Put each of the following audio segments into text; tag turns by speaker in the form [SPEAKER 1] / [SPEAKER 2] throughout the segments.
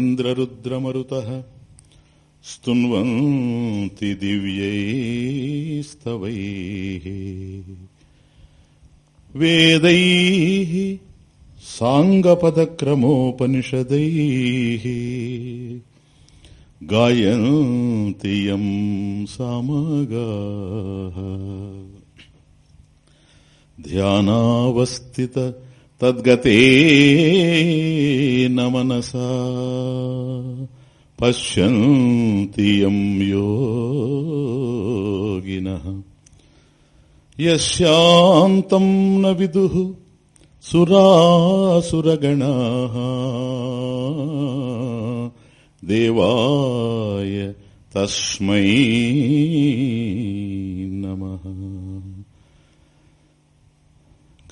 [SPEAKER 1] వరుణీంద్రరుద్రమరుతः స్తున్వంతి దివ్యైస్తవైः వేदैः సాంగపదక్రమోపనిషदैः గాయంతి యం సామగాः ధ్యానావస్థిత తద్గతే మనసా పశ్యంతి యోగిన. యశాంతం న విదు సురాసురగణ. దేవాయ తస్మై నమః.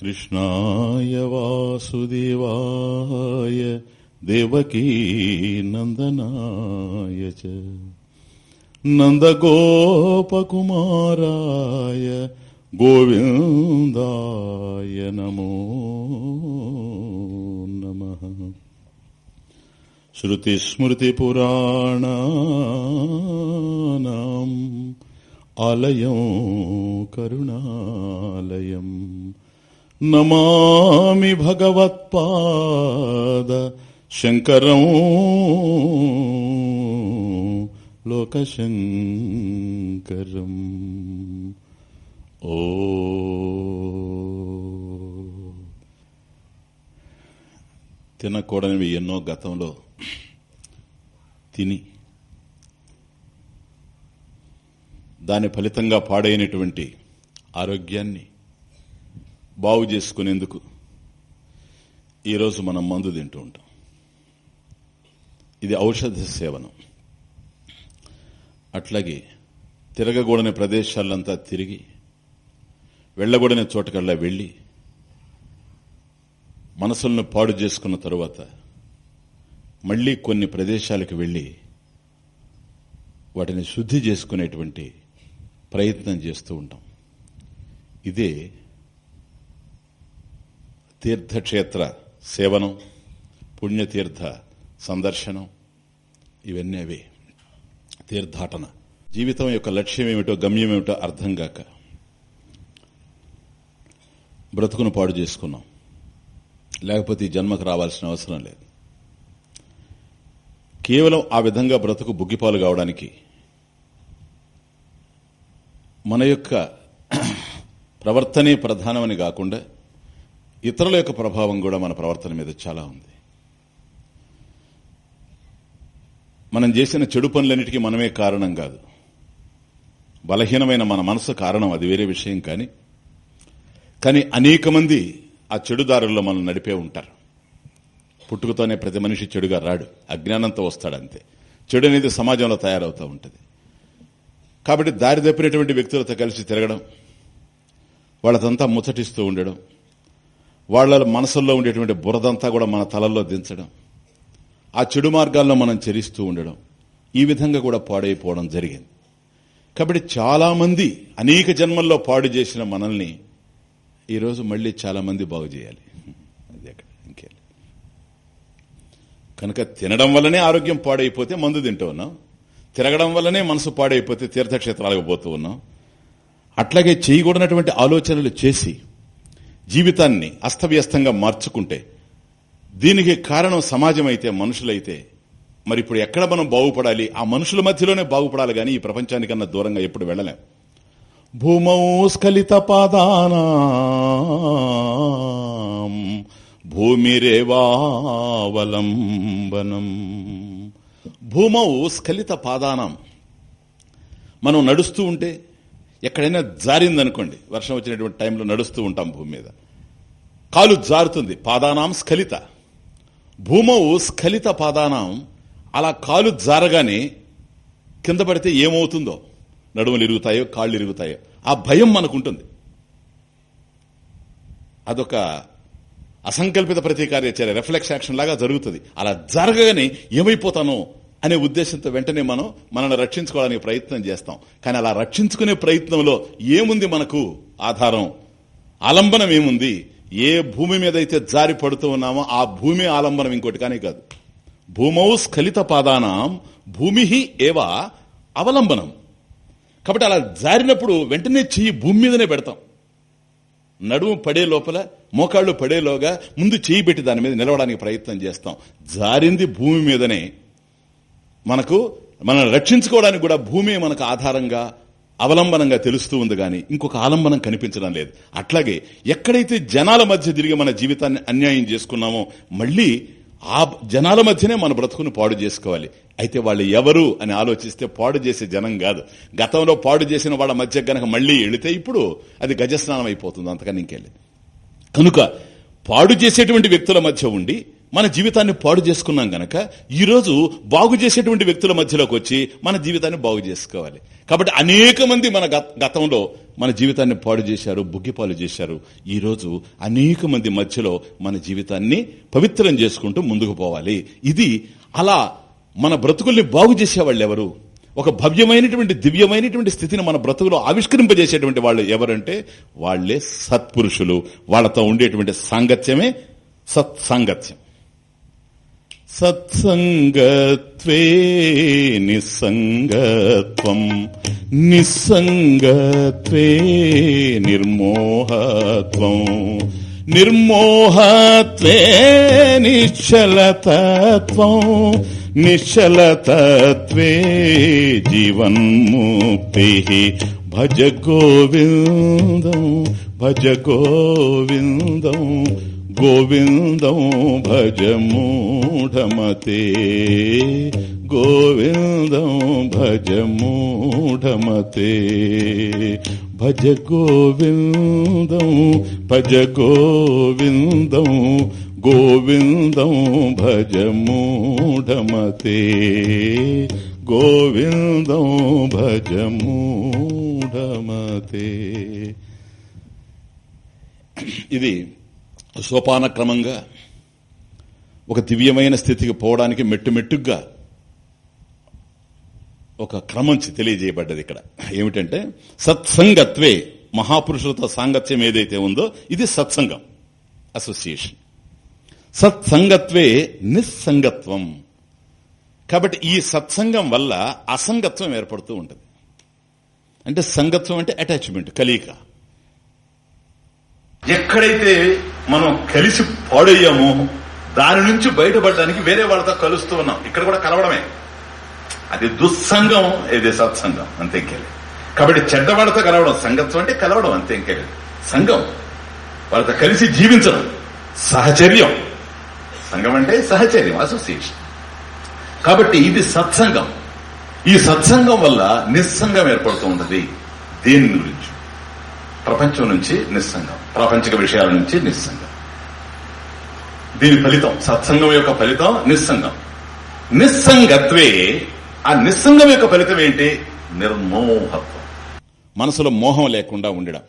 [SPEAKER 1] కృష్ణాయ వాసుదేవాయ దేవకీ నందనాయ చ. నందగోపకుమారాయ గోవిందాయ నమో నమ. శ్రుతిస్మృతిపురాణానాం ఆలయం కరుణాలయం నమామి భగవత్పాద శంకరం లోకశంకరం. ఓ. తినకూడనివి ఎన్నో గతంలో తిని దాని ఫలితంగా పాడైనటువంటి ఆరోగ్యాన్ని బాగు చేసుకునేందుకు ఈరోజు మనం మందు తింటూ ఉంటాం. ఇది ఔషధ సేవనం. అట్లాగే తిరగకూడని ప్రదేశాలంతా తిరిగి వెళ్ళకూడని చోటకల్లా వెళ్ళి మనసులను పాడు చేసుకున్న తరువాత మళ్ళీ కొన్ని ప్రదేశాలకు వెళ్ళి వాటిని శుద్ధి చేసుకునేటువంటి ప్రయత్నం చేస్తూ ఉంటాం. ఇదే తీర్థక్షేత్ర సేవనం పుణ్యతీర్థ సందర్శనం ఇవన్నీ అవే. తీర్థాటన. జీవితం యొక్క లక్ష్యం ఏమిటో గమ్యం ఏమిటో అర్థం కాక బ్రతుకును పాడు చేసుకున్నాం. లేకపోతే ఈ జన్మకు రావాల్సిన అవసరం లేదు. కేవలం ఆ విధంగా బ్రతుకు బుగ్గిపాలు కావడానికి మన యొక్క ప్రవర్తనే ప్రధానమని కాకుండా ఇతరుల యొక్క ప్రభావం కూడా మన ప్రవర్తన మీద చాలా ఉంది. మనం చేసిన చెడు పనులన్నిటికీ మనమే కారణం కాదు. బలహీనమైన మన మనసు కారణం అది వేరే విషయం కానీ కానీ అనేక మంది ఆ చెడుదారుల్లో మనం నడిపే ఉంటారు. పుట్టుకతోనే ప్రతి మనిషి చెడుగా రాడు అజ్ఞానంతో వస్తాడంతే. చెడు అనేది సమాజంలో తయారవుతూ ఉంటుంది. కాబట్టి దారి తప్పినటువంటి వ్యక్తులతో కలిసి తిరగడం వాళ్ళదంతా ముచ్చటిస్తూ ఉండడం వాళ్ళ మనసుల్లో ఉండేటువంటి బురదంతా కూడా మన తలల్లో దించడం ఆ చెడు మార్గాల్లో మనం చరిస్తూ ఉండడం ఈ విధంగా కూడా పాడైపోవడం జరిగింది. కాబట్టి చాలామంది అనేక జన్మల్లో పాడు చేసిన మనల్ని ఈరోజు మళ్ళీ చాలామంది బాగు చేయాలి. అది అక్కడ ఇంకే కనుక తినడం వల్లనే ఆరోగ్యం పాడైపోతే మందు తింటూ ఉన్నాం. తిరగడం వల్లనే మనసు పాడైపోతే తీర్థక్షేత్రాలకు పోతూ ఉన్నాం. అట్లాగే చేయకూడనటువంటి ఆలోచనలు చేసి జీవితాన్ని అస్తవ్యస్తంగా మార్చుకుంటే దీనికి కారణం సమాజం అయితే మనుషులైతే మరి ఇప్పుడు ఎక్కడ మనం బాగుపడాలి? ఆ మనుషుల మధ్యలోనే బాగుపడాలి కానీ ఈ ప్రపంచానికన్నా దూరంగా ఎప్పుడు వెళ్ళలేం. భూమౌస్ఖలిత పాదానా భూమిరేవావలంబనం భూమౌ స్ఖలిత పాదానం మనం నడుస్తూ ఉంటే ఎక్కడైనా జారిందనుకోండి వర్షం వచ్చినటువంటి టైంలో నడుస్తూ ఉంటాం భూమి మీద. కాలు జారుతుంది పాదానాం స్ఖలిత. భూమవు స్ఖలిత పాదానాం అలా కాలు జారగానే కింద పడితే ఏమవుతుందో? నడుములు ఇరుగుతాయో కాళ్ళు ఇరుగుతాయో? ఆ భయం మనకుంటుంది. అదొక అసంకల్పిత ప్రతీకార్య చర్య రిఫ్లెక్స్ యాక్షన్ లాగా జరుగుతుంది. అలా జరగగానే ఏమైపోతానో అనే ఉద్దేశంతో వెంటనే మనం మనల్ని రక్షించుకోవడానికి ప్రయత్నం చేస్తాం. కానీ అలా రక్షించుకునే ప్రయత్నంలో ఏముంది మనకు? ఆధారం. ఆలంబనం ఏముంది? ఏ భూమి మీద అయితే జారి పడుతూ ఉన్నామో ఆ భూమి ఆలంబనం ఇంకోటి కానీ కాదు. భూమౌ స్ఖలిత పాదానం భూమి ఏవ అవలంబనం. కాబట్టి అలా జారినప్పుడు వెంటనే చెయ్యి భూమి మీదనే పెడతాం. నడుము పడే లోపల మోకాళ్ళు పడేలోగా ముందు చేయి పెట్టి దాని మీద నిలవడానికి ప్రయత్నం చేస్తాం. జారింది భూమి మీదనే. మనకు మనం రక్షించుకోవడానికి కూడా భూమి మనకు ఆధారంగా అవలంబనంగా తెలుస్తూ ఉంది కానీ ఇంకొక ఆలంబనం కనిపించడం లేదు. అట్లాగే ఎక్కడైతే జనాల మధ్య తిరిగి మన జీవితాన్ని అన్యాయం చేసుకున్నామో మళ్ళీ ఆ జనాల మధ్యనే మన బ్రతుకును పాడు చేసుకోవాలి. అయితే వాళ్ళు ఎవరు అని ఆలోచిస్తే పాడు చేసే జనం కాదు. గతంలో పాడు చేసిన వాళ్ళ మధ్య గనక మళ్ళీ వెళితే ఇప్పుడు అది గజస్నానం అయిపోతుంది అంతకని ఇంకెళ్ళి కనుక పాడు చేసేటువంటి వ్యక్తుల మధ్య ఉండి మన జీవితాన్ని పాడు చేసుకున్నాం గనక ఈరోజు బాగు చేసేటువంటి వ్యక్తుల మధ్యలోకి వచ్చి మన జీవితాన్ని బాగు చేసుకోవాలి. కాబట్టి అనేక మంది మన గతంలో మన జీవితాన్ని పాడు చేశారు బుగ్గిపాలు చేశారు. ఈరోజు అనేక మంది మధ్యలో మన జీవితాన్ని పవిత్రం చేసుకుంటూ ముందుకు పోవాలి. ఇది అలా మన బ్రతుకుల్ని బాగు చేసేవాళ్ళు ఎవరు? ఒక భవ్యమైనటువంటి దివ్యమైనటువంటి స్థితిని మన బ్రతుకులో ఆవిష్కరింపజేసేటువంటి వాళ్ళు ఎవరంటే వాళ్ళే సత్పురుషులు. వాళ్ళతో ఉండేటువంటి సాంగత్యమే సత్సాంగత్యం. సత్సంగత్వే నిస్సంగత్వం నిస్సంగత్వే నిర్మోహత్వం నిర్మోహత్వే నిశ్చలతత్వం నిశ్చలతత్వే జీవన్ముక్తి భజ గోవిందం భజ గోవిందం గోవిందం భజమూఢమతే. గోవిందం భజమూఢమతే. భజ గోవిందం భజ గోవిందం గోవిందం భజ మూఢమతే గోవిందం భజ మూఢమతే ఇది సోపాన క్రమంగా ఒక దివ్యమైన స్థితికి పోవడానికి మెట్టుమెట్టుగా ఒక క్రమం తెలియజేయబడ్డది ఇక్కడ. ఏమిటంటే సత్సంగత్వే మహాపురుషులతో సాంగత్యం ఏదైతే ఉందో ఇది సత్సంగం అసోసియేషన్. సత్సంగత్వే నిస్సంగత్వం. కాబట్టి ఈ సత్సంగం వల్ల అసంగత్వం ఏర్పడుతూ ఉంటుంది. అంటే సంగత్వం అంటే అటాచ్మెంట్ కలియిక ఎక్కడైతే మనం కలిసి పాడయ్యామో దాని నుంచి బయటపడడానికి వేరే వాళ్ళతో కలుస్తూ ఉన్నాం. ఇక్కడ కూడా కలవడమే. అది దుస్సంగం ఇది సత్సంగం అంతేంకెళ్ళి కాబట్టి చెడ్డవాళ్ళతో కలవడం సంగత్వం అంటే కలవడం అంతేంకెళ్ళి సంఘం. వాళ్ళతో కలిసి జీవించడం. సహచర్యం. సంఘం అంటే సహచర్యం అసోసియేషన్ కాబట్టి ఇది సత్సంగం. ఈ సత్సంగం వల్ల నిస్సంగం ఏర్పడుతూ ఉంటుంది. దేని గురించి? ప్రపంచం నుంచి నిస్సంగం. ప్రాపంచిక విషయాల నుంచి నిస్సంగం. దీని ఫలితం సత్సంగం యొక్క ఫలితం నిస్సంగం. నిస్సంగత్వే ఆ నిస్సంగం యొక్క ఫలితం ఏంటి? నిర్మోహత్వం. మనసులో మోహం లేకుండా ఉండడం.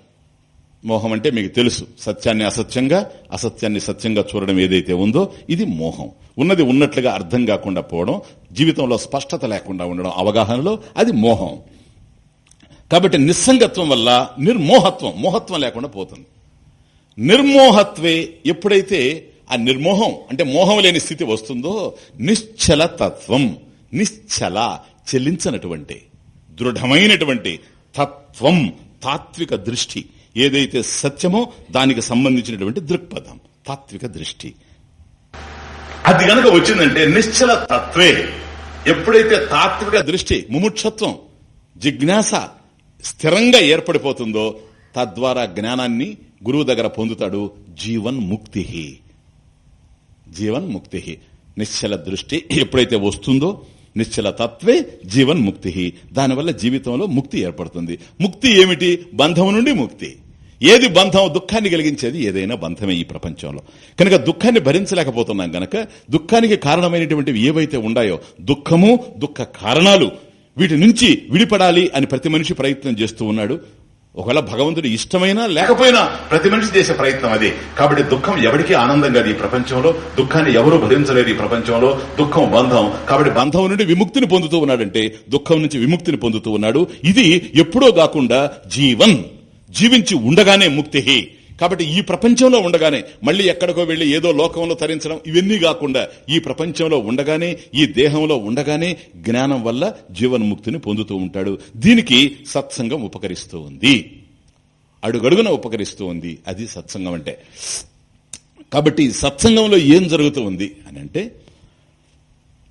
[SPEAKER 1] మోహం అంటే మీకు తెలుసు సత్యాన్ని అసత్యంగా అసత్యాన్ని సత్యంగా చూడడం ఏదైతే ఉందో ఇది మోహం. ఉన్నది ఉన్నట్లుగా అర్థం కాకుండా పోవడం జీవితంలో స్పష్టత లేకుండా ఉండడం అవగాహనలో అది మోహం. కాబట్టి నిస్సంగత్వం వల్ల నిర్మోహత్వం మోహత్వం లేకుండా పోతుంది. నిర్మోహత్వే ఎప్పుడైతే ఆ నిర్మోహం అంటే మోహం లేని స్థితి వస్తుందో నిశ్చల తత్వం నిశ్చల చెల్లించనటువంటి దృఢమైనటువంటి తత్వం తాత్విక దృష్టి. ఏదైతే సత్యమో దానికి సంబంధించినటువంటి దృక్పథం తాత్విక దృష్టి. అది కనుక వచ్చిందంటే నిశ్చల తత్వే. ఎప్పుడైతే తాత్విక దృష్టి ముముక్షత్వం జిజ్ఞాస స్థిరంగా ఏర్పడిపోతుందో తద్వారా జ్ఞానాన్ని గురువు దగ్గర పొందుతాడు జీవన్ ముక్తి జీవన్ ముక్తి నిశ్చల దృష్టి ఎప్పుడైతే వస్తుందో నిశ్చల తత్వే జీవన్ ముక్తి దానివల్ల జీవితంలో ముక్తి ఏర్పడుతుంది. ముక్తి ఏమిటి? బంధం నుండి ముక్తి. ఏది బంధం? దుఃఖాన్ని కలిగించేది ఏదైనా బంధమే ఈ ప్రపంచంలో. కనుక దుఃఖాన్ని భరించలేకపోతున్నాం గనక దుఃఖానికి కారణమైనటువంటివి ఏవైతే ఉన్నాయో దుఃఖము దుఃఖ కారణాలు వీటి నుంచి విడిపడాలి అని ప్రతి మనిషి ప్రయత్నం చేస్తూ ఉన్నాడు. ఒకవేళ భగవంతుడు ఇష్టమైనా లేకపోయినా ప్రతి మనిషి చేసే ప్రయత్నం అది. కాబట్టి దుఃఖం ఎవరికి ఆనందం కాదు ఈ ప్రపంచంలో. దుఃఖాన్ని ఎవరు భరించలేదు ఈ ప్రపంచంలో. దుఃఖం బంధం. కాబట్టి బంధం నుండి విముక్తిని పొందుతూ ఉన్నాడంటే దుఃఖం నుంచి విముక్తిని పొందుతూ ఉన్నాడు. ఇది ఎప్పుడో కాకుండా జీవన్. జీవించి ఉండగానే ముక్తి కాబట్టి ఈ ప్రపంచంలో ఉండగానే మళ్ళీ ఎక్కడికో వెళ్ళి ఏదో లోకంలో తరించడం ఇవన్నీ కాకుండా ఈ ప్రపంచంలో ఉండగానే ఈ దేహంలో ఉండగానే జ్ఞానం వల్ల జీవన్ముక్తిని పొందుతూ ఉంటాడు. దీనికి సత్సంగం ఉపకరిస్తూ ఉంది. అడుగడుగున ఉపకరిస్తూ ఉంది. అది సత్సంగం అంటే. కాబట్టి సత్సంగంలో ఏం జరుగుతూ ఉంది అని అంటే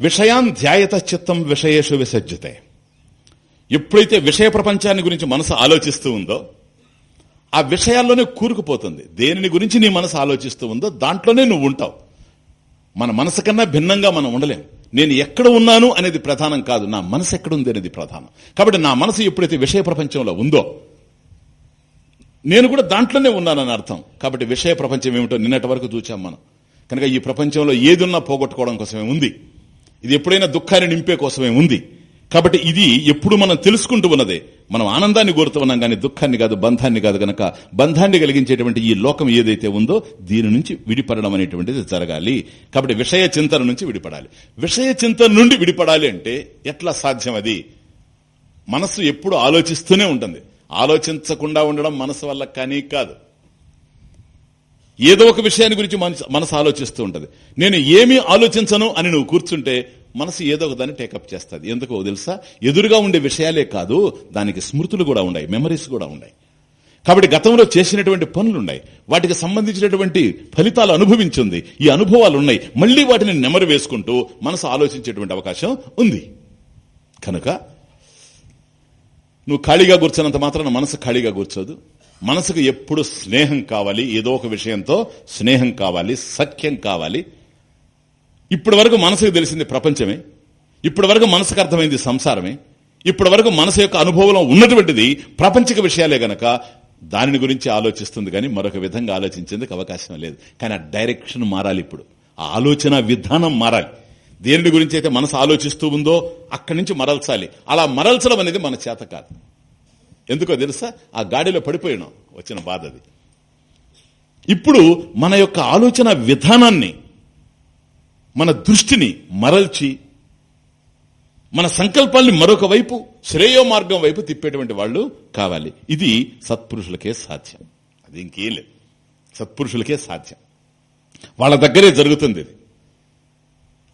[SPEAKER 1] విషయాన్ ధ్యాయత చిత్తం విషయేషు విసర్జితే. ఎప్పుడైతే విషయ ప్రపంచాన్ని గురించి మనసు ఆలోచిస్తూ ఉందో ఆ విషయాల్లోనే కూరుకుపోతుంది. దేనిని గురించి నీ మనసు ఆలోచిస్తూ ఉందో దాంట్లోనే నువ్వు ఉంటావు. మన మనసు కన్నా భిన్నంగా మనం ఉండలేం. నేను ఎక్కడ ఉన్నాను అనేది ప్రధానం కాదు. నా మనసు ఎక్కడుంది అనేది ప్రధానం. కాబట్టి నా మనసు ఎప్పుడైతే విషయ ప్రపంచంలో ఉందో నేను కూడా దాంట్లోనే ఉన్నానని అర్థం. కాబట్టి విషయ ప్రపంచం ఏమిటో నిన్నటి వరకు చూచాం మనం. కనుక ఈ ప్రపంచంలో ఏదున్నా పోగొట్టుకోవడం కోసమే ఉంది. ఇది ఎప్పుడైనా దుఃఖాన్ని నింపే కోసమే ఉంది. కాబట్టి ఇది ఎప్పుడు మనం తెలుసుకుంటూ ఉన్నదే. మనం ఆనందాన్ని కోరుతూ ఉన్నాం కానీ దుఃఖాన్ని కాదు బంధాన్ని కాదు గనక బంధాన్ని కలిగించేటువంటి ఈ లోకం ఏదైతే ఉందో దీని నుంచి విడిపడడం అనేటువంటిది జరగాలి. కాబట్టి విషయ చింతన నుంచి విడిపడాలి. విషయ చింతన నుండి విడిపడాలి అంటే ఎట్లా సాధ్యం అది? మనస్సు ఎప్పుడు ఆలోచిస్తూనే ఉంటుంది. ఆలోచించకుండా ఉండడం మనసు వల్ల కానీ కాదు. ఏదో ఒక విషయాన్ని గురించి మనసు ఆలోచిస్తూ ఉంటుంది. నేను ఏమీ ఆలోచించను అని నువ్వు కూర్చుంటే మనసు ఏదో ఒక దాన్ని టేకప్ చేస్తుంది. ఎందుకో తెలుసా? ఎదురుగా ఉండే విషయాలే కాదు దానికి స్మృతులు కూడా ఉన్నాయి మెమరీస్ కూడా ఉన్నాయి. కాబట్టి గతంలో చేసినటువంటి పనులున్నాయి. వాటికి సంబంధించినటువంటి ఫలితాలు అనుభవించింది. ఈ అనుభవాలు ఉన్నాయి మళ్ళీ వాటిని నెమరు వేసుకుంటూ మనసు ఆలోచించేటువంటి అవకాశం ఉంది. కనుక నువ్వు ఖాళీగా కూర్చున్నంత మాత్రం మనసు ఖాళీగా కూర్చోదు. మనసుకు ఎప్పుడు స్నేహం కావాలి ఏదో ఒక విషయంతో స్నేహం కావాలి సఖ్యం కావాలి ఇప్పటి వరకు మనసుకు తెలిసింది ప్రపంచమే. ఇప్పటి వరకు మనసుకు అర్థమైంది సంసారమే. ఇప్పటి వరకు మనసు యొక్క అనుభవంలో ఉన్నటువంటిది ప్రపంచిక విషయాలే గనక దానిని గురించి ఆలోచిస్తుంది కానీ మరొక విధంగా ఆలోచించేందుకు అవకాశం లేదు. కానీ ఆ డైరెక్షన్ మారాలి ఇప్పుడు. ఆ ఆలోచన విధానం మారాలి. దేని గురించి అయితే మనసు ఆలోచిస్తూ ఉందో అక్కడి నుంచి మరల్చాలి. అలా మరల్చడం అనేది మన చేత కాదు. ఎందుకో తెలుసా? ఆ గాడిలో పడిపోయినాం. వచ్చిన బాధ అది. ఇప్పుడు మన యొక్క ఆలోచన విధానాన్ని మన దృష్టిని మరల్చి మన సంకల్పాల్ని మరొక వైపు శ్రేయో మార్గం వైపు తిప్పేటువంటి వాళ్ళు కావాలి. ఇది సత్పురుషులకే సాధ్యం. అది ఇంకేం లేదు. సత్పురుషులకే సాధ్యం. వాళ్ళ దగ్గరే జరుగుతుంది ఇది.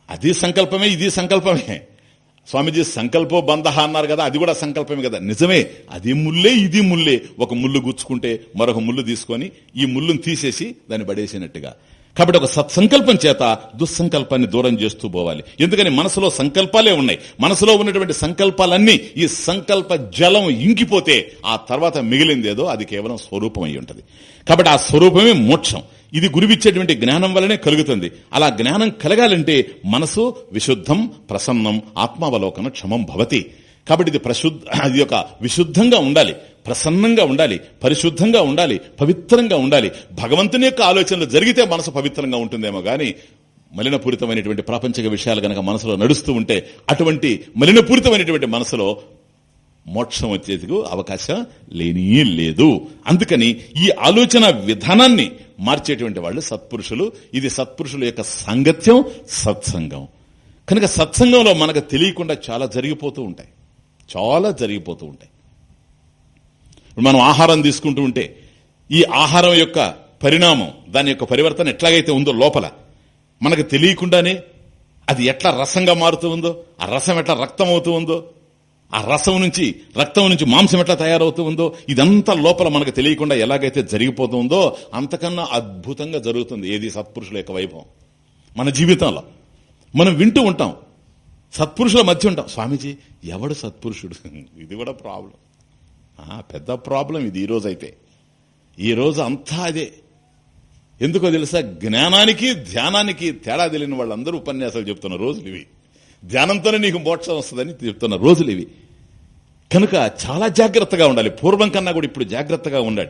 [SPEAKER 1] అది సంకల్పమే ఇది సంకల్పమే. స్వామిజీ సంకల్పో బంధ అన్నారు కదా అది కూడా సంకల్పమే కదా. నిజమే అది ముల్లే ఇది ముల్లే. ఒక ముళ్ళు గుచ్చుకుంటే మరొక ముళ్ళు తీసుకొని ఈ ముళ్ళును తీసేసి దాన్ని పడేసినట్టుగా. కాబట్టి ఒక సత్సంకల్పం చేత దుస్సంకల్పాన్ని దూరం చేస్తూ పోవాలి. ఎందుకని మనసులో సంకల్పాలే ఉన్నాయి. మనసులో ఉన్నటువంటి సంకల్పాలన్నీ ఈ సంకల్ప జలం ఇంకిపోతే ఆ తర్వాత మిగిలిందేదో అది కేవలం స్వరూపం అయి ఉంటుంది. కాబట్టి ఆ స్వరూపమే మోక్షం. ఇది గురువిచ్చేటువంటి జ్ఞానం వల్లనే కలుగుతుంది. అలా జ్ఞానం కలగాలంటే మనసు విశుద్ధం ప్రసన్నం ఆత్మావలోకన క్షమం భవతి. కాబట్టి ఇది ప్రశుద్ధ అది ఒక విశుద్ధంగా ఉండాలి. ప్రసన్నంగా ఉండాలి. పరిశుద్ధంగా ఉండాలి. పవిత్రంగా ఉండాలి. భగవంతుని యొక్క ఆలోచనలు జరిగితే మనసు పవిత్రంగా ఉంటుందేమో గాని మలినపూరితమైనటువంటి ప్రాపంచిక విషయాలు గనక మనసులో నడుస్తూ ఉంటే అటువంటి మలినపూరితమైనటువంటి మనసులో మోక్షం వచ్చేందుకు అవకాశం లేని లేదు. అందుకని ఈ ఆలోచన విధానాన్ని మార్చేటువంటి వాళ్ళు సత్పురుషులు. ఇది సత్పురుషుల యొక్క సాంగత్యం సత్సంగం. కనుక సత్సంగంలో మనకు తెలియకుండా చాలా జరిగిపోతూ ఉంటాయి. చాలా జరిగిపోతూ ఉంటాయి. మనం ఆహారం తీసుకుంటూ ఉంటే ఈ ఆహారం యొక్క పరిణామం దాని యొక్క పరివర్తన ఎట్లాగైతే ఉందో లోపల మనకు తెలియకుండానే అది ఎట్లా రసంగా మారుతూ ఉందో ఆ రసం ఎట్లా రక్తం అవుతూ ఉందో ఆ రసం నుంచి రక్తం నుంచి మాంసం ఎట్లా తయారవుతూ ఉందో ఇదంతా లోపల మనకు తెలియకుండా ఎలాగైతే జరిగిపోతుందో అంతకన్నా అద్భుతంగా జరుగుతుంది. ఏది సత్పురుషుల యొక్క వైభవం. మన జీవితంలో మనం వింటూ ఉంటాం సత్పురుషుల మధ్య ఉంటాం. స్వామీజీ ఎవడు సత్పురుషుడు? ఇది కూడా ప్రాబ్లం. పెద్ద ప్రాబ్లం ఇది ఈరోజు అయితే ఈరోజు అంతా అదే. ఎందుకో తెలుసా? జ్ఞానానికి ధ్యానానికి తేడా తెలియని వాళ్ళందరూ ఉపన్యాసాలు చెప్తున్న రోజులు ఇవి. ధ్యానంతోనే నీకు మోక్షం వస్తుందని చెప్తున్న రోజులు ఇవి. కనుక చాలా జాగ్రత్తగా ఉండాలి. పూర్వం కన్నా కూడా ఇప్పుడు జాగ్రత్తగా ఉండాలి.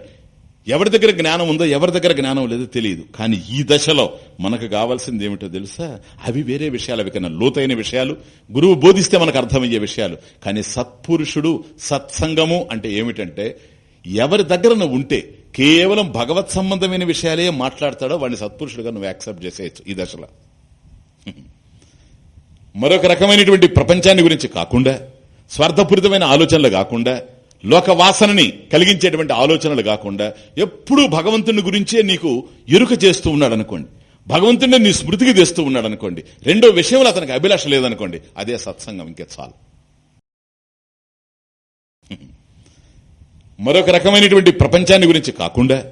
[SPEAKER 1] ఎవరి దగ్గర జ్ఞానం ఉందో ఎవరి దగ్గర జ్ఞానం లేదో తెలియదు. కానీ ఈ దశలో మనకు కావాల్సింది ఏమిటో తెలుసా? అవి వేరే విషయాలు. అవి కన్నా లోతైన విషయాలు. గురువు బోధిస్తే మనకు అర్థమయ్యే విషయాలు. కానీ సత్పురుషుడు సత్సంగము అంటే ఏమిటంటే ఎవరి దగ్గర నువ్వు ఉంటే కేవలం భగవత్ సంబంధమైన విషయాలే మాట్లాడతాడో వాడిని సత్పురుషుడుగా నువ్వు యాక్సెప్ట్ చేసేయచ్చు ఈ దశలో. మరొక రకమైనటువంటి ప్రపంచాన్ని గురించి కాకుండా స్వార్థపూరితమైన ఆలోచనలు కాకుండా లోక వాసనని కలిగించేటువంటి ఆలోచనలు కాకుండా ఎప్పుడూ భగవంతుని గురించే నీకు ఎరుక చేస్తూ ఉన్నాడు అనుకోండి భగవంతుడిని నీ స్మృతికి తెస్తూ ఉన్నాడు అనుకోండి రెండో విషయంలో అతనికి అభిలాష లేదనుకోండి. అదే సత్సంగం ఇంకే చాలు. మరొక రకమైనటువంటి ప్రపంచాన్ని గురించి కాకుండా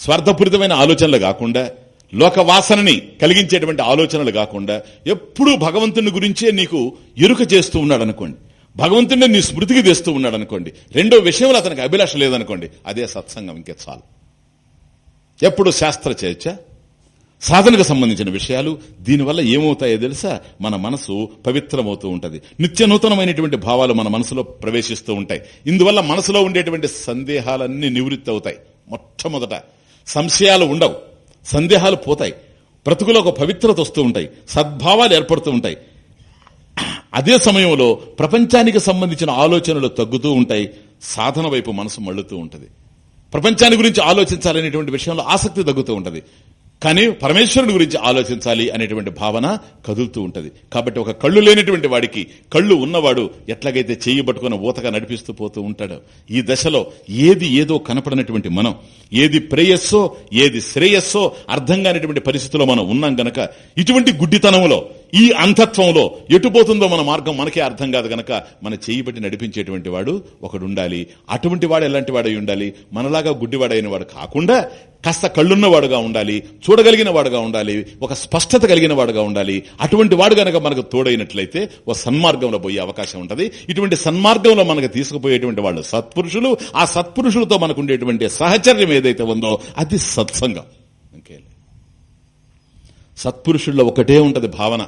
[SPEAKER 1] స్వార్థపూరితమైన ఆలోచనలు కాకుండా లోక వాసనని కలిగించేటువంటి ఆలోచనలు కాకుండా ఎప్పుడూ భగవంతుని గురించే నీకు ఎరుక చేస్తూ ఉన్నాడు అనుకోండి భగవంతుడిని నీ స్మృతికి తెస్తూ ఉన్నాడు అనుకోండి రెండో విషయంలో అతనికి అభిలాష లేదనుకోండి అదే సత్సంగం ఇంకే చాలు. ఎప్పుడు శాస్త్ర చర్చ సాధనకు సంబంధించిన విషయాలు దీనివల్ల ఏమవుతాయో తెలుసా? మన మనసు పవిత్రమవుతూ ఉంటుంది. నిత్య నూతనమైనటువంటి భావాలు మన మనసులో ప్రవేశిస్తూ ఉంటాయి. ఇందువల్ల మనసులో ఉండేటువంటి సందేహాలన్నీ నివృత్తి అవుతాయి. మొట్టమొదట సంశయాలు ఉండవు. సందేహాలు పోతాయి. బ్రతుకులో ఒక పవిత్రత వస్తూ ఉంటాయి. సద్భావాలు ఏర్పడుతూ ఉంటాయి. అదే సమయంలో ప్రపంచానికి సంబంధించిన ఆలోచనలు తగ్గుతూ ఉంటాయి సాధన వైపు మనసు మళ్ళుతూ ఉంటుంది. ప్రపంచాన్ని గురించి ఆలోచించాలనేటువంటి విషయంలో ఆసక్తి తగ్గుతూ ఉంటుంది. కానీ పరమేశ్వరుని గురించి ఆలోచించాలి అనేటువంటి భావన కదులుతూ ఉంటది. కాబట్టి ఒక కళ్ళు లేనటువంటి వాడికి కళ్ళు ఉన్నవాడు ఎట్లాగైతే చేయి పట్టుకుని ఊతగా నడిపిస్తూ పోతూ ఉంటాడో ఈ దశలో ఏది ఏదో కనపడనటువంటి మనం ఏది ప్రేయస్సో ఏది శ్రేయస్సో అర్థం కానిటువంటి పరిస్థితిలో మనం ఉన్నాం గనక ఇటువంటి గుడ్డితనంలో ఈ అంధత్వంలో ఎటుపోతుందో మన మార్గం మనకే అర్థం కాదు గనక మన చేయి బట్టి నడిపించేటువంటి వాడు ఒకడు ఉండాలి అటువంటి వాడు ఎలాంటి వాడై ఉండాలి? మనలాగా గుడ్డివాడైన వాడు కాకుండా కాస్త కళ్ళున్నవాడుగా ఉండాలి చూడగలిగిన వాడుగా ఉండాలి ఒక స్పష్టత కలిగిన వాడుగా ఉండాలి. అటువంటి వాడు గనక మనకు తోడైనట్లయితే ఒక సన్మార్గంలో పోయే అవకాశం ఉంటుంది. ఇటువంటి సన్మార్గంలో మనకు తీసుకుపోయేటువంటి వాళ్ళు సత్పురుషులు ఆ సత్పురుషులతో మనకు ఉండేటువంటి సహచర్యం ఏదైతే ఉందో అది సత్సంగం. ఇంకే సత్పురుషుల్లో ఒకటే ఉంటది భావన.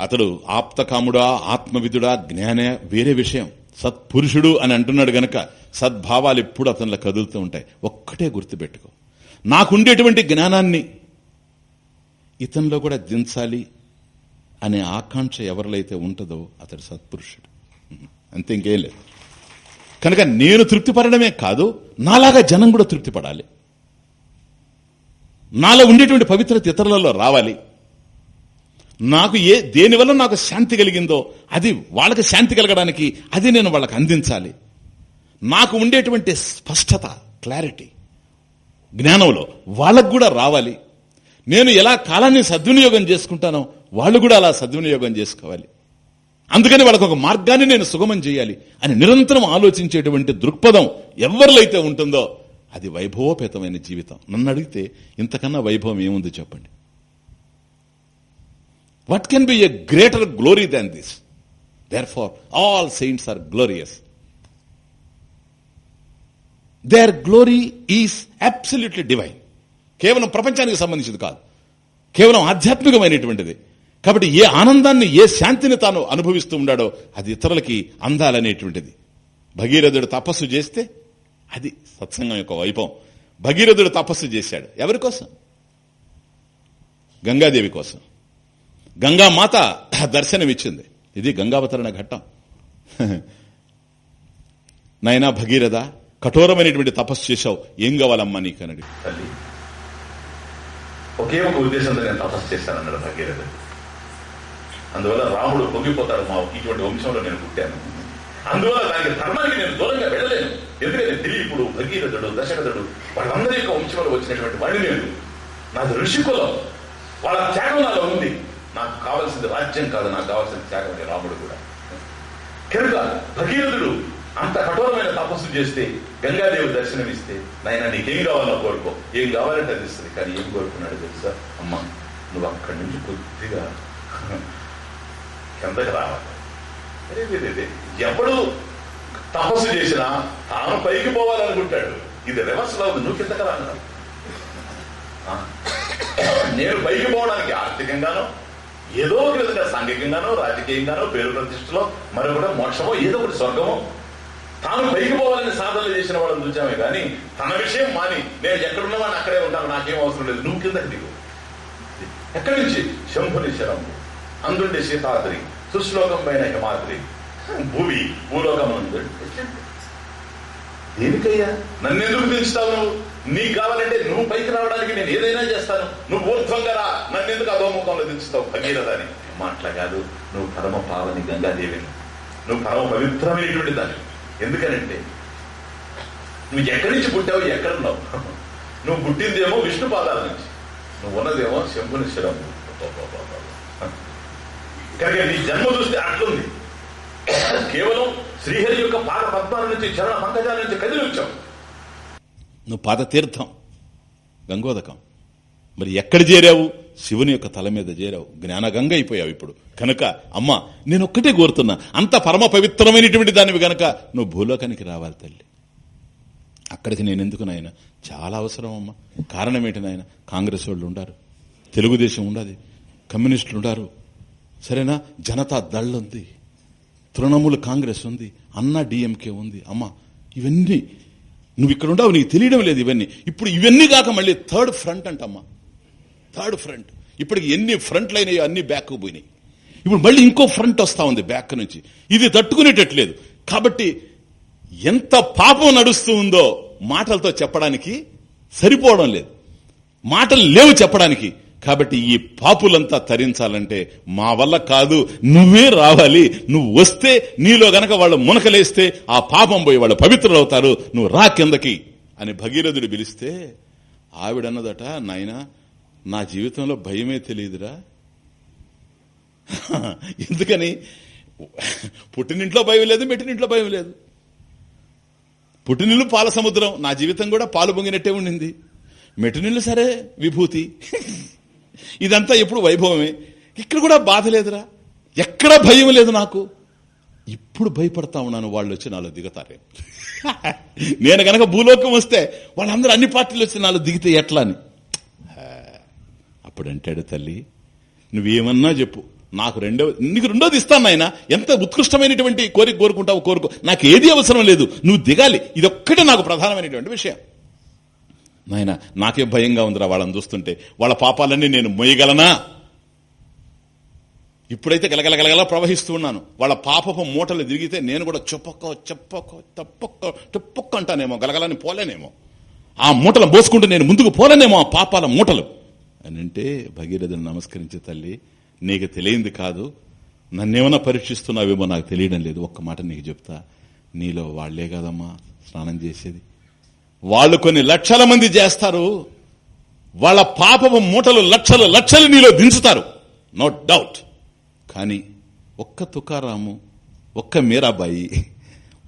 [SPEAKER 1] అతడు ఆప్తకాముడా ఆత్మవిధుడా జ్ఞానే వేరే విషయం. సత్పురుషుడు అని అంటున్నాడు గనక సద్భావాలు ఎప్పుడు అతనిలో కదులుతూ ఉంటాయి. ఒక్కటే గుర్తుపెట్టుకో. నాకుండేటువంటి జ్ఞానాన్ని ఇతనిలో కూడా దించాలి అనే ఆకాంక్ష ఎవరిలైతే ఉంటుందో అతడు సత్పురుషుడు. అంతే ఇంకేం లేదు. కనుక నేను తృప్తి పడడమే కాదు నాలాగా జనం కూడా తృప్తి పడాలి నాలో ఉండేటువంటి పవిత్రత ఇతరులలో రావాలి. నాకు ఏ దేనివల్ల నాకు శాంతి కలిగిందో అది వాళ్ళకి శాంతి కలగడానికి అది నేను వాళ్ళకి అందించాలి. నాకు ఉండేటువంటి స్పష్టత క్లారిటీ జ్ఞానంలో వాళ్ళకు కూడా రావాలి. నేను ఎలా కాలాన్ని సద్వినియోగం చేసుకుంటానో వాళ్ళు కూడా అలా సద్వినియోగం చేసుకోవాలి. అందుకని వాళ్ళకు ఒక మార్గాన్ని నేను సుగమం చేయాలి అని నిరంతరం ఆలోచించేటువంటి దృక్పథం ఎవరిలో అయితే ఉంటుందో అది వైభవోపేతమైన జీవితం. నన్ను అడిగితే ఇంతకన్నా వైభవం ఏముంది చెప్పండి. What can be a greater glory than this therefore all saints are glorious their glory is absolutely divine కేవలం ప్రపంచానికి సంబంధించింది కాదు. కేవలం ఆధ్యాత్మికమైనటువంటిది. కాబట్టి ఏ ఆనందాన్ని ఏ శాంతిని తాను అనుభవిస్తూ ఉన్నాడో అది ఇతరులకి అందాలనేటువంటిది. భగీరథుడు తపస్సు చేస్తే అది సత్సంగం యొక్క వైభవం. భగీరథుడు తపస్సు చేశాడు. ఎవరి కోసం? గంగాదేవి కోసం. గంగామాత దర్శనమిచ్చింది. ఇది గంగావతరణ ఘట్టం. నైనా భగీరథ కఠోరమైనటువంటి తపస్సు చేశావు. ఏం కావాలమ్మా నీకు అని
[SPEAKER 2] తల్లి ఒకే ఒక ఉద్దేశంతో నేను తపస్సు చేశానన్నాడు భగీరథ అందువల్ల రాముడు పొంగిపోతాడు మా ఇటువంటి వంశంలో నేను పుట్టాను. అందువల్ల దానికి ధర్మానికి నేను దూరంగా వెళ్ళలేను. ఎందుకంటే దిలీపుడు భగీరథుడు దశరథుడు వాళ్ళందరి యొక్క వంశంలో వచ్చినటువంటి వాడిని నేను. నాది ఋషికులం వాళ్ళ త్యాగం నాలో ఉంది. నాకు కావలసింది రాజ్యం కాదు నాకు కావాల్సింది త్యాగమని రాముడు కూడా. కనుక భగీరథుడు అంత కఠోరమైన తపస్సు చేస్తే గంగాదేవి దర్శనం ఇస్తే నాయన నీకేం కావాలో కోరుకో. ఏం కావాలంటే అది ఇస్తుంది. కానీ ఏం కోరుకున్నాడు తెలుసా? అమ్మ నువ్వు అక్కడి నుంచి కొద్దిగా కిందకి రావాలి. అరే ఎప్పుడు తపస్సు చేసినా తాను పైకి పోవాలనుకుంటాడు. ఇది రివర్స్లో నువ్వు కిందకి రాను. ఆ. నేను పైకి పోవడానికి ఆర్థికంగానో ఏదో ఒక విధంగా సాంఘికంగానో రాజకీయంగానో పేరు ప్రతిష్టలో మరొకటి మోక్షమో ఏదో ఒకటి స్వర్గమో తాను పైకి పోవాలని సాధనలు చేసిన వాళ్ళని చూచామే కానీ తన విషయం మాని నేను ఎక్కడున్నవాడిని అక్కడే ఉంటాను నాకేం అవసరం లేదు నువ్వు కిందకి దిగు. ఎక్కడి నుంచి? శంభుని శరం అందుండే సీతాద్రి సుశ్లోకం పైన హిమాద్రి. భూమి భూలోకం ఉంది దేనికయ్యా? నన్ను ఎందుకు పెంచుతావు నువ్వు? నీకు కావాలంటే నువ్వు పైకి రావడానికి నేను ఏదైనా చేస్తాను. నువ్వు ఊర్ధ్వంగా రా నన్ను ఎందుకు అధోముఖంలో దించుతావు? భగీరథని. మాట్లా కాదు నువ్వు పరమ పావని గంగాదేవిని. నువ్వు పరమ పవిత్రమైనటువంటి దాన్ని ఎందుకనంటే నువ్వు ఎక్కడి నుంచి పుట్టావు ఎక్కడున్నావు? నువ్వు పుట్టిందేమో విష్ణు పాదాల నుంచి. నువ్వు ఉన్నదేమో శంభుని శిరం కనుక నీ జన్మ చూస్తే అట్లుంది. కేవలం శ్రీహరి యొక్క పాద పద్మాల నుంచి చరణ పంకజాల నుంచి కదిలి వచ్చావు.
[SPEAKER 1] నువ్వు పాదతీర్థం గంగోదకం. మరి ఎక్కడ చేరావు? శివుని యొక్క తల మీద చేరావు. జ్ఞానగంగ అయిపోయావు ఇప్పుడు. కనుక అమ్మ నేను ఒక్కటే కోరుతున్నా అంత పరమ పవిత్రమైనటువంటి దానివి గనక నువ్వు భూలోకానికి రావాలి తల్లి. అక్కడికి నేను ఎందుకు నాయన? చాలా అవసరం అమ్మా. కారణం ఏంటి నాయన? కాంగ్రెస్ వాళ్ళు ఉండారు. తెలుగుదేశం ఉండదు. కమ్యూనిస్టులు ఉండారు. సరేనా? జనతా దళ్ ఉంది. తృణమూల కాంగ్రెస్ ఉంది. అన్నా డిఎంకే ఉంది. అమ్మా ఇవన్నీ నువ్వు ఇక్కడ ఉండవు నీకు తెలియడం లేదు ఇవన్నీ. ఇప్పుడు ఇవన్నీ కాక మళ్ళీ థర్డ్ ఫ్రంట్ అంటమ్మా. Third front. ఇప్పటికి ఎన్ని ఫ్రంట్లు అయినాయో అన్ని బ్యాక్ పోయినాయి. ఇప్పుడు మళ్ళీ ఇంకో ఫ్రంట్ వస్తా ఉంది బ్యాక్ నుంచి. ఇది తట్టుకునేటట్లేదు. కాబట్టి ఎంత పాపం నడుస్తూ ఉందో మాటలతో చెప్పడానికి సరిపోవడం లేదు. మాటలు లేవు చెప్పడానికి. కాబట్టి ఈ పాపులంతా తరించాలంటే మా వల్ల కాదు నువ్వే రావాలి. నువ్వు వస్తే నీలో గనక వాళ్ళు మునకలేస్తే ఆ పాపం పోయి వాళ్ళు పవిత్రులవుతారు. నువ్వు రా కిందకి అని భగీరథుడు పిలిస్తే ఆవిడన్నదట నాయనా నా జీవితంలో భయమే తెలియదురా. ఎందుకని? పుట్టినింట్లో భయం లేదు మెట్టినింట్లో భయం లేదు. పుట్టినిల్లు పాల సముద్రం నా జీవితం కూడా పాలు పొంగినట్టే ఉండింది. మెట్టినిల్లు సరే విభూతి. ఇదంతా ఎప్పుడు వైభవమే? ఇక్కడ కూడా బాధ లేదురా? ఎక్కడ భయం లేదు నాకు? ఇప్పుడు భయపడతా ఉన్నాను వాళ్ళు వచ్చి నాలో దిగుతారే. నేను గనక భూలోకం వస్తే వాళ్ళందరూ అన్ని పార్టీలు వచ్చి నాలో దిగితే ఎట్లా అని. అప్పుడు అంటాడు తల్లి నువ్వేమన్నా చెప్పు. నాకు రెండవ నీకు రెండోది ఇస్తాను ఆయన ఎంత ఉత్కృష్టమైనటువంటి కోరిక కోరుకుంటావు కోరుకో. నాకు ఏది అవసరం లేదు. నువ్వు దిగాలి. ఇదొక్కటే నాకు ప్రధానమైనటువంటి విషయం. నాయన నాకే భయంగా ఉందిరా వాళ్ళని చూస్తుంటే. వాళ్ళ పాపాలన్నీ నేను మొయ్యగలనా? ఇప్పుడైతే గలగలగలగల ప్రవహిస్తూ ఉన్నాను. వాళ్ళ పాపపు మూటలు తిరిగితే నేను కూడా చెప్పొక్క చెప్పొక్క తప్పొక్క చెప్పొక్క అంటానేమో గలగలని పోలేనేమో. ఆ మూటలు మోసుకుంటూ నేను ముందుకు పోలేనేమో ఆ పాపాల మూటలు. అని అంటే భగీరథుని నమస్కరించే తల్లి నీకు తెలియంది కాదు. నన్నేమన్నా పరీక్షిస్తున్నావేమో నాకు తెలియడం లేదు. ఒక్క మాట నీకు చెప్తా. నీలో వాళ్ళే కదమ్మా స్నానం చేసేది. వాళ్ళు కొన్ని లక్షల మంది చేస్తారు. వాళ్ళ పాపము మూటలు లక్షలు లక్షలు నీలో దించుతారు. నో డౌట్ కానీ ఒక్క తుకారాము ఒక్క మీరాబాయి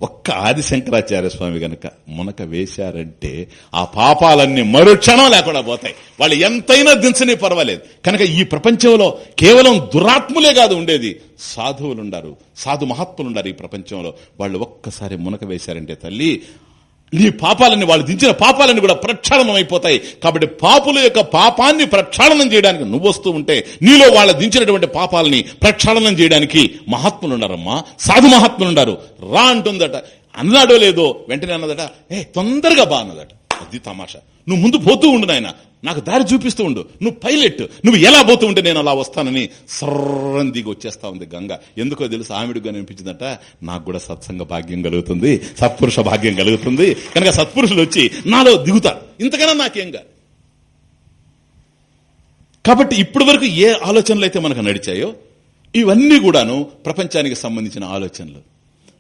[SPEAKER 1] ఒక్క ఆదిశంకరాచార్య స్వామి గనక మునక వేశారంటే ఆ పాపాలన్నీ మరుక్షణం లేకుండా పోతాయి. వాళ్ళు ఎంతైనా దించని పర్వాలేదు. కనుక ఈ ప్రపంచంలో కేవలం దురాత్ములే కాదు ఉండేది. సాధువులు ఉండారు సాధు మహాత్ములు ఉండారు ఈ ప్రపంచంలో. వాళ్ళు ఒక్కసారి మునక వేశారంటే తల్లి నీ పాపాలని వాళ్ళు దించిన పాపాలని కూడా ప్రక్షాళనం అయిపోతాయి. కాబట్టి పాపుల యొక్క పాపాన్ని ప్రక్షాళనం చేయడానికి నువ్వు వస్తూ ఉంటే నీలో వాళ్ళ దించినటువంటి పాపాలని ప్రక్షాళనం చేయడానికి మహాత్ములు ఉన్నారమ్మా సాధు మహాత్ములు ఉన్నారు రా అంటుందట. అన్నాడో లేదో వెంటనే అన్నదట ఏ తొందరగా బా అన్నదట. అది తమాషా. నువ్వు ముందు పోతూ ఉండు నాయన. నాకు దారి చూపిస్తూ ఉండు. నువ్వు పైలట్ నువ్వు ఎలా పోతూ ఉంటే నేను అలా వస్తానని సర్రం దిగి వచ్చేస్తా ఉంది గంగ. ఎందుకో తెలుసు? ఆమెడుగా అనిపించిందట నాకు కూడా సత్సంగ భాగ్యం కలుగుతుంది సత్పురుష భాగ్యం కలుగుతుంది. కనుక సత్పురుషులు వచ్చి నాలో దిగుతారు. ఇంతకన్నా నాకేం కాదు. కాబట్టి ఇప్పటి వరకు ఏ ఆలోచనలు అయితే మనకు నడిచాయో ఇవన్నీ కూడాను ప్రపంచానికి సంబంధించిన ఆలోచనలు.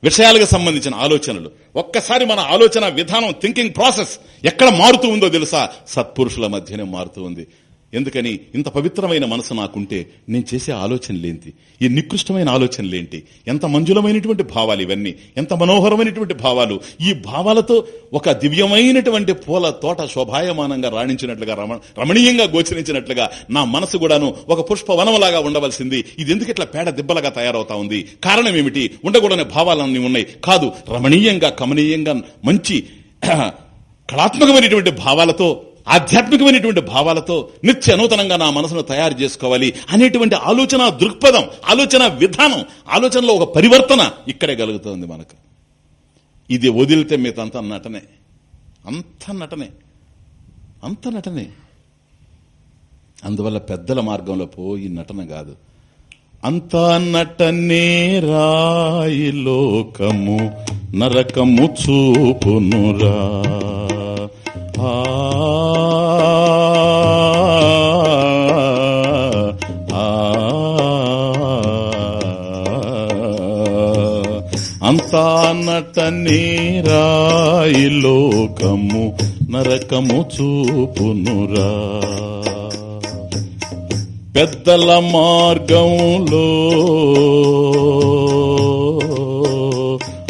[SPEAKER 1] విషయాలకు సంబంధించిన ఆలోచనలు. ఒక్కసారి మన ఆలోచన విధానం థింకింగ్ ప్రాసెస్ ఎక్కడ మారుతూ ఉందో తెలుసా? సత్పురుషుల మధ్యనే మారుతూ ఉంది. ఎందుకని ఇంత పవిత్రమైన మనసు నాకుంటే నేను చేసే ఆలోచనలేంటి? ఈ నికృష్టమైన ఆలోచనలేంటి? ఎంత మంజులమైనటువంటి భావాలు ఇవన్నీ? ఎంత మనోహరమైనటువంటి భావాలు? ఈ భావాలతో ఒక దివ్యమైనటువంటి పూల తోట శోభాయమానంగా రాణించినట్లుగా రమణీయంగా గోచరించినట్లుగా నా మనసు కూడాను ఒక పుష్పవనంలాగా ఉండవలసింది. ఇది ఎందుకు ఇట్లా పేడ దిబ్బలుగా తయారవుతా ఉంది? కారణం ఏమిటి? ఉండకూడని భావాలన్నీ ఉన్నాయి. కాదు రమణీయంగా కమనీయంగా మంచి కళాత్మకమైనటువంటి భావాలతో ఆధ్యాత్మికమైనటువంటి భావాలతో నిత్య నూతనంగా నా మనసును తయారు చేసుకోవాలి అనేటువంటి ఆలోచన దృక్పథం ఆలోచన విధానం ఆలోచనలో ఒక పరివర్తన ఇక్కడే కలుగుతుంది మనకు. ఇది వదిలితే మీతంతా నటనే. అంత నటనే. అంత నటనే. అందువల్ల పెద్దల మార్గంలో పోయి నటన కాదు. అంతా నటనే రాయి లోకము నరకము చూపునురా అంతా నట నేరాయి లోకము నరకము చూపునురా. పెద్దల మార్గంలో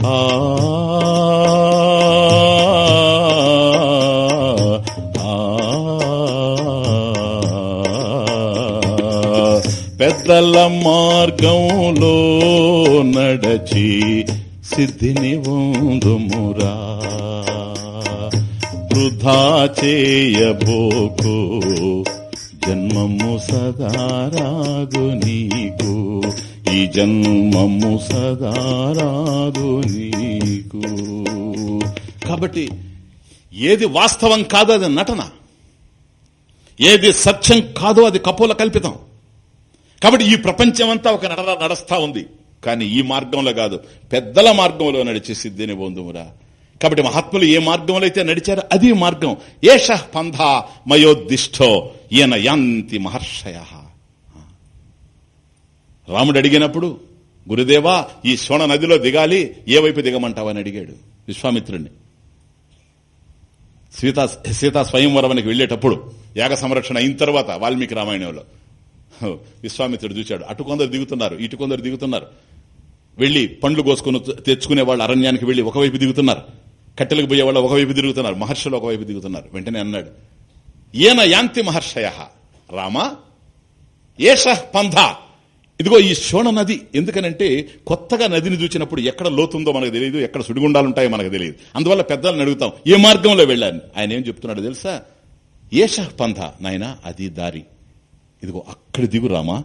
[SPEAKER 1] ఆ పెద్దల మార్గంలో నడచి సిద్ధిని ఉందుమురా వృధా చేయబోకు జన్మము సదారాగు నీకు ఈ జన్మము సదారాగు నీకు. కాబట్టి ఏది వాస్తవం కాదో అది నటన. ఏది సత్యం కాదో అది కపోల కల్పితం. కాబట్టి ఈ ప్రపంచం అంతా ఒక నటన నడుస్తా ఉంది. కానీ ఈ మార్గంలో కాదు. పెద్దల మార్గంలో నడిచి సిద్ధిని పొందుమురా. కాబట్టి మహాత్ములు ఏ మార్గంలో అయితే నడిచారో అది మార్గం. ఏష పంధ మయోద్దిష్టో ఈయన యాంతి మహర్షయ. రాముడు అడిగినప్పుడు గురుదేవా ఈ శోణ నదిలో దిగాలి ఏ వైపు దిగమంటావని అడిగాడు విశ్వామిత్రుణ్ణి. సీతా సీతా స్వయంవరానికి వెళ్ళేటప్పుడు యాగ సంరక్షణ అయిన తర్వాత వాల్మీకి రామాయణంలో. విశ్వామిత్రుడు చూశాడు. అటు కొందరు దిగుతున్నారు ఇటు కొందరు దిగుతున్నారు. వెళ్ళి పండ్లు కోసుకుని తెచ్చుకునే వాళ్ళు అరణ్యానికి వెళ్ళి ఒకవైపు దిగుతున్నారు. కట్టెలకు పోయే వాళ్ళు ఒకవైపు దిగుతున్నారు. మహర్షులు ఒకవైపు దిగుతున్నారు. వెంటనే అన్నాడు ఈయన యాంతి మహర్షయ? రామా? ఏష పంధ? ఇదిగో ఈ శోణ నది ఎందుకనంటే కొత్తగా నదిని చూసినప్పుడు ఎక్కడ లోతుందో మనకు తెలియదు ఎక్కడ సుడిగుండాలుంటాయో మనకు తెలియదు. అందువల్ల పెద్దలను అడుగుతాం ఏ మార్గంలో వెళ్ళాను ఆయన ఏం చెప్తున్నాడు తెలుసా? ఏష పంధ. నాయనా అది దారి. ఇదిగో అక్కడ దిగు రామా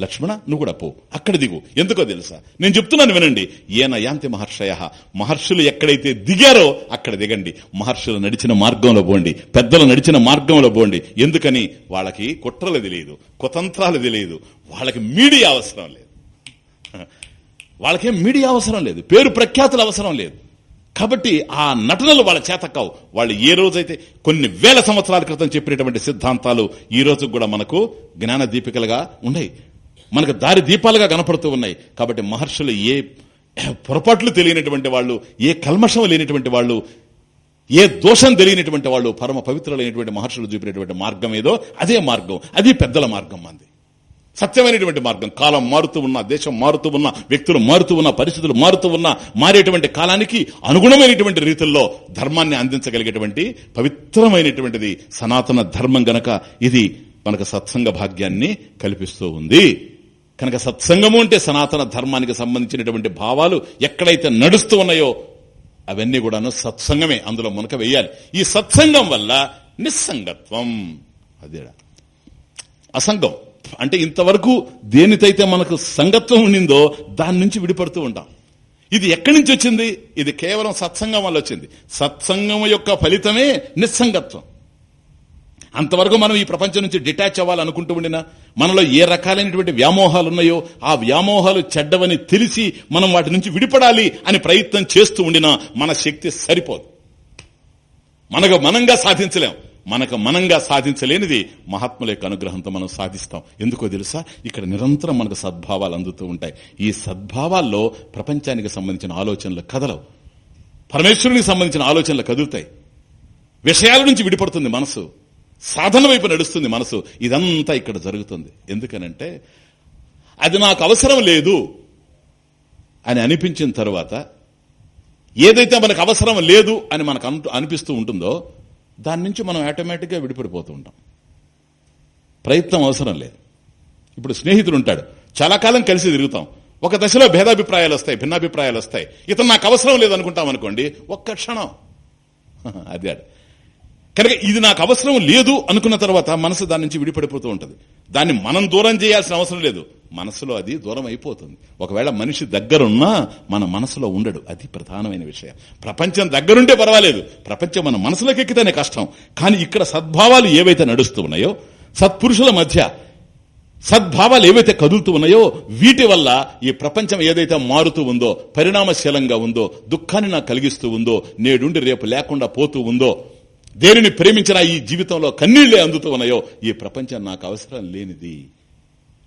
[SPEAKER 1] లక్ష్మణ నువ్వు కూడా పో. అక్కడ దిగు. ఎందుకో తెలుసా? నేను చెప్తున్నాను వినండి. ఏన యాంతి మహర్షయ. మహర్షులు ఎక్కడైతే దిగారో అక్కడ దిగండి. మహర్షులు నడిచిన మార్గంలో పోండి. పెద్దలు నడిచిన మార్గంలో పోండి. ఎందుకని? వాళ్ళకి కుట్రలు తెలియదు. కుతంత్రాలు తెలియదు. వాళ్ళకి మీడియా అవసరం లేదు. వాళ్ళకేం మీడియా అవసరం లేదు. పేరు ప్రఖ్యాతులు అవసరం లేదు. కాబట్టి ఆ నటనలు వాళ్ళ చేత కావు. వాళ్ళు ఏ రోజైతే కొన్ని వేల సంవత్సరాల క్రితం చెప్పినటువంటి సిద్ధాంతాలు ఈ రోజు కూడా మనకు జ్ఞాన దీపికలుగా ఉన్నాయి. మనకు దారి దీపాలుగా కనపడుతూ ఉన్నాయి. కాబట్టి మహర్షులు ఏ పొరపాట్లు తెలియనటువంటి వాళ్ళు ఏ కల్మషం లేనటువంటి వాళ్ళు ఏ దోషం తెలియనటువంటి వాళ్ళు పరమ పవిత్రులైనటువంటి మహర్షులు చూపినటువంటి మార్గం ఏదో అదే మార్గం. అది పెద్దల మార్గం మంది సత్యమైనటువంటి మార్గం. కాలం మారుతూ ఉన్నా దేశం మారుతూ ఉన్నా వ్యక్తులు మారుతూ ఉన్నా పరిస్థితులు మారుతూ ఉన్నా మారేటువంటి కాలానికి అనుగుణమైనటువంటి రీతుల్లో ధర్మాన్ని అందించగలిగేటువంటి పవిత్రమైనటువంటిది సనాతన ధర్మం గనక ఇది మనకు సత్సంగ భాగ్యాన్ని కల్పిస్తూ ఉంది. కనుక సత్సంగము అంటే సనాతన ధర్మానికి సంబంధించినటువంటి భావాలు ఎక్కడైతే నడుస్తూ ఉన్నాయో అవన్నీ కూడాను సత్సంగమే. అందులో మునక వేయాలి. ఈ సత్సంగం వల్ల నిస్సంగత్వం. అదేడా అసంగం. అంటే ఇంతవరకు దేనితైతే మనకు సంగత్వం ఉండిందో దాని నుంచి విడిపడుతూ ఉంటాం. ఇది ఎక్కడి నుంచి వచ్చింది? ఇది కేవలం సత్సంగం వల్ల వచ్చింది. సత్సంగం యొక్క ఫలితమే నిస్సంగత్వం. అంతవరకు మనం ఈ ప్రపంచం నుంచి డిటాచ్ అవ్వాలనుకుంటూ ఉండినా మనలో ఏ రకాలైనటువంటి వ్యామోహాలు ఉన్నాయో ఆ వ్యామోహాలు చెడ్డవని తెలిసి మనం వాటి నుంచి విడిపడాలి అని ప్రయత్నం చేస్తూ ఉండినా మన శక్తి సరిపోదు. మనకు మనంగా సాధించలేం. మనకు మనంగా సాధించలేనిది మహాత్ముల యొక్క అనుగ్రహంతో మనం సాధిస్తాం. ఎందుకో తెలుసా? ఇక్కడ నిరంతరం మనకు సద్భావాలు అందుతూ ఉంటాయి. ఈ సద్భావాల్లో ప్రపంచానికి సంబంధించిన ఆలోచనలు కదలవు. పరమేశ్వరునికి సంబంధించిన ఆలోచనలు కదులుతాయి. విషయాల నుంచి విడిపడుతుంది మనసు. సాధన వైపు నడుస్తుంది మనసు. ఇదంతా ఇక్కడ జరుగుతుంది. ఎందుకనంటే అది నాకు అవసరం లేదు అని అనిపించిన తర్వాత ఏదైతే మనకు అవసరం లేదు అని మనకు అనిపిస్తూ ఉంటుందో దాని నుంచి మనం ఆటోమేటిక్గా విడిపడిపోతూ ఉంటాం. ప్రయత్నం అవసరం లేదు. ఇప్పుడు స్నేహితుడు ఉంటాడు. చాలా కాలం కలిసి తిరుగుతాం. ఒక దశలో భేదాభిప్రాయాలు వస్తాయి భిన్నాభిప్రాయాలు వస్తాయి. ఇతను నాకు అవసరం లేదు అనుకుంటాం అనుకోండి ఒక్క క్షణం. అది అది. కనుక ఇది నాకు అవసరం లేదు అనుకున్న తర్వాత మనసు దాని నుంచి విడిపడిపోతూ ఉంటుంది. దాన్ని మనం దూరం చేయాల్సిన అవసరం లేదు. మనసులో అది దూరం అయిపోతుంది. ఒకవేళ మనిషి దగ్గరున్నా మన మనసులో ఉండడు. అది ప్రధానమైన విషయం. ప్రపంచం దగ్గరుంటే పర్వాలేదు. ప్రపంచం మన మనసులోకి ఎక్కితేనే కష్టం. కానీ ఇక్కడ సద్భావాలు ఏవైతే నడుస్తూ ఉన్నాయో సత్పురుషుల మధ్య సద్భావాలు ఏవైతే కదులుతూ ఉన్నాయో వీటి వల్ల ఈ ప్రపంచం ఏదైతే మారుతూ ఉందో పరిణామశీలంగా ఉందో దుఃఖాన్ని నాకు కలిగిస్తూ ఉందో నేడుండి రేపు లేకుండా పోతూ ఉందో దేనిని ప్రేమించినా ఈ జీవితంలో కన్నీళ్ళే అందుతూ ఉన్నాయో ఈ ప్రపంచం నాకు అవసరం లేనిది.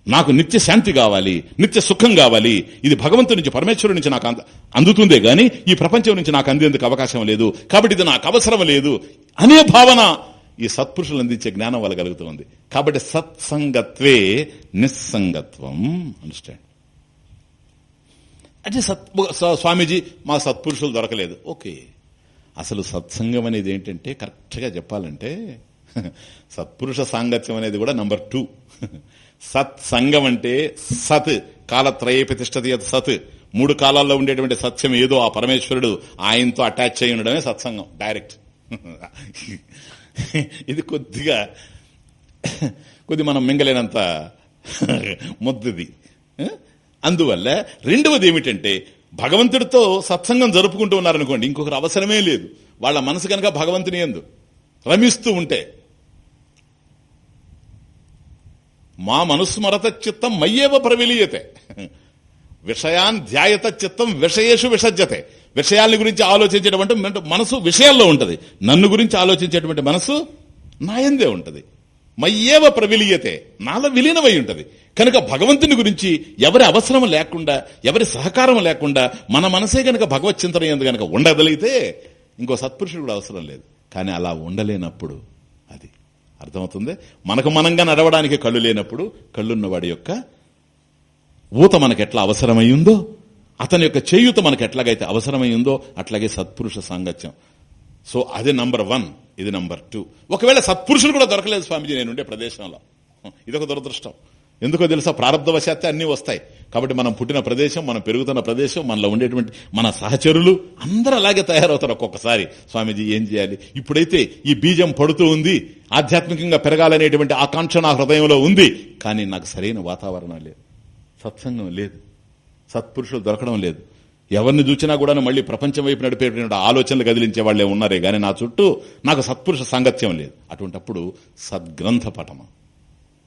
[SPEAKER 1] నాకు నిత్య శాంతి కావాలి నిత్య సుఖం కావాలి. ఇది భగవంతుడి నుంచి పరమేశ్వరుడి నుంచి నాకు అందుతుందే గాని ఈ ప్రపంచం నుంచి నాకు అందేందుకు అవకాశం లేదు. కాబట్టి ఇది నాకు అవసరం లేదు అనే భావన ఈ సత్పురుషులు అందించే జ్ఞానం వల్ల కలుగుతుంది. కాబట్టి సత్సంగత్వే నిస్సంగత్వం. అండర్స్టాండ్ అంటే సత్ స్వామీజీ మా సత్పురుషులు దొరకలేదు. ఓకే. అసలు సత్సంగం అనేది ఏంటంటే కరెక్ట్గా చెప్పాలంటే సత్పురుష సాంగత్యం అనేది కూడా నంబర్ టూ. సత్సంగం అంటే సత్ కాలత్రయ ప్రతిష్టతి సత్. మూడు కాలాల్లో ఉండేటువంటి సత్యం ఏదో ఆ పరమేశ్వరుడు ఆయనతో అటాచ్ అయి ఉండడమే సత్సంగం డైరెక్ట్. ఇది కొద్దిగా కొద్ది మనం మింగలేనంత ముద్దది. అందువల్ల రెండవది ఏమిటంటే భగవంతుడితో సత్సంగం జరుపుకుంటూ ఉన్నారనుకోండి ఇంకొకరు అవసరమే లేదు. వాళ్ళ మనసు కనుక భగవంతుని ఎందు రమిస్తూ ఉంటే మా మనస్మరత చిత్తం మయ్యేవ ప్రవిలీయతే. విషయాన్ ధ్యాయత చిత్తం విషయేషు విషజ్జతే విషయాల గురించి ఆలోచించేటువంటి మనసు విషయాల్లో ఉంటుంది. నన్ను గురించి ఆలోచించేటువంటి మనసు నాయందే ఉంటుంది. మయ్యేవ ప్రవిలీయతే. నాలో విలీనమై ఉంటది. కనుక భగవంతుని గురించి ఎవరి అవసరం లేకుండా ఎవరి సహకారం లేకుండా మన మనసే గనక భగవత్ చింతన ఎందు గనక ఉండగలిగితే ఇంకో సత్పురుషుడు కూడా అవసరం లేదు. కానీ అలా ఉండలేనప్పుడు అది అర్థమవుతుంది. మనకు మనంగా నడవడానికి కళ్ళు లేనప్పుడు కళ్ళున్నవాడి యొక్క ఊత మనకు ఎట్లా అవసరమైందో అతని యొక్క చేయూత మనకు ఎట్లాగైతే అవసరమైందో అట్లాగే సత్పురుష సాంగత్యం. సో అది నంబర్ వన్ ఇది నంబర్ టూ. ఒకవేళ సత్పురుషులు కూడా దొరకలేదు స్వామిజీ నేను ఉండే ప్రదేశంలో. ఇదొక దురదృష్టం. ఎందుకో తెలుసా ప్రారంభవశాత్తే అన్నీ వస్తాయి. కాబట్టి మనం పుట్టిన ప్రదేశం మనం పెరుగుతున్న ప్రదేశం మనలో ఉండేటువంటి మన సహచరులు అందరూ అలాగే తయారవుతారు ఒక్కొక్కసారి. స్వామీజీ ఏం చేయాలి? ఇప్పుడైతే ఈ బీజం పడుతూ ఉంది ఆధ్యాత్మికంగా పెరగాలనేటువంటి ఆకాంక్ష నా హృదయంలో ఉంది కానీ నాకు సరైన వాతావరణం లేదు. సత్సంగం లేదు. సత్పురుషులు దొరకడం లేదు. ఎవరిని చూచినా కూడా మళ్ళీ ప్రపంచం వైపు నడిపేటువంటి ఆలోచనలు కదిలించే వాళ్ళే ఉన్నారే గాని నా చుట్టూ నాకు సత్పురుష సాంగత్యం లేదు. అటువంటప్పుడు సద్గ్రంథ పఠనం.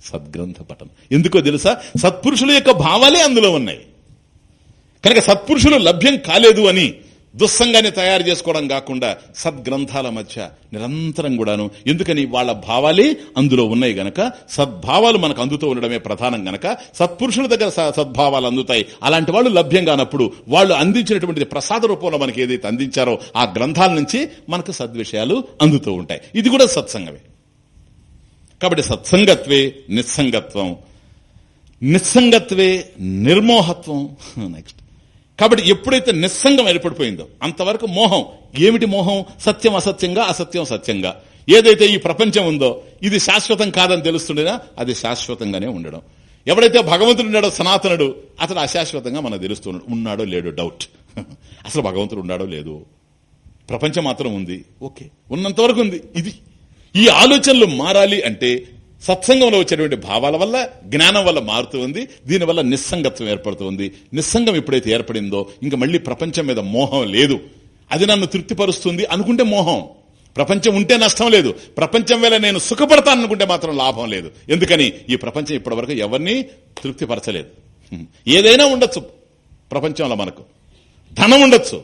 [SPEAKER 1] సద్గ్రంథ పఠనం. ఎందుకో తెలుసా? సత్పురుషుల యొక్క భావాలే అందులో ఉన్నాయి. కనుక సత్పురుషులు లభ్యం కాలేదు అని దుస్సంగాన్ని తయారు చేసుకోవడం కాకుండా సద్గ్రంథాల మధ్య నిరంతరం కూడాను. ఎందుకని? వాళ్ళ భావాలే అందులో ఉన్నాయి గనక. సద్భావాలు మనకు అందుతూ ఉండడమే ప్రధానం గనక. సత్పురుషుల దగ్గర సద్భావాలు అందుతాయి. అలాంటి వాళ్ళు లభ్యం కానప్పుడు వాళ్ళు అందించినటువంటి ప్రసాద రూపంలో మనకి ఏదైతే అందించారో ఆ గ్రంథాల నుంచి మనకు సద్విషయాలు అందుతూ ఉంటాయి. ఇది కూడా సత్సంగమే. కాబట్టి సత్సంగత్వే నిస్సంగత్వం. నిస్సంగత్వే నిర్మోహత్వం. నెక్స్ట్. కాబట్టి ఎప్పుడైతే నిస్సంగం ఏర్పడిపోయిందో అంతవరకు మోహం. ఏమిటి మోహం? సత్యం అసత్యంగా అసత్యం సత్యంగా. ఏదైతే ఈ ప్రపంచం ఉందో ఇది శాశ్వతం కాదని తెలుస్తుండేనా? అది శాశ్వతంగానే ఉండడం. ఎవడైతే భగవంతుడు ఉన్నాడో సనాతనుడు అతడు అశాశ్వతంగా మనకు తెలుస్తున్నాడు ఉన్నాడో లేడో డౌట్. అసలు భగవంతుడు ఉన్నాడో లేదో. ప్రపంచం మాత్రం ఉంది. ఓకే. ఉన్నంతవరకు ఉంది. ఇది. ఈ ఆలోచనలు మారాలి అంటే సత్సంగంలో వచ్చేటువంటి భావాల వల్ల జ్ఞానం వల్ల మారుతూ ఉంది. దీనివల్ల నిస్సంగత్వం ఏర్పడుతుంది నిస్సంగం ఎప్పుడైతే ఏర్పడిందో ఇంకా మళ్ళీ ప్రపంచం మీద మోహం లేదు. అది నన్ను తృప్తిపరుస్తుంది అనుకుంటే మోహం. ప్రపంచం ఉంటే నష్టం లేదు. ప్రపంచం వేళ నేను సుఖపడతాను అనుకుంటే మాత్రం లాభం లేదు. ఎందుకని? ఈ ప్రపంచం ఇప్పటివరకు ఎవరిని తృప్తిపరచలేదు. ఏదైనా ఉండొచ్చు. ప్రపంచంలో మనకు. ధనం ఉండొచ్చు.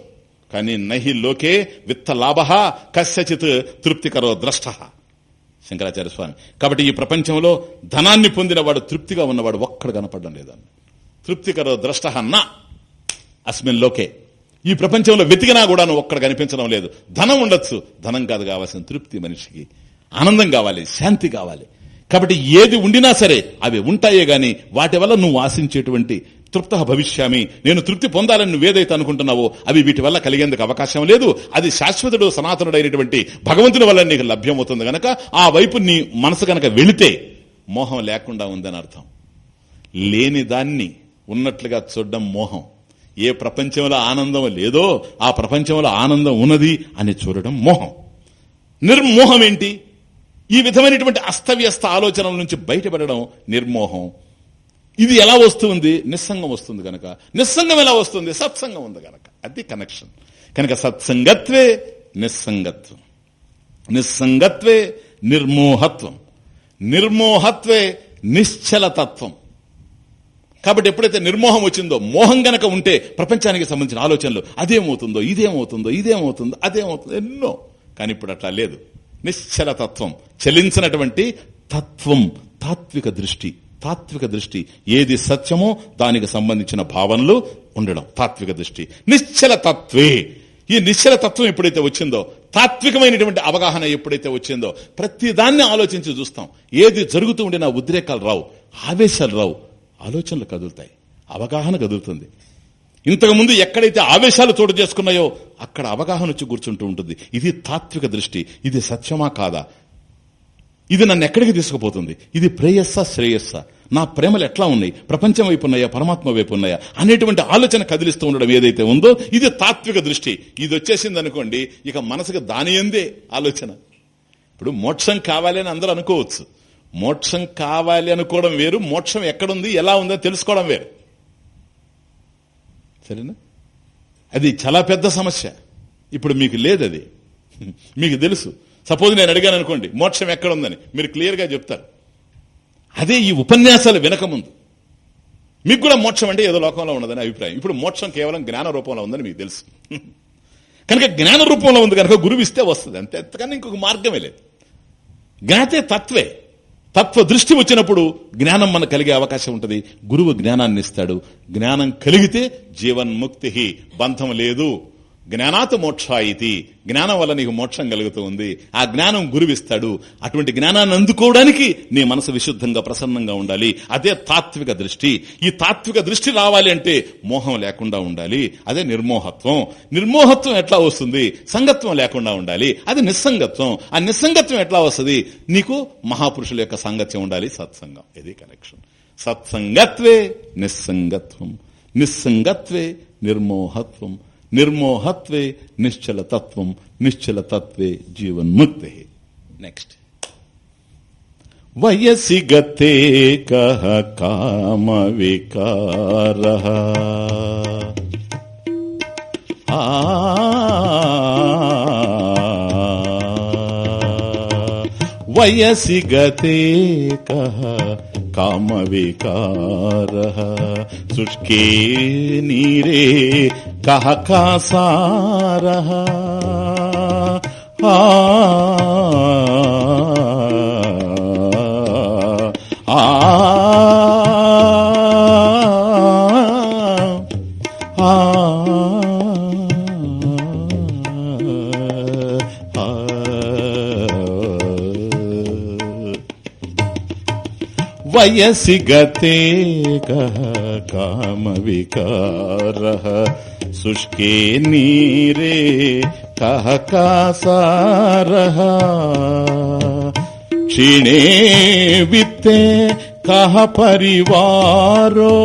[SPEAKER 1] కానీ నహి లోకే విత్త లాభ కస్యచిత్ తృప్తికరో ద్రష్ట. శంకరాచార్య స్వామి. కాబట్టి ఈ ప్రపంచంలో ధనాన్ని పొందిన వాడు తృప్తిగా ఉన్నవాడు ఒక్కడు కనపడడం లేదన్న తృప్తికర ద్రష్ట నా అస్మిన్ లోకే. ఈ ప్రపంచంలో వెతికినా కూడా ఒక్కడ కనిపించడం లేదు. ధనం ఉండొచ్చు. ధనం కాదు కావాల్సిన తృప్తి మనిషికి. ఆనందం కావాలి. శాంతి కావాలి. కాబట్టి ఏది ఉండినా సరే అవి ఉంటాయే గాని వాటి వల్ల నువ్వు ఆశించేటువంటి తృప్త భవిష్యామి. నేను తృప్తి పొందాలని నువ్వేదైతే అనుకుంటున్నావో అవి వీటి వల్ల కలిగేందుకు అవకాశం లేదు. అది శాశ్వతుడు సనాతనుడైనటువంటి భగవంతుని వల్ల నీకు లభ్యమవుతుంది గనక ఆ వైపు నీ మనసు గనక వెళితే మోహం లేకుండా ఉందని అర్థం. లేని దాన్ని ఉన్నట్లుగా చూడడం మోహం. ఏ ప్రపంచంలో ఆనందం లేదో ఆ ప్రపంచంలో ఆనందం ఉన్నది అని చూడడం మోహం. నిర్మోహం ఏంటి ఈ విధమైనటువంటి అస్తవ్యస్త ఆలోచనల నుంచి బయటపడడం నిర్మోహం. ఇది ఎలా వస్తుంది? నిస్సంగం వస్తుంది కనుక నిస్సంగం ఎలా వస్తుంది? సత్సంగం ఉంది కనుక అది కనెక్షన్ కనుక సత్సంగత్వే నిస్సంగత్వం. నిస్సంగత్వే నిర్మోహత్వం. నిర్మోహత్వే నిశ్చలతత్వం. కాబట్టి ఎప్పుడైతే నిర్మోహం వచ్చిందో మోహం గనక ఉంటే ప్రపంచానికి సంబంధించిన ఆలోచనలు అదేమవుతుందో ఇదేమవుతుందో ఇదేమవుతుందో అదేమవుతుందో ఎన్నో. కానీ ఇప్పుడు అట్లా లేదు. నిశ్చల తత్వం చలించినటువంటి తత్వం తాత్విక దృష్టి. తాత్విక దృష్టి ఏది సత్యమో దానికి సంబంధించిన భావనలు ఉండడం. తాత్విక దృష్టి. నిశ్చల తత్వే. ఈ నిశ్చల తత్వం ఎప్పుడైతే వచ్చిందో తాత్వికమైనటువంటి అవగాహన ఎప్పుడైతే వచ్చిందో ప్రతిదాన్ని ఆలోచించి చూస్తాం. ఏది జరుగుతూ ఉండే నా ఉద్రేకాలు రావు ఆవేశాలు రావు ఆలోచనలు కదులుతాయి అవగాహన కదులుతుంది. ఇంతకుముందు ఎక్కడైతే ఆవేశాలు చోటు చేసుకున్నాయో అక్కడ అవగాహన వచ్చి కూర్చుంటూ ఉంటుంది. ఇది తాత్విక దృష్టి ఇది సత్యమా కాదా? ఇది నన్ను ఎక్కడికి తీసుకుపోతుంది? ఇది ప్రేయస్సా శ్రేయస్సా? నా ప్రేమలు ఎట్లా ఉన్నాయి? ప్రపంచం వైపు ఉన్నాయా? పరమాత్మ వైపు ఉన్నాయా? అనేటువంటి ఆలోచన కదిలిస్తూ ఉండడం ఏదైతే ఉందో ఇది తాత్విక దృష్టి. ఇది వచ్చేసింది అనుకోండి ఇక మనసుకు దాని ఎందే ఆలోచన. ఇప్పుడు మోక్షం కావాలి అని అందరూ అనుకోవచ్చు. మోక్షం కావాలి అనుకోవడం వేరు మోక్షం ఎక్కడుంది ఎలా ఉందో తెలుసుకోవడం వేరు. సరేనా? అది చాలా పెద్ద సమస్య. ఇప్పుడు మీకు లేదు అది మీకు తెలుసు. సపోజ్ నేను అడిగాను అనుకోండి మోక్షం ఎక్కడ ఉందని మీరు క్లియర్గా చెప్తారు. అదే ఈ ఉపన్యాసాలు వినకముందు మీకు కూడా మోక్షం అంటే ఏదో లోకంలో ఉన్నదని అభిప్రాయం. ఇప్పుడు మోక్షం కేవలం జ్ఞాన రూపంలో ఉందని మీకు తెలుసు. కనుక జ్ఞాన రూపంలో ఉంది కనుక గురువు ఇస్తే వస్తుంది. అంతే. అంతకన్నా ఇంకొక మార్గమే లేదు. జ్ఞాతే తత్వే. తత్వ దృష్టి వచ్చినప్పుడు జ్ఞానం మనకు కలిగే అవకాశం ఉంటుంది. గురువు జ్ఞానాన్ని ఇస్తాడు. జ్ఞానం కలిగితే జీవన్ముక్తి బంధం లేదు. జ్ఞానాత్ మోక్షాయితి జ్ఞానం వల్ల నీకు మోక్షం కలుగుతూ ఉంది ఆ జ్ఞానం గురువిస్తాడు. అటువంటి జ్ఞానాన్ని అందుకోవడానికి నీ మనసు విశుద్ధంగా ప్రసన్నంగా ఉండాలి. అదే తాత్విక దృష్టి. ఈ తాత్విక దృష్టి రావాలి అంటే మోహం లేకుండా ఉండాలి. అదే నిర్మోహత్వం. నిర్మోహత్వం ఎట్లా వస్తుంది? సంగత్వం లేకుండా ఉండాలి. అది నిస్సంగత్వం. ఆ నిస్సంగత్వం ఎట్లా వస్తుంది? నీకు మహాపురుషుల యొక్క సాంగత్యం ఉండాలి. సత్సంగం. ఇది కనెక్షన్. సత్సంగత్వే నిస్సంగత్వం. నిస్సంగత్వే నిర్మోహత్వం. నిర్మోహత్వే నిశ్చల తత్వం నిశ్చల తత్వే జీవన్ముక్తి నెక్స్ట్ వయసి గతే కహ కామ వికార వయసి గతే కహ काम विकारः शुष्के नीरे कः का सारः आ, आ, आ, వయసి గతే కామ వికార శుష్కే నీరే కహ కాసార క్షీణే విత్తే కహ పరివారో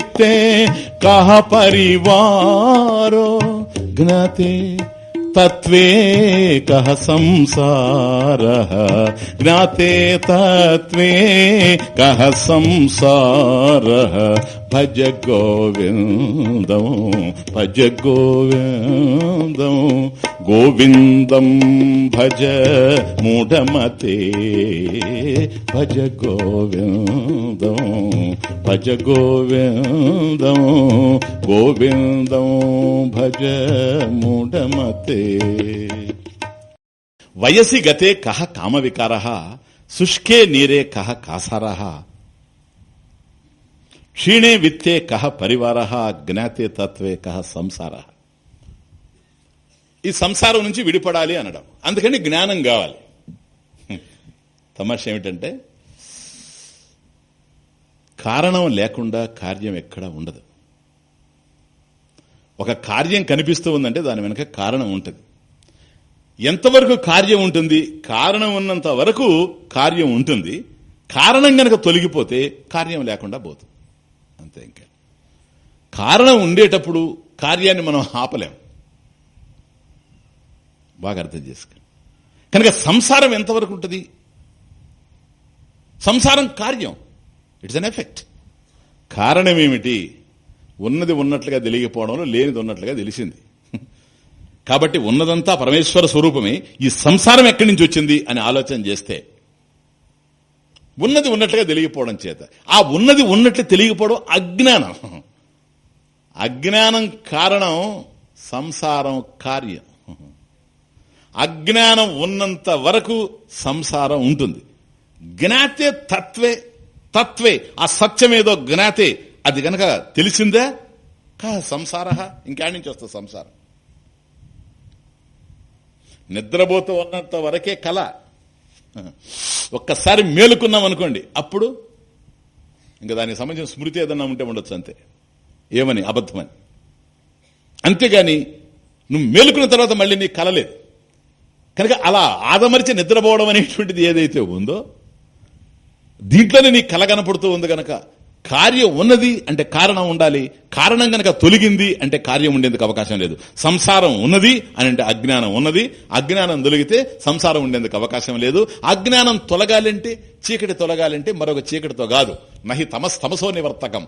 [SPEAKER 1] वित्ते कः परिवारो ज्ञाते तत्त्वे कः संसारः ज्ञाते तत्त्वे कः संसारः భజ గోవిందం భజ గోవిందం గోవిందం భజ మూఢమతే భజ గోవిందం భజ గోవిందం గోవిందం భజ మూఢమతే. వయసి గతే కహ కామవికార శుష్కే నీరే కహ కాసారహ క్షీణే విత్తే కహ పరివార జ్ఞాతే తత్వే కహ సంసార. ఈ సంసారం నుంచి విడిపడాలి అనడం. అందుకని జ్ఞానం కావాలి. తమాష ఏమిటంటే కారణం లేకుండా కార్యం ఎక్కడా ఉండదు. ఒక కార్యం కనిపిస్తూ ఉందంటే దాని వెనక కారణం ఉంటుంది. ఎంతవరకు కార్యం ఉంటుంది? కారణం ఉన్నంత వరకు కార్యం ఉంటుంది. కారణం గనక తొలగిపోతే కార్యం లేకుండా పోతుంది. అంతే ఇంకా. కారణం ఉండేటప్పుడు కార్యాన్ని మనం ఆపలేం. బాగా అర్థం చేసుకో. కనుక సంసారం ఎంతవరకు ఉంటుంది? సంసారం కార్యం. ఇట్స్ అన్ ఎఫెక్ట్ కారణం ఏమిటి? ఉన్నది ఉన్నట్లుగా తెలియకపోవడంలో లేనిది ఉన్నట్లుగా తెలిసింది. కాబట్టి ఉన్నదంతా పరమేశ్వర స్వరూపమే. ఈ సంసారం ఎక్కడి నుంచి వచ్చింది అని ఆలోచన చేస్తే ఉన్నది ఉన్నట్లుగా తెలియపోవడం చేత. ఆ ఉన్నది ఉన్నట్లు తెలియకపోవడం అజ్ఞానం. అజ్ఞానం కారణం సంసారం కార్యం. అజ్ఞానం ఉన్నంత వరకు సంసారం ఉంటుంది. జ్ఞాతే తత్వే తత్వే. ఆ సత్యమేదో జ్ఞాతే. అది గనక తెలిసిందే? కా సంసార ఇంకాడి నుంచి వస్తుంది సంసారం. నిద్రపోతూ ఉన్నంత వరకే కళ. ఒక్కసారి మేలుకున్నాం అనుకోండి అప్పుడు ఇంకా దానికి సంబంధించిన స్మృతి ఏదన్నా ఉంటే ఉండొచ్చు అంతే. ఏమని? అబద్ధమని. అంతేగాని నువ్వు మేలుకున్న తర్వాత మళ్ళీ నీకు కలలేదు కనుక అలా ఆదమరిచి నిద్రపోవడం అనేటువంటిది ఏదైతే ఉందో దీంట్లోనే నీ కల కనపడుతూ ఉంది కనుక కార్యం ఉన్నది అంటే కారణం ఉండాలి. కారణం గనక తొలగింది అంటే కార్యం ఉండేందుకు అవకాశం లేదు. సంసారం ఉన్నది అని అంటే అజ్ఞానం ఉన్నది. అజ్ఞానం తొలగితే సంసారం ఉండేందుకు అవకాశం లేదు. అజ్ఞానం తొలగాలంటే చీకటి తొలగాలంటే మరొక చీకటితో కాదు. నహి తమస్తమసో నివర్తకం.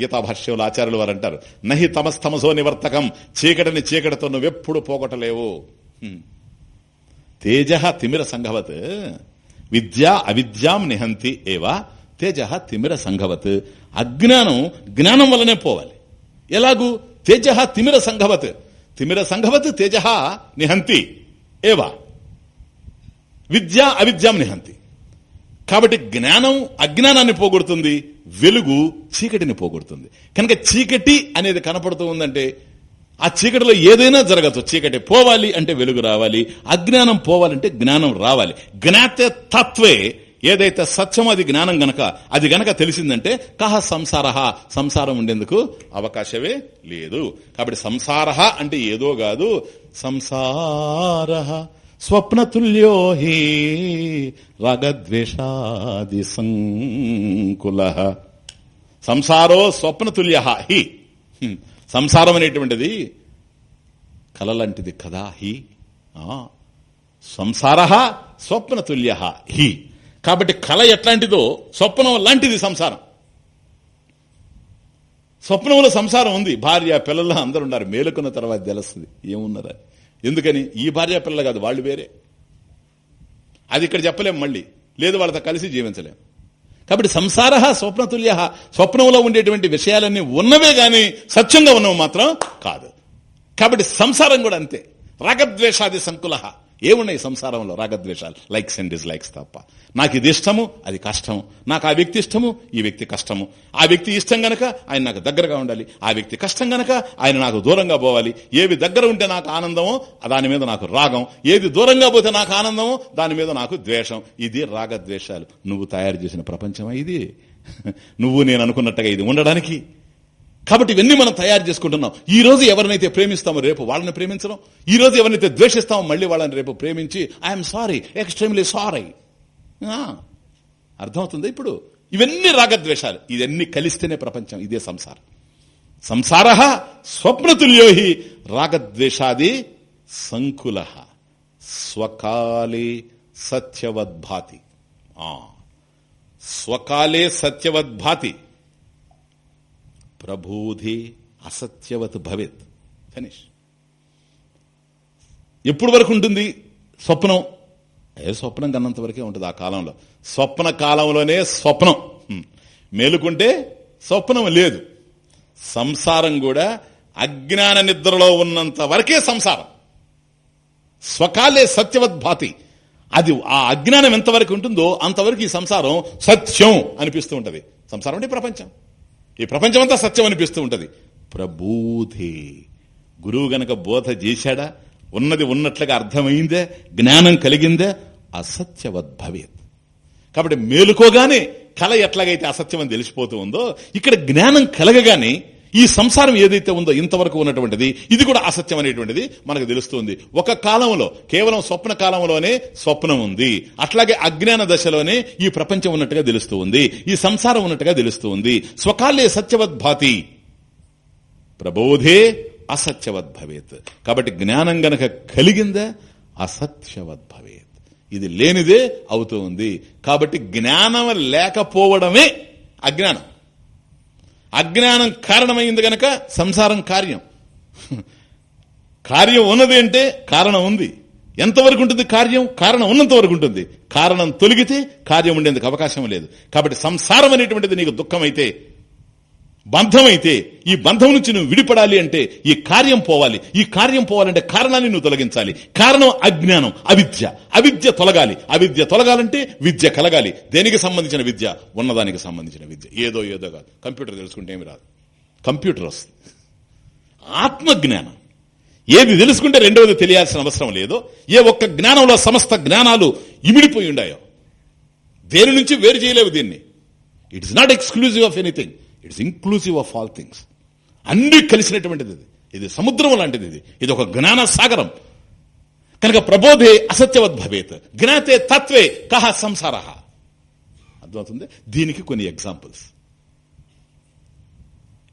[SPEAKER 1] గీతా భాష్యంలో ఆచార్యులు వారు అంటారు. నహి తమస్తమసో నివర్తకం. చీకటిని చీకటితో నువ్వెప్పుడు పోగొట్టలేవు. తేజ తిమిర సంఘవత్. విద్యా అవిద్యాం నిహంతి ఏవా తేజ తిమిర సంఘవత్. అజ్ఞానం జ్ఞానం వల్లనే పోవాలి. ఎలాగూ? తేజ తిమిర సంఘవత్. తిమిర సంఘవత్ తేజ నిహంతి. ఏవా? విద్యా అవిద్యాం నిహంతి. కాబట్టి జ్ఞానం అజ్ఞానాన్ని పోగొడుతుంది వెలుగు చీకటిని పోగొడుతుంది. కనుక చీకటి అనేది కనపడుతూ ఉందంటే ఆ చీకటిలో ఏదైనా జరగచ్చు. చీకటి పోవాలి అంటే వెలుగు రావాలి అజ్ఞానం పోవాలంటే జ్ఞానం రావాలి. జ్ఞాతే తత్వే ఏదైతే సత్యం అది జ్ఞానం గనక అది గనక తెలిసిందంటే కహ సంసార. సంసారం ఉండేందుకు అవకాశమే లేదు. కాబట్టి సంసార అంటే ఏదో కాదు. సంసార స్వప్నతుల్యోహి రగద్వేషాది సంకుల. సంసారో స్వప్నతుల్య హి. సంసారం అనేటువంటిది కలలాంటిది కదా హి. ఆ. సంసార స్వప్నతుల్య హి. కాబట్టి కళ ఎట్లాంటిదో స్వప్నం లాంటిది సంసారం. స్వప్నంలో సంసారం ఉంది. భార్య పిల్లలు అందరు ఉన్నారు. మేలుకున్న తర్వాత తెలుస్తుంది. ఏమున్నారా ఎందుకని? ఈ భార్య పిల్లలు కాదు వాళ్ళు వేరే. అది ఇక్కడ చెప్పలేం మళ్ళీ. లేదు వాళ్ళతో కలిసి జీవించలేం. కాబట్టి సంసార స్వప్నతుల్య. స్వప్నంలో ఉండేటువంటి విషయాలన్నీ ఉన్నవే గాని సత్యంగా ఉన్నవి మాత్రం కాదు. కాబట్టి సంసారం కూడా అంతే. రాగద్వేషాది సంకుల. ఏమున్నాయి సంసారంలో? రాగద్వేషాలు. లైక్స్ అండ్ డిస్లైక్స్ తప్ప. నాకు ఇది ఇష్టము అది కష్టము. నాకు ఆ వ్యక్తి ఇష్టము ఈ వ్యక్తి కష్టము. ఆ వ్యక్తి ఇష్టం గనక ఆయన నాకు దగ్గరగా ఉండాలి. ఆ వ్యక్తి కష్టం గనక ఆయన నాకు దూరంగా పోవాలి. ఏవి దగ్గర ఉంటే నాకు ఆనందమో దాని మీద నాకు రాగం. ఏది దూరంగా పోతే నాకు ఆనందమో దాని మీద నాకు ద్వేషం. ఇది రాగద్వేషాలు. నువ్వు తయారు చేసిన ప్రపంచమా ఇది? నువ్వు నేను అనుకున్నట్టుగా ఇది ఉండడానికి కాబట్టి ఇవన్నీ మనం తయారు చేసుకుంటున్నాం. ఈ రోజు ఎవరినైతే ప్రేమిస్తామో రేపు వాళ్ళని ప్రేమించడం ఈ రోజు ఎవరినైతే ద్వేషిస్తామో మళ్ళీ వాళ్ళని రేపు ప్రేమించి ఐఎమ్ సారీ ఎక్స్ట్రీమ్లీ సారీ అర్థమవుతుంది ఇప్పుడు? ఇవన్నీ రాగద్వేషాలు. ఇవన్నీ కలిస్తేనే ప్రపంచం ఇదే సంసారం. సంసార స్వప్నతుల్యోహి రాగద్వేషాది సంకుల. స్వకాలే సత్యవద్భాతి. ఆ. స్వకాలే సత్యవద్భాతి. ప్రభూధి అసత్యవత్ భవేత్. ఫినిష్ ఎప్పుడు వరకు ఉంటుంది? స్వప్నం. ఏ స్వప్నం కన్నంత వరకే ఉంటుంది ఆ కాలంలో. స్వప్న కాలంలోనే స్వప్నం. మేలుకుంటే స్వప్నం లేదు. సంసారం కూడా అజ్ఞాన నిద్రలో ఉన్నంత వరకే సంసారం. స్వకాలే సత్యవద్భాతి అది ఆ అజ్ఞానం ఎంతవరకు ఉంటుందో అంతవరకు ఈ సంసారం సత్యం అనిపిస్తూ ఉంటది. సంసారం అంటే ప్రపంచం. ఈ ప్రపంచం అంతా సత్యం అనిపిస్తూ ఉంటది. ప్రబోధే. గురువు గనక బోధ చేశాడా? ఉన్నది ఉన్నట్లుగా అర్థమైందే జ్ఞానం కలిగిందే అసత్యవద్భవేత్. కాబట్టి మేలుకోగానే కళ ఎట్లాగైతే అసత్యం అని తెలిసిపోతూ ఉందో ఇక్కడ జ్ఞానం కలగగానే ఈ సంసారం ఏదైతే ఉందో ఇంతవరకు ఉన్నటువంటిది ఇది కూడా అసత్యం అనేటువంటిది మనకు తెలుస్తుంది. ఒక కాలంలో కేవలం స్వప్న కాలంలోనే స్వప్నం ఉంది. అట్లాగే అజ్ఞాన దశలోనే ఈ ప్రపంచం ఉన్నట్టుగా తెలుస్తూ ఉంది. ఈ సంసారం ఉన్నట్టుగా తెలుస్తూ ఉంది. స్వకాలే సత్యవద్భాతి ప్రబోధే అసత్యవద్భవేత్ కాబట్టి జ్ఞానం గనక కలిగిందా అసత్యవద్భవేత్ ఇది లేనిదే అవుతూ ఉంది. కాబట్టి జ్ఞానం లేకపోవడమే అజ్ఞానం. అజ్ఞానం కారణమైంది గనక సంసారం కార్యం. కార్యం ఉన్నది అంటే కారణం ఉంది. ఎంతవరకు ఉంటుంది కార్యం? కారణం ఉన్నంత వరకు ఉంటుంది. కారణం తొలగితే కార్యం ఉండేందుకు అవకాశం లేదు. కాబట్టి సంసారం అనేటువంటిది నీకు దుఃఖమైతే బంధమైతే ఈ బంధం నుంచి నువ్వు విడిపడాలి అంటే ఈ కార్యం పోవాలి. ఈ కార్యం పోవాలంటే కారణాన్ని నువ్వు తొలగించాలి. కారణం అజ్ఞానం అవిద్య. అవిద్య తొలగాలి. అవిద్య తొలగాలంటే విద్య కలగాలి. దేనికి సంబంధించిన విద్య? ఉన్నదానికి సంబంధించిన విద్య. ఏదో ఏదో కాదు. కంప్యూటర్ తెలుసుకుంటే ఏమి రాదు. కంప్యూటర్ వస్తుంది. ఆత్మజ్ఞానం. ఏది తెలుసుకుంటే రెండవది తెలియాల్సిన అవసరం లేదో. ఏ ఒక్క జ్ఞానంలో సమస్త జ్ఞానాలు ఇమిడిపోయి ఉండాయో. దేని నుంచి వేరు చేయలేవు దీన్ని. It's not exclusive of anything it's inclusive of all things అన్ని కలిసినటువంటిది ఇది. ఇది సముద్రం లాంటిది ఇది. ఇది ఒక జ్ఞాన సాగరం. కనుక ప్రబోధే అసత్యవద్ భవేత్. జ్ఞాతే తత్వే కహ సంసార. అర్థమవుతుంది? దీనికి కొన్ని ఎగ్జాంపుల్స్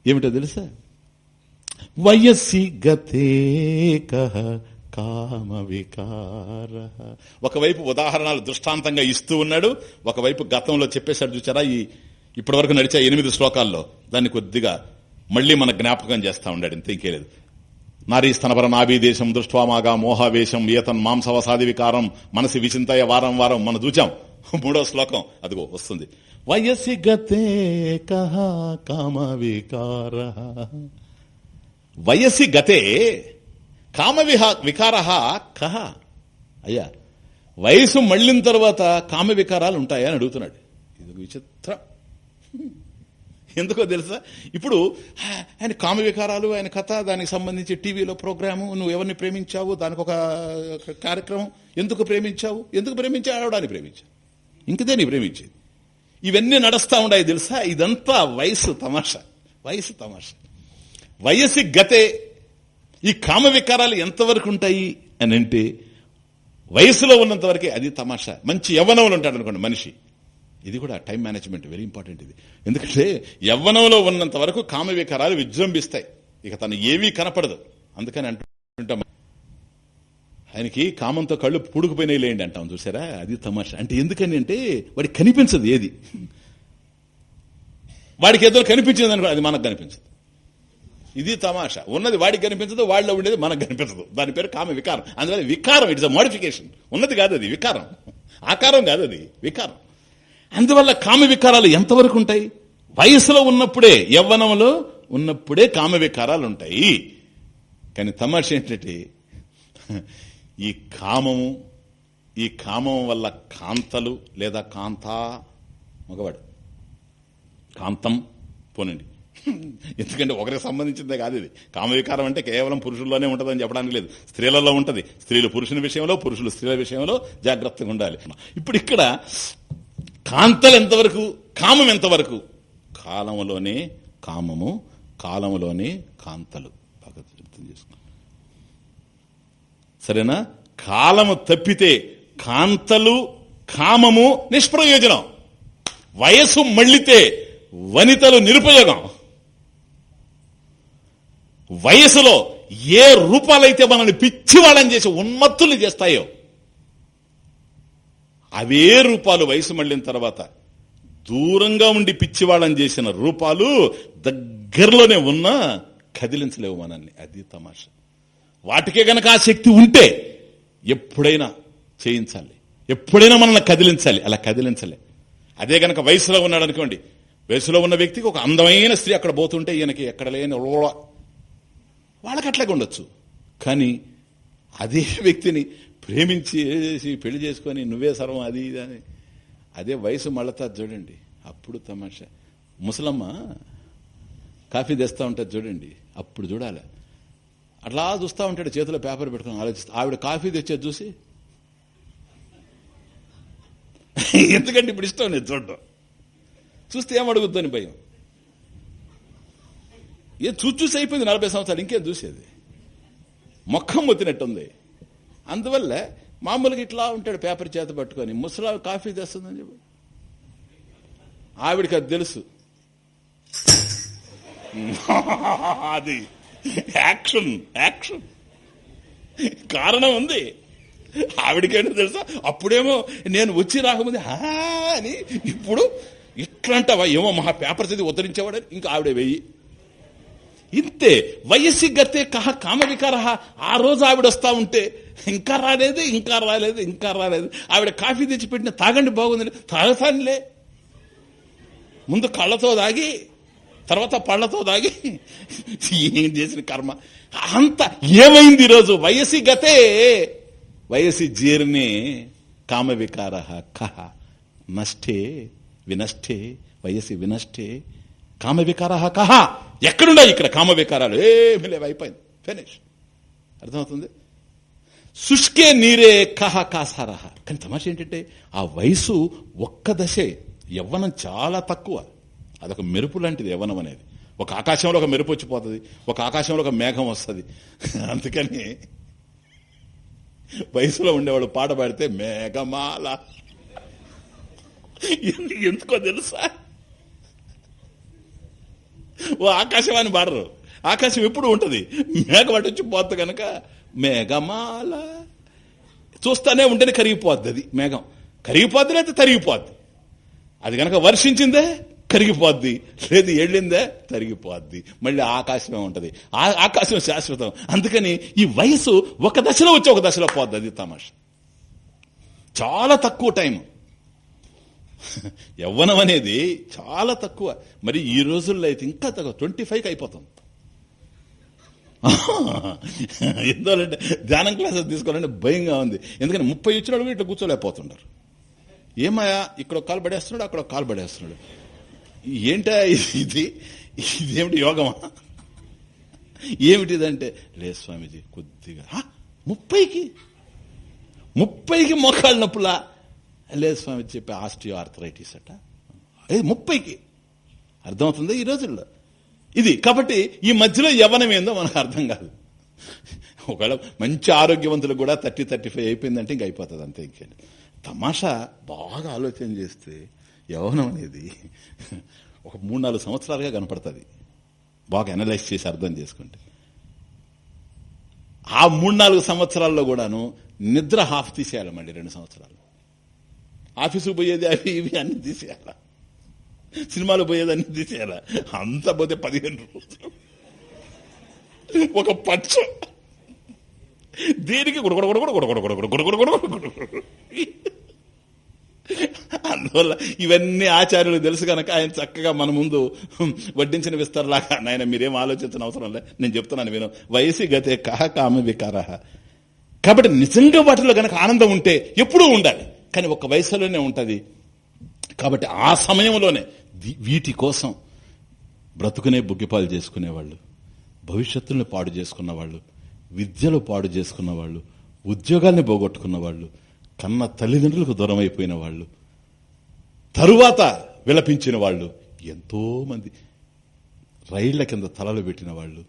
[SPEAKER 1] ఏమిటో తెలుసా? వయస్సి గతే కహ కామ వికార ఒకవైపు ఉదాహరణలు దృష్టాంతంగా ఇస్తూ ఉన్నాడు. ఒకవైపు గతంలో చెప్పేశాడు చూచారా ఈ ఇప్పటి వరకు నడిచే ఎనిమిది శ్లోకాల్లో దాన్ని కొద్దిగా మళ్ళీ మన జ్ఞాపకం చేస్తా ఉన్నాడు ఇంత ఇంకేలేదు నారీ స్తనపర నాభీదేశం దృష్ట్వామాగా మోహావేశం ఏతన్ మాంసవసాది వికారం మనసి విచింతయ వారం వారం మనం చూచాం మూడో శ్లోకం అదిగో వస్తుంది. వయసి గతే కహ కామ వికార వయసి గతే కామ వికార కహ. అయ్యా వయసు మళ్ళిన తర్వాత కామ వికారాలు ఉంటాయా అని అడుగుతున్నాడు. ఇది విచిత్రం. ఎందుకో తెలుసా? ఇప్పుడు ఆయన కామ వికారాలు ఆయన కథ దానికి సంబంధించి టీవీలో ప్రోగ్రాము నువ్వు ఎవరిని ప్రేమించావు దానికి ఒక కార్యక్రమం ఎందుకు ప్రేమించావు ఎందుకు ప్రేమించావు ఆడవాడిని ప్రేమించావు ఇంకదే నీ ప్రేమించేది. ఇవన్నీ నడుస్తూ ఉన్నాయి తెలుసా? ఇదంతా వయసు తమాషా వయసు తమాషా. వయసు గతే ఈ కామ వికారాలు ఎంతవరకు ఉంటాయి అని అంటే వయసులో ఉన్నంత వరకే అది తమాషా. మంచి యవ్వనంలో ఉంటాడు అనుకోండి మనిషి. ఇది కూడా టైం మేనేజ్మెంట్ వెరీ ఇంపార్టెంట్ ఇది. ఎందుకంటే యవ్వనంలో ఉన్నంత వరకు కామ వికారాలు విజృంభిస్తాయి. ఇక తను ఏమీ కనపడదు. అందుకని అంటుంటాం. ఆయనకి కామంతో కళ్ళు పూడుకుపోయినాయి లేండి అంటాం చూసారా? అది తమాషా. అంటే ఎందుకని అంటే వాడికి కనిపించదు ఏది. వాడికి ఏదో కనిపించింది అనుకో అది మనకు కనిపించదు. ఇది తమాషా. ఉన్నది వాడికి కనిపించదు వాళ్ళలో ఉండేది మనకు కనిపించదు. దాని పేరు కామ వికారం. అందువల్ల వికారం ఇట్స్ అ మోడిఫికేషన్. ఉన్నది కాదు అది వికారం. ఆకారం కాదు అది వికారం. అందువల్ల కామ వికారాలు ఎంతవరకు ఉంటాయి? వయసులో ఉన్నప్పుడే యవ్వనంలో ఉన్నప్పుడే కామ వికారాలు ఉంటాయి. కానీ తమాష ఏంటంటే ఈ కామము ఈ కామం వల్ల కాంతలు లేదా కాంత మగవాడు. కాంతం పోనండి. ఎందుకంటే ఒకరికి సంబంధించిందే కాదు ఇది. కామవికారం అంటే కేవలం పురుషుల్లోనే ఉంటుందని చెప్పడానికి లేదు. స్త్రీలలో ఉంటుంది. స్త్రీలు పురుషుని విషయంలో పురుషులు స్త్రీల విషయంలో జాగ్రత్తగా ఉండాలి. ఇప్పుడు ఇక్కడ కాంతలు ఎంతవరకు కామం ఎంతవరకు? కాలంలోనే కామము కాలంలోనే కాంతలు. బాగా అర్థం సరేనా? కాలము తప్పితే కాంతలు కామము నిష్ప్రయోజనం. వయసు మళ్ళితే వనితలు నిరుపయోగం. వయసులో ఏ రూపాలైతే మనల్ని పిచ్చివాళ్ళని చేసి ఉన్మత్తుల్ని చేస్తాయో అవే రూపాలు వయసు మళ్ళిన తర్వాత దూరంగా ఉండి పిచ్చివాళ్ళని చేసిన రూపాలు దగ్గరలోనే ఉన్నా కదిలించలేవు మనల్ని. అది తమాషా. వాటికే గనక ఆ శక్తి ఉంటే ఎప్పుడైనా చేయించాలి. ఎప్పుడైనా మనల్ని కదిలించాలి. అలా కదిలించలే. అదే గనక వయసులో ఉన్నాడు అనుకోండి. వయసులో ఉన్న వ్యక్తికి ఒక అందమైన స్త్రీ అక్కడ పోతుంటే ఈయనకి ఎక్కడ లేని వాళ్ళకి అట్లాగే ఉండొచ్చు. కానీ అదే వ్యక్తిని ప్రేమించి చేసి పెళ్ళి చేసుకొని నువ్వే సర్వం అది ఇది అని. అదే వయసు మళ్ళతా చూడండి. అప్పుడు తమాషా. ముసలమ్మ కాఫీ తెస్తా ఉంటుంది చూడండి. అప్పుడు చూడాలి. అట్లా చూస్తా ఉంటాడు చేతిలో పేపర్ పెట్టుకుని ఆలోచిస్తా. ఆవిడ కాఫీ తెచ్చేది చూసి ఎందుకంటే ఇప్పుడు ఇష్టం నేను చూడడం. చూస్తే ఏమడుగుద్దని భయం. ఏ చూసి చూసి అయిపోయింది నలభై సంవత్సరాలు ఇంకేం చూసేది? మొక్కం మొత్తినట్టుంది. అందువల్ల మామూలుగా ఇట్లా ఉంటాడు పేపర్ చేత పట్టుకొని ముసలా కాఫీ తెస్తుందని చెప్పి. ఆవిడికి అది తెలుసు. అది యాక్షన్ యాక్షన్. కారణం ఉంది. ఆవిడకేంటో తెలుసా? అప్పుడేమో నేను వచ్చి రాకముందు "హా" అని ఇప్పుడు ఇట్లాంటావా ఏమో మహా పేపర్ చదివి ఉద్ధరించేవాడని ఇంకా ఆవిడ వెయ్యి. ఇంతే వయస్సి గతే కహ కామవికార. ఆ రోజు ఆవిడ వస్తా ఉంటే ఇంకా రాలేదు ఇంకా రాలేదు ఇంకా రాలేదు. ఆవిడ కాఫీ తెచ్చి పెట్టిన తాగండి బాగుంది తాగతానులే. ముందు కళ్ళతో దాగి తర్వాత పళ్ళతో దాగి ఏం చేసిన కర్మ? అంత ఏమైంది ఈరోజు? వయసి గతే వయసి జీర్ణే కామ వికార కహ. నష్టే వినష్టే వయసి వినష్టే కామ వికారా కహ ఎక్కడున్నాయి ఇక్కడ కామ వికారాలు ఏమి లేవు అయిపోయింది. ఫినిష్ అర్థమవుతుంది? శుష్కే నీరే కహ కాసారహ కానీ తమాష ఏంటంటే ఆ వయసు ఒక్క దశే యవ్వనం చాలా తక్కువ. అదొక మెరుపు లాంటిది యవ్వనం అనేది. ఒక ఆకాశంలో ఒక మెరుపు వచ్చిపోతుంది. ఒక ఆకాశంలో ఒక మేఘం వస్తుంది. అందుకని వయసులో ఉండేవాడు పాట పాడితే మేఘమాల. ఎందుకో తెలుసా? ఓ ఆకాశవాణి పాడరు ఆకాశం ఎప్పుడు ఉంటుంది. మేఘం అటు వచ్చి పోద్ది కనుక మేఘమాల. చూస్తానే ఉంటేనే కరిగిపోద్ది అది మేఘం. కరిగిపోద్ది లేదా తరిగిపోద్ది. అది కనుక వర్షించిందే కరిగిపోద్ది. లేదు వెళ్ళిందే తరిగిపోద్ది. మళ్ళీ ఆకాశమే ఉంటుంది. ఆ ఆకాశం శాశ్వతం. అందుకని ఈ వయసు ఒక దశలో వచ్చి ఒక దశలో పోద్ది అది తమాష. చాలా తక్కువ టైం యవ్వనం అనేది చాలా తక్కువ. మరి ఈ రోజుల్లో అయితే ఇంకా తక్కువ. ట్వంటీ ఫైవ్కి అయిపోతుంది ఎందుకంటే ధ్యానం క్లాసెస్ తీసుకోవాలంటే భయంగా ఉంది. ఎందుకంటే ముప్పై ఇచ్చినాడు కూడా ఇట్లా కూర్చోలేకపోతుంటారు. ఏమయ్యా ఇక్కడ కాలు పడేస్తున్నాడు అక్కడ కాలు పడేస్తున్నాడు. ఏంటా ఇది? ఇదేమిటి యోగమా? ఏమిటిదంటే లే స్వామీజీ కొద్దిగా. ముప్పైకి? ముప్పైకి మోకాళ్ళ నొప్పులా? లేదు స్వామి చెప్పి ఆస్టియో ఆర్థరైటిస్ అట. అది ముప్పైకి. అర్థమవుతుంది ఈ రోజుల్లో. ఇది కాబట్టి ఈ మధ్యలో యవ్వనం ఏందో మనకు అర్థం కాదు. ఒకవేళ మంచి ఆరోగ్యవంతులు కూడా థర్టీ థర్టీ ఫైవ్ అయిపోయిందంటే ఇంక అయిపోతుంది అంతే ఇంకేంటి. తమాషా బాగా ఆలోచన చేస్తే యవ్వనం అనేది ఒక మూడు నాలుగు సంవత్సరాలుగా కనపడుతుంది. బాగా అనలైజ్ చేసి అర్థం చేసుకుంటే. ఆ మూడు నాలుగు సంవత్సరాల్లో కూడాను నిద్ర హాఫ్ తీసేయాలి మళ్ళీ రెండు సంవత్సరాలు ఆఫీసుకు పోయేది అవి ఇవి అన్ని తీసేయాల సినిమాలు పోయేది అన్ని తీసేయాల అంతా పోతే పదిహేను రోజులు ఒక పచ్చ దీనికి అందువల్ల ఇవన్నీ ఆచార్యులు తెలుసు కనుక ఆయన చక్కగా మన ముందు వడ్డించిన విస్తరలాగా నాయన మీరేం ఆలోచించిన అవసరం లే నేను చెప్తున్నాను విను వయసి గతే కహ కామ వికార కాబట్టి నిజంగా వాటిలో గనక ఆనందం ఉంటే ఎప్పుడూ ఉండాలి కానీ ఒక వయసులోనే ఉంటుంది. కాబట్టి ఆ సమయంలోనే వీటి కోసం బ్రతుకునే బుగ్గిపాలు చేసుకునేవాళ్ళు భవిష్యత్తుని పాడు చేసుకున్న వాళ్ళు విద్యలో పాడు చేసుకున్న వాళ్ళు ఉద్యోగాల్ని పోగొట్టుకున్న వాళ్ళు కన్న తల్లిదండ్రులకు దూరం అయిపోయిన వాళ్ళు తరువాత విలపించిన వాళ్ళు ఎంతో మంది రైళ్ళ కింద తలలు పెట్టిన వాళ్ళు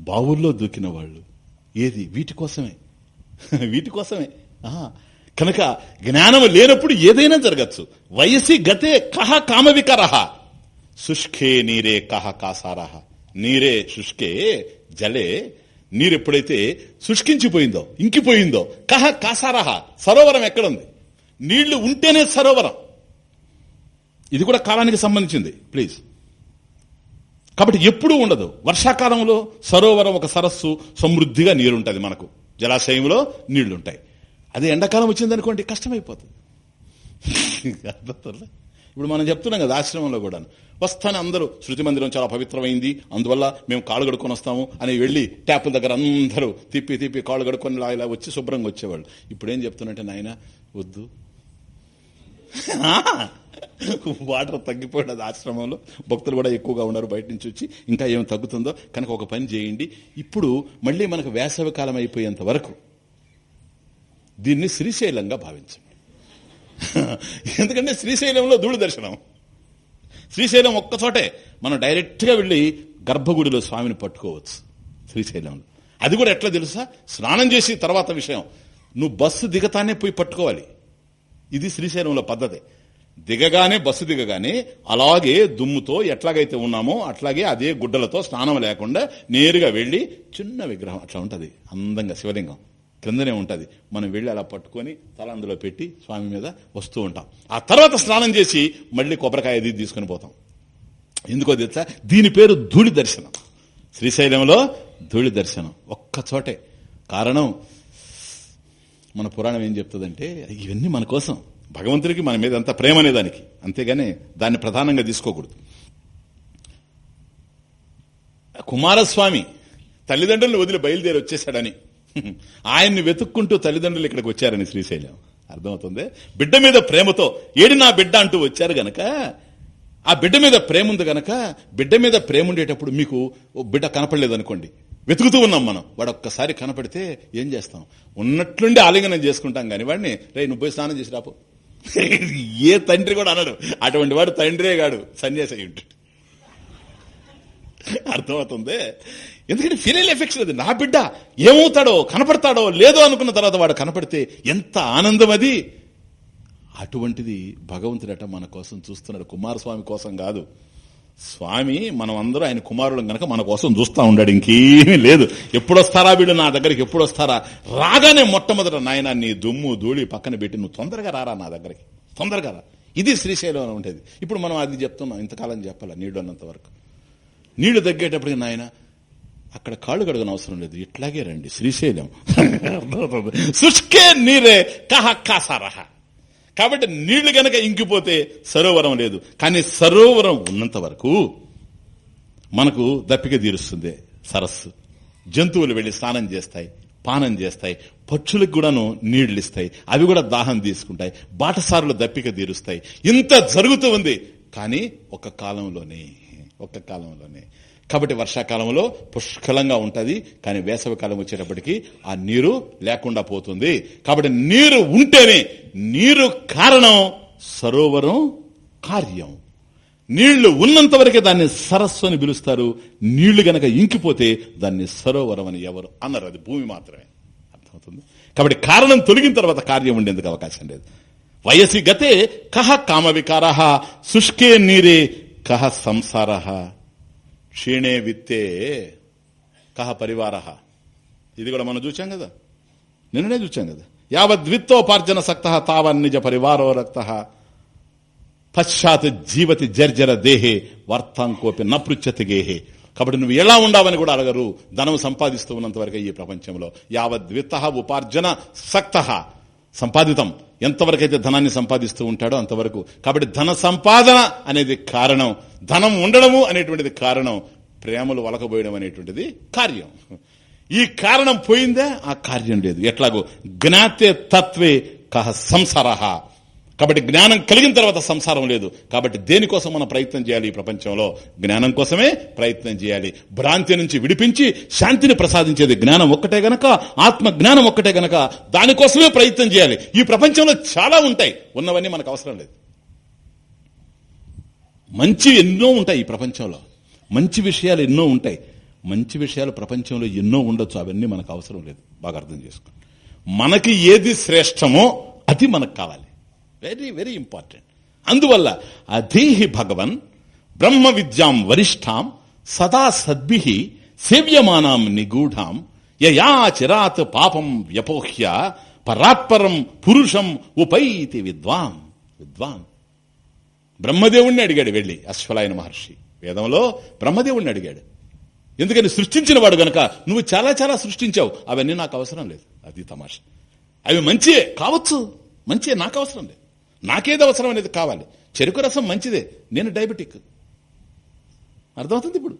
[SPEAKER 1] బావుల్లో దూకిన వాళ్ళు ఏది? వీటి కోసమే. వీటి కోసమే. ఆహా. కనుక జ్ఞానం లేనప్పుడు ఏదైనా జరగచ్చు. వయసి గతే కహ కామవికరహ శుష్కే నీరే కహ కాసారహ నీరే శుష్కే జలే. నీరెప్పుడైతే శుష్కించిపోయిందో ఇంకిపోయిందో కహ కాసారహ సరోవరం ఎక్కడుంది? నీళ్ళు ఉంటేనే సరోవరం. ఇది కూడా కాలానికి సంబంధించింది. ప్లీజ్. కాబట్టి ఎప్పుడూ ఉండదు. వర్షాకాలంలో సరోవరం ఒక సరస్సు సమృద్ధిగా నీరుంటది మనకు. జలాశయంలో నీళ్ళుంటాయి. అదే ఎండాకాలం వచ్చిందనుకోండి కష్టమైపోతుంది. ఇప్పుడు మనం చెప్తున్నాం కదా ఆశ్రమంలో కూడా వస్తాను అందరూ. శృతి మందిరం చాలా పవిత్రమైంది. అందువల్ల మేము కాళ్ళు కడుక్కొని వస్తాము అని వెళ్ళి ట్యాపుల దగ్గర అందరూ తిప్పి తిప్పి కాళ్ళు కడుక్కొని ఇలా ఇలా వచ్చి శుభ్రంగా వచ్చేవాళ్ళు. ఇప్పుడు ఏం చెప్తున్నట్టే నాయన వద్దు. వాటర్ తగ్గిపోయినది ఆశ్రమంలో. భక్తులు కూడా ఎక్కువగా ఉన్నారు బయట నుంచి వచ్చి. ఇంకా ఏం తగ్గుతుందో కనుక ఒక పని చేయండి. ఇప్పుడు మళ్ళీ మనకు వేసవి కాలం అయిపోయేంత వరకు దీన్ని శ్రీశైలంగా భావించం ఎందుకంటే శ్రీశైలంలో ధూళి దర్శనం. శ్రీశైలం ఒక్కచోటే మనం డైరెక్ట్గా వెళ్ళి గర్భగుడిలో స్వామిని పట్టుకోవచ్చు శ్రీశైలంలో. అది కూడా ఎట్లా తెలుసా? స్నానం చేసి తర్వాత విషయం. నువ్వు బస్సు దిగతానే పోయి పట్టుకోవాలి. ఇది శ్రీశైలంలో పద్ధతి. దిగగానే బస్సు దిగగానే అలాగే దుమ్ముతో ఎట్లాగైతే ఉన్నామో అట్లాగే అదే గుడ్డలతో స్నానం లేకుండా నేరుగా వెళ్ళి చిన్న విగ్రహం అట్లా ఉంటుంది. అందంగా శివలింగం. క్రిందనే ఉంటుంది. మనం వెళ్ళి అలా పట్టుకొని తల అందులో పెట్టి స్వామి మీద వస్తూ ఉంటాం. ఆ తర్వాత స్నానం చేసి మళ్ళీ కొబ్బరికాయ అది తీసుకుని పోతాం. ఎందుకో తెలుసా? దీని పేరు ధూళి దర్శనం. శ్రీశైలంలో ధూళి దర్శనం. ఒక్క చోటే. కారణం మన పురాణం ఏం చెప్తుందంటే ఇవన్నీ మన కోసం. భగవంతుడికి మన మీద అంత ప్రేమ అనేదానికి అంతేగాని దాన్ని ప్రధానంగా తీసుకోకూడదు. కుమారస్వామి తల్లిదండ్రులను వదిలి బయలుదేరి వచ్చేసాడని ఆయన్ని వెతుక్కుంటూ తల్లిదండ్రులు ఇక్కడికి వచ్చారని శ్రీశైలం. అర్థమవుతుంది? బిడ్డ మీద ప్రేమతో ఏడి నా బిడ్డ అంటూ వచ్చారు గనక ఆ బిడ్డ మీద ప్రేమ ఉంది గనక బిడ్డ మీద ప్రేమ ఉండేటప్పుడు మీకు ఓ బిడ్డ కనపడలేదు అనుకోండి వెతుకుతూ ఉన్నాం మనం. వాడు ఒక్కసారి కనపడితే ఏం చేస్తాం? ఉన్నట్లుండి ఆలింగనం చేసుకుంటాం కానీ వాడిని రే నువ్వు పోయి స్నానం చేసి రాపో. ఏ తండ్రి కూడా అనడు. అటువంటి వాడు తండ్రే గాడు సన్యాసి అయి ఉంటాడు. అర్థమవుతుంది? ఎందుకంటే ఫినల్ ఎఫెక్ట్స్ అది నా బిడ్డ ఏమవుతాడో కనపడతాడో లేదో అనుకున్న తర్వాత వాడు కనపడితే ఎంత ఆనందం అది. అటువంటిది భగవంతుడట మన కోసం చూస్తున్నాడు. కుమారస్వామి కోసం కాదు. స్వామి మనం అందరూ ఆయన కుమారుడు గనక మన కోసం చూస్తా ఉన్నాడు ఇంకేమీ లేదు. ఎప్పుడొస్తారా వీడు వీళ్ళు నా దగ్గరికి? ఎప్పుడొస్తారా? రాగానే మొట్టమొదట నాయన నీ దుమ్ము ధూళి పక్కన పెట్టి నువ్వు తొందరగా రారా నా దగ్గరికి? తొందరగా రా. ఇది శ్రీశైలం ఉండేది. ఇప్పుడు మనం అది చెప్తున్నాం. ఇంతకాలం చెప్పాల? నీళ్ళు అన్నంత వరకు. నీళ్ళు తగ్గేటప్పటికి నాయన అక్కడ కాళ్ళు కడగని అవసరం లేదు. ఇట్లాగే రండి. శ్రీశైలం. శుష్కే నీరే కహ కాసారహ. కాబట్టి నీళ్ళు గనక ఇంకిపోతే సరోవరం లేదు. కానీ సరోవరం ఉన్నంత వరకు మనకు దప్పిక తీరుస్తుంది. సరస్సు. జంతువులు వెళ్ళి స్నానం చేస్తాయి పానం చేస్తాయి పక్షులకు కూడాను నీళ్ళు ఇస్తాయి అవి కూడా దాహం తీసుకుంటాయి బాటసారులు దప్పిక తీరుస్తాయి. ఇంత జరుగుతూ ఉంది. కానీ ఒక కాలంలోనే ఒక కాలంలోనే కాబట్టి వర్షాకాలంలో పుష్కలంగా ఉంటుంది కానీ వేసవి కాలం వచ్చేటప్పటికి ఆ నీరు లేకుండా పోతుంది. కాబట్టి నీరు ఉంటేనే నీరు కారణం సరోవరం కార్యం. నీళ్ళు ఉన్నంత వరకే దాన్ని సరస్సు అని పిలుస్తారు. నీళ్ళు గనక ఇంకిపోతే దాన్ని సరోవరం అని ఎవరు అన్నారు అది భూమి మాత్రమే. అర్థమవుతుంది? కాబట్టి కారణం తొలగిన తర్వాత కార్యం ఉండేందుకు అవకాశం లేదు. వయసి గతే కహ కామ వికార శుష్కే నీరే కహ సంసార. క్షీణే విత్తే కహ పరివార. ఇది కూడా మనం చూచాం కదా. నిన్ననే చూచాం కదా. యావద్విత్తోపార్జన సక్త తావన్ నిజ పరివారో రక్త. పశ్చాత్ జీవతి జర్జర దేహే వర్తాంకోపి నపృచ్చతి గేహే. కాబట్టి నువ్వు ఎలా ఉండావని కూడా అడగరు. ధనం సంపాదిస్తూ ఉన్నంత వరకు ఈ ప్రపంచంలో. యావద్విత్త ఉపార్జన సక్త. సంపాదితం. ఎంతవరకైతే ధనాన్ని సంపాదిస్తూ ఉంటాడో అంతవరకు. కాబట్టి ధన సంపాదన అనేది కారణం. ధనం ఉండడము అనేటువంటిది కారణం. ప్రేమలు వలకబోయడం అనేటువంటిది కార్యం. ఈ కారణం పోయిందే? ఆ కార్యం లేదు. ఎట్లాగో జ్ఞాతే తత్వే కహ సంసారహ కాబట్టి జ్ఞానం కలిగిన తర్వాత సంసారం లేదు. కాబట్టి దేనికోసం మనం ప్రయత్నం చేయాలి ఈ ప్రపంచంలో? జ్ఞానం కోసమే ప్రయత్నం చేయాలి. భ్రాంతి నుంచి విడిపించి శాంతిని ప్రసాదించేది జ్ఞానం ఒక్కటే గనక ఆత్మ జ్ఞానం ఒక్కటే గనక దానికోసమే ప్రయత్నం చేయాలి. ఈ ప్రపంచంలో చాలా ఉంటాయి. ఉన్నవన్నీ మనకు అవసరం లేదు. మంచి ఎన్నో ఉంటాయి ఈ ప్రపంచంలో. మంచి విషయాలు ఎన్నో ఉంటాయి. మంచి విషయాలు ప్రపంచంలో ఎన్నో ఉండొచ్చు. అవన్నీ మనకు అవసరం లేదు. బాగా అర్థం చేసుకో మనకి ఏది శ్రేష్టమో అది మనకు కావాలి. వెరీ వెరీ ఇంపార్టెంట్ అందువల్ల అధీహి భగవన్ బ్రహ్మ విద్యాం వరిష్టాం సదా సద్భి సేవ్యమానాం నిగూఢాం యయా చిరాత్ పాపం వ్యపోహ్య పరాత్పరం పురుషం ఉపైతి విద్వాన్ విద్వాన్. బ్రహ్మదేవుణ్ణి అడిగాడు వెళ్ళి అశ్వలాయన మహర్షి. వేదంలో బ్రహ్మదేవుణ్ణి అడిగాడు. ఎందుకని సృష్టించిన వాడు గనక నువ్వు చాలా చాలా సృష్టించావు అవన్నీ నాకు అవసరం లేదు. అది తమాష. అవి మంచియే కావచ్చు మంచియే నాకు అవసరం లేదు. నాకేది అవసరం అనేది కావాలి. చెరుకు రసం మంచిదే. నేను డయాబెటిక్. అర్థమవుతుంది ఇప్పుడు?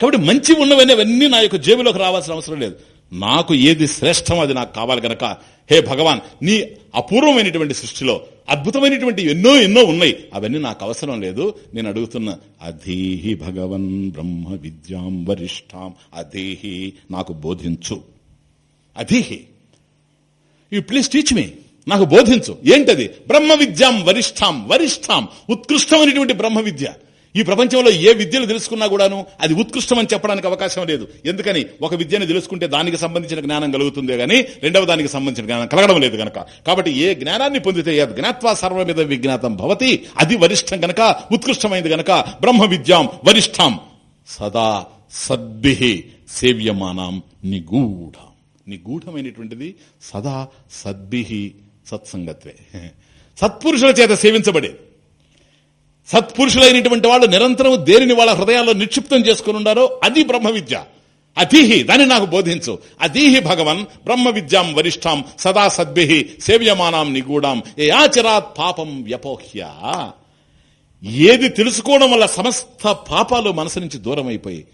[SPEAKER 1] కాబట్టి మంచి ఉన్నవన్నీ అవన్నీ నా యొక్క జేబులోకి రావాల్సిన అవసరం లేదు. నాకు ఏది శ్రేష్టం అది నాకు కావాలి గనక హే భగవాన్ నీ అపూర్వమైనటువంటి సృష్టిలో అద్భుతమైనటువంటి ఎన్నో ఎన్నో ఉన్నాయి. అవన్నీ నాకు అవసరం లేదు. నేను అడుగుతున్న అధీహి భగవన్ బ్రహ్మ విద్యాం వరిష్టాం అధీహి నాకు బోధించు. అధీహి. యు ప్లీజ్ టీచ్ మీ నాకు బోధించు. ఏంటది? బ్రహ్మ విద్యాం వరిష్టాం వరిష్టాం ఉత్కృష్టమైనటువంటి బ్రహ్మ విద్య. ఈ ప్రపంచంలో ఏ విద్యను తెలుసుకున్నా కూడాను అది ఉత్కృష్టం అని చెప్పడానికి అవకాశం లేదు. ఎందుకని? ఒక విద్యను తెలుసుకుంటే దానికి సంబంధించిన జ్ఞానం కలుగుతుంది కానీ రెండవ దానికి సంబంధించిన జ్ఞానం కలగడం లేదు గనక. కాబట్టి ఏ జ్ఞానాన్ని పొందితే జ్ఞాత్వా సర్వమిద విజ్ఞాతం భవతి అది వరిష్టం గనక ఉత్కృష్టమైనది గనక బ్రహ్మ విద్యాం వరిష్టాం సదా సద్భి సేవ్యమానం నిగూఢం. నిగూఢమైనటువంటిది సదా సద్భి సత్సంగత్వే. సత్పురుషుల చేత సేవించబడేది సత్పురుషులైనటువంటి వాళ్ళు నిరంతరం దేనిని వాళ్ళ హృదయాల్లో నిక్షిప్తం చేసుకుని ఉన్నారో అది బ్రహ్మ విద్య అధీహి దాన్ని నాకు బోధించు. అధీహి భగవన్ బ్రహ్మ విద్యాం వరిష్టాం సదా సద్భి సేవ్యమానాం నిగూఢాం. ఏ ఆచరాత్ పాపం వ్యపోహ్య. ఏది తెలుసుకోవడం వల్ల సమస్త పాపాలు మనసు నుంచి దూరం అయిపోయి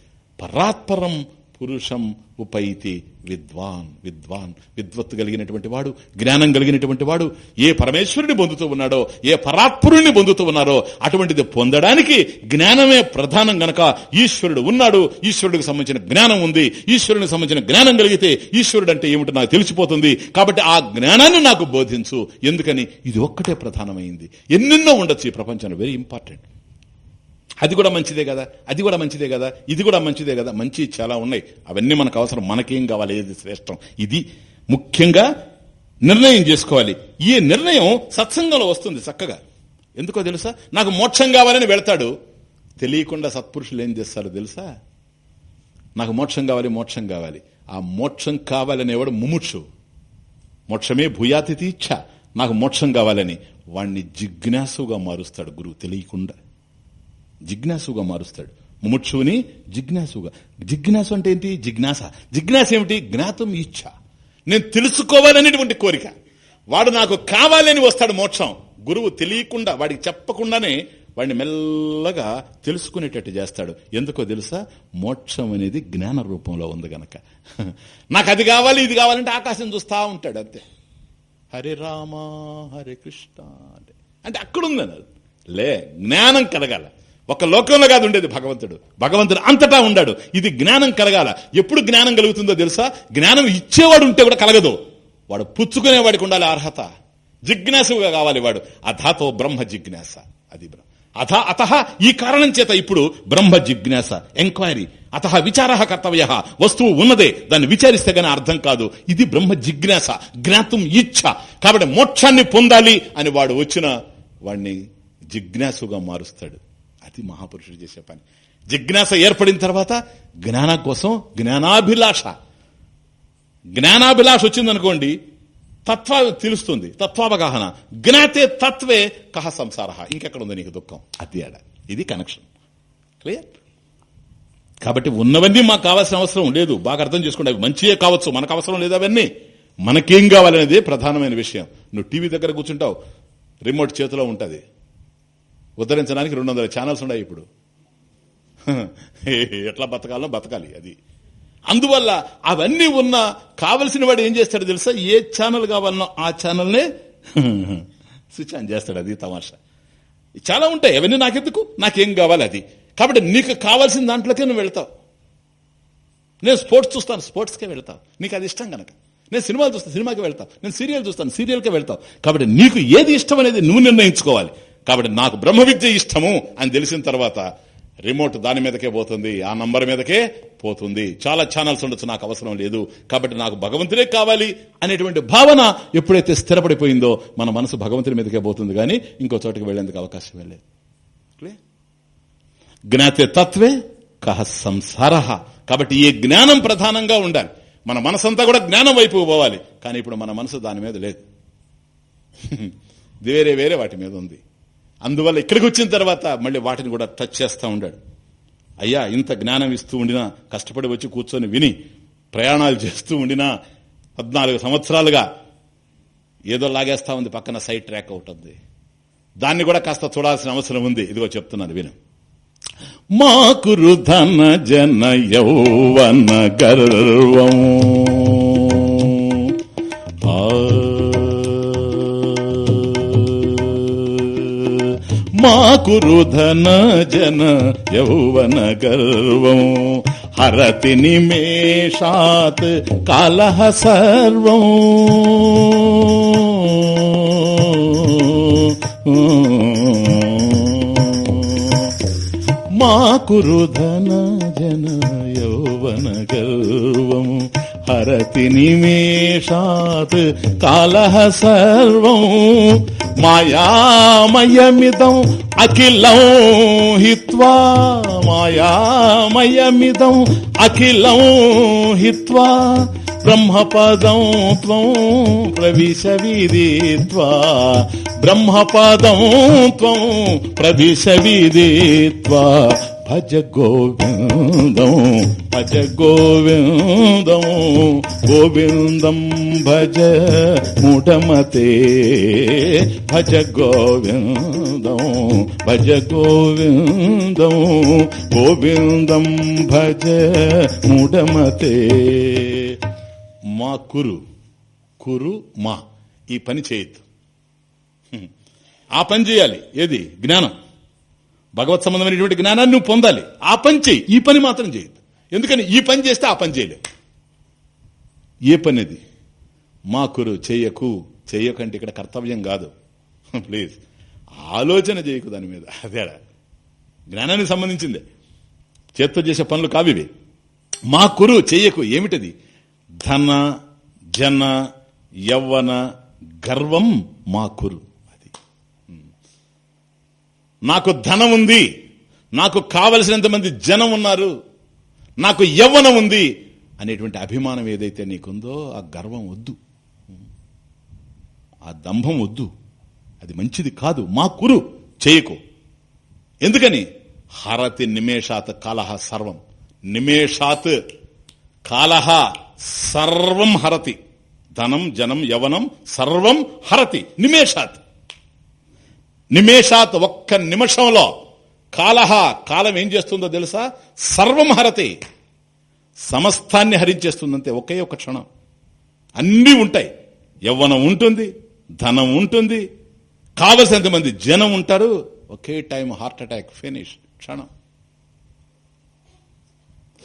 [SPEAKER 1] పరాత్పరం పురుషం ఉపైతి విద్వాన్ విద్వాన్ విద్వత్తు కలిగినటువంటి వాడు జ్ఞానం కలిగినటువంటి వాడు ఏ పరమేశ్వరుని పొందుతూ ఉన్నాడో ఏ పరాత్పురుణ్ణి పొందుతూ ఉన్నారో అటువంటిది పొందడానికి జ్ఞానమే ప్రధానం గనక. ఈశ్వరుడు ఉన్నాడు ఈశ్వరుడికి సంబంధించిన జ్ఞానం ఉంది ఈశ్వరునికి సంబంధించిన జ్ఞానం కలిగితే ఈశ్వరుడు అంటే ఏమిటో నాకు తెలిసిపోతుంది. కాబట్టి ఆ జ్ఞానాన్ని నాకు బోధించు. ఎందుకని? ఇది ఒక్కటే ప్రధానమైంది. ఎన్నెన్నో ఉండొచ్చు ఈ ప్రపంచంలో. వెరీ ఇంపార్టెంట్ అది కూడా మంచిదే కదా అది కూడా మంచిదే కదా ఇది కూడా మంచిదే కదా. మంచి చాలా ఉన్నాయి. అవన్నీ మనకు అవసరం మనకేం కావాలి ఏది శ్రేష్టం. ఇది ముఖ్యంగా నిర్ణయం చేసుకోవాలి. ఈ నిర్ణయం సత్సంగంలో వస్తుంది చక్కగా. ఎందుకో తెలుసా? నాకు మోక్షం కావాలని వెళ్తాడు. తెలియకుండా సత్పురుషులు ఏం చేస్తారు తెలుసా? నాకు మోక్షం కావాలి మోక్షం కావాలి. ఆ మోక్షం కావాలనేవాడు ముముక్షు. మోక్షమే భూయాతి తీచ్ఛ నాకు మోక్షం కావాలని. వాణ్ణి జిజ్ఞాసుగా మారుస్తాడు గురువు తెలియకుండా. జిజ్ఞాసుగా మారుస్తాడు. ముముక్షువుని జిజ్ఞాసుగా. జిజ్ఞాసు అంటే ఏంటి? జిజ్ఞాస. జిజ్ఞాస ఏమిటి? జ్ఞాతం ఇచ్చ నేను తెలుసుకోవాలనేటువంటి కోరిక. వాడు నాకు కావాలని వస్తాడు మోక్షం. గురువు తెలియకుండా వాడికి చెప్పకుండానే వాడిని మెల్లగా తెలుసుకునేటట్టు చేస్తాడు. ఎందుకో తెలుసా? మోక్షం అనేది జ్ఞాన రూపంలో ఉంది గనక. నాకు అది కావాలి ఇది కావాలంటే ఆకాశం చూస్తా ఉంటాడు అంతే. హరే రామ హరే కృష్ణ అంటే. అంటే అక్కడుందని లే జ్ఞానం కలగాల. ఒక లోకంలో కాదు ఉండేది భగవంతుడు. భగవంతుడు అంతటా ఉండాడు. ఇది జ్ఞానం కలగాల. ఎప్పుడు జ్ఞానం కలుగుతుందో తెలుసా? జ్ఞానం ఇచ్చేవాడు ఉంటే కూడా కలగదు. వాడు పుచ్చుకునేవాడికి ఉండాలి అర్హత. జిజ్ఞాసుగా కావాలి వాడు. అథాతో బ్రహ్మ జిజ్ఞాస. అది బ్రహ్మ అథ అత ఈ కారణం చేత ఇప్పుడు బ్రహ్మ జిజ్ఞాస. ఎంక్వైరీ. అత విచార కర్తవ్య. వస్తువు ఉన్నదే. దాన్ని విచారిస్తే గానీ అర్థం కాదు. ఇది బ్రహ్మ జిజ్ఞాస. జ్ఞాతం ఇచ్ఛ. కాబట్టి మోక్షాన్ని పొందాలి అని వాడు వచ్చిన వాడిని జిజ్ఞాసుగా మారుస్తాడు. అది మహాపురుషుడు చేసే పని. జిజ్ఞాస ఏర్పడిన తర్వాత జ్ఞానం కోసం జ్ఞానాభిలాష. జ్ఞానాభిలాష వచ్చిందనుకోండి తత్వ తెలుస్తుంది తత్వావగాహన. జ్ఞాతే తత్వే కహ సంసార. ఇంకెక్కడ ఉంది నీకు దుఃఖం? అది ఆడ. ఇది కనెక్షన్ క్లియర్ కాబట్టి ఉన్నవన్నీ మాకు కావాల్సిన అవసరం లేదు. బాగా అర్థం చేసుకోండి అవి మంచియే కావచ్చు. మనకు అవసరం లేదు అవన్నీ. మనకేం కావాలనేది ప్రధానమైన విషయం. నువ్వు టీవీ దగ్గర కూర్చుంటావు. రిమోట్ చేతిలో ఉంటుంది. ఉద్ధరించడానికి రెండు వందల ఛానల్స్ ఉన్నాయి ఇప్పుడు. ఎట్లా బతకాలో బతకాలి అది. అందువల్ల అవన్నీ ఉన్న కావలసిన వాడు ఏం చేస్తాడు తెలుసా? ఏ ఛానల్ కావాలన్నా ఆ ఛానల్నే స్విచ్ ఆన్ చేస్తాడు అది తమాషా. చాలా ఉంటాయి అవన్నీ నాకెందుకు? నాకేం కావాలి అది. కాబట్టి నీకు కావాల్సిన దాంట్లోకే నువ్వు వెళ్తావు. నేను స్పోర్ట్స్ చూస్తాను స్పోర్ట్స్కే వెళ్తావు. నీకు అది ఇష్టం కనుక నేను సినిమాలు చూస్తాను సినిమాకి వెళ్తావు. నేను సీరియల్ చూస్తాను సీరియల్కే వెళ్తావు. కాబట్టి నీకు ఏది ఇష్టం అనేది నువ్వు నిర్ణయించుకోవాలి. కాబట్టి నాకు బ్రహ్మ విద్య ఇష్టము అని తెలిసిన తర్వాత రిమోట్ దాని మీదకే పోతుంది ఆ నంబర్ మీదకే పోతుంది. చాలా ఛానల్స్ ఉండొచ్చు నాకు అవసరం లేదు. కాబట్టి నాకు భగవంతుడే కావాలి అనేటువంటి భావన ఎప్పుడైతే స్థిరపడిపోయిందో మన మనసు భగవంతుడి మీదకే పోతుంది కానీ ఇంకో చోటుకి వెళ్ళేందుకు అవకాశం లేదు. జ్ఞాతే తత్వే కహ సంసార. కాబట్టి ఈ జ్ఞానం ప్రధానంగా ఉండాలి. మన మనసంతా కూడా జ్ఞానం వైపు పోవాలి. కానీ ఇప్పుడు మన మనసు దాని మీద లేదు. వేరే వేరే వాటి మీద ఉంది. అందువల్ల ఇక్కడికి వచ్చిన తర్వాత మళ్ళీ వాటిని కూడా టచ్ చేస్తూ ఉండాడు. అయ్యా ఇంత జ్ఞానం ఇస్తూ ఉండినా కష్టపడి వచ్చి కూర్చొని విని ప్రయాణాలు చేస్తూ ఉండినా పద్నాలుగు సంవత్సరాలుగా ఏదో లాగేస్తా ఉంది పక్కన సైడ్ ట్రాక్ అవుతుంది దాన్ని కూడా కాస్త చూడాల్సిన అవసరం ఉంది. ఇదిగో చెప్తున్నాను విను. మాకురు ధన జన యౌవన గర్వం. మాకురు జన యౌవన గర్వం. హరతి నిమేషాత్ కాలహ సర్వం. మా కురు జన యౌవన గర్వం. హరతి నిమేషాత్ కాలహ సర్వం. మాయామయమిదం అఖిలం హిత్వా. మాయామయమిదం అఖిలం హిత్వా. బ్రహ్మపదం త్వం ప్రవిశ విదిత్వా బ్రహ్మపదం త్వం ప్రవిశ విదిత్వా భజ గోవిందం భజ గోవిందం గోవిందం భజ మూఢమతే భజ గోవిందం భజ గోవిందం గోవిందం భజ మూఢమతే. మా కురు కురు మా ఈ పని చేయొద్దు. ఆ పని చేయాలి. ఏది? జ్ఞానం. భగవత్ సంబంధమైనటువంటి జ్ఞానాన్ని నువ్వు పొందాలి. ఆ పని చేయి ఈ పని మాత్రం చేయొద్దు. ఎందుకని? ఈ పని చేస్తే ఆ పని చేయలేదు ఏ పని అది మా కురు చెయ్యకు చెయ్యకంటే ఇక్కడ కర్తవ్యం కాదు. ప్లీజ్. ఆలోచన చేయకు దాని మీద. అదేరా జ్ఞానానికి సంబంధించిందే. చేత్తో చేసే పనులు కావివి. మా కురు చెయ్యకు ఏమిటది? ధన జన యవ్వన గర్వం మా కురు. నాకు ధనం ఉంది. నాకు కావలసినంత మంది జనం ఉన్నారు. నాకు యవ్వనం ఉంది అనేటువంటి అభిమానం ఏదైతే నీకుందో ఆ గర్వం వద్దు. ఆ దంభం వద్దు. అది మంచిది కాదు. మా కురు చేయకు. ఎందుకని? హరతి నిమేషాత్ కాలహ సర్వం. నిమేషాత్ కాలహ సర్వం హరతి. ధనం జనం యవనం సర్వం హరతి. నిమేషాత్. నిమేషాత్ ఒక్క నిమిషంలో కాలహ కాలం ఏం చేస్తుందో తెలుసా? సర్వం హరతి సమస్తాన్ని హరించేస్తుందంతే ఒకే ఒక క్షణం. అన్నీ ఉంటాయి. యవ్వనం ఉంటుంది ధనం ఉంటుంది కావలసినంత మంది జనం ఉంటారు. ఒకే టైం హార్ట్ అటాక్ ఫినిష్ క్షణం.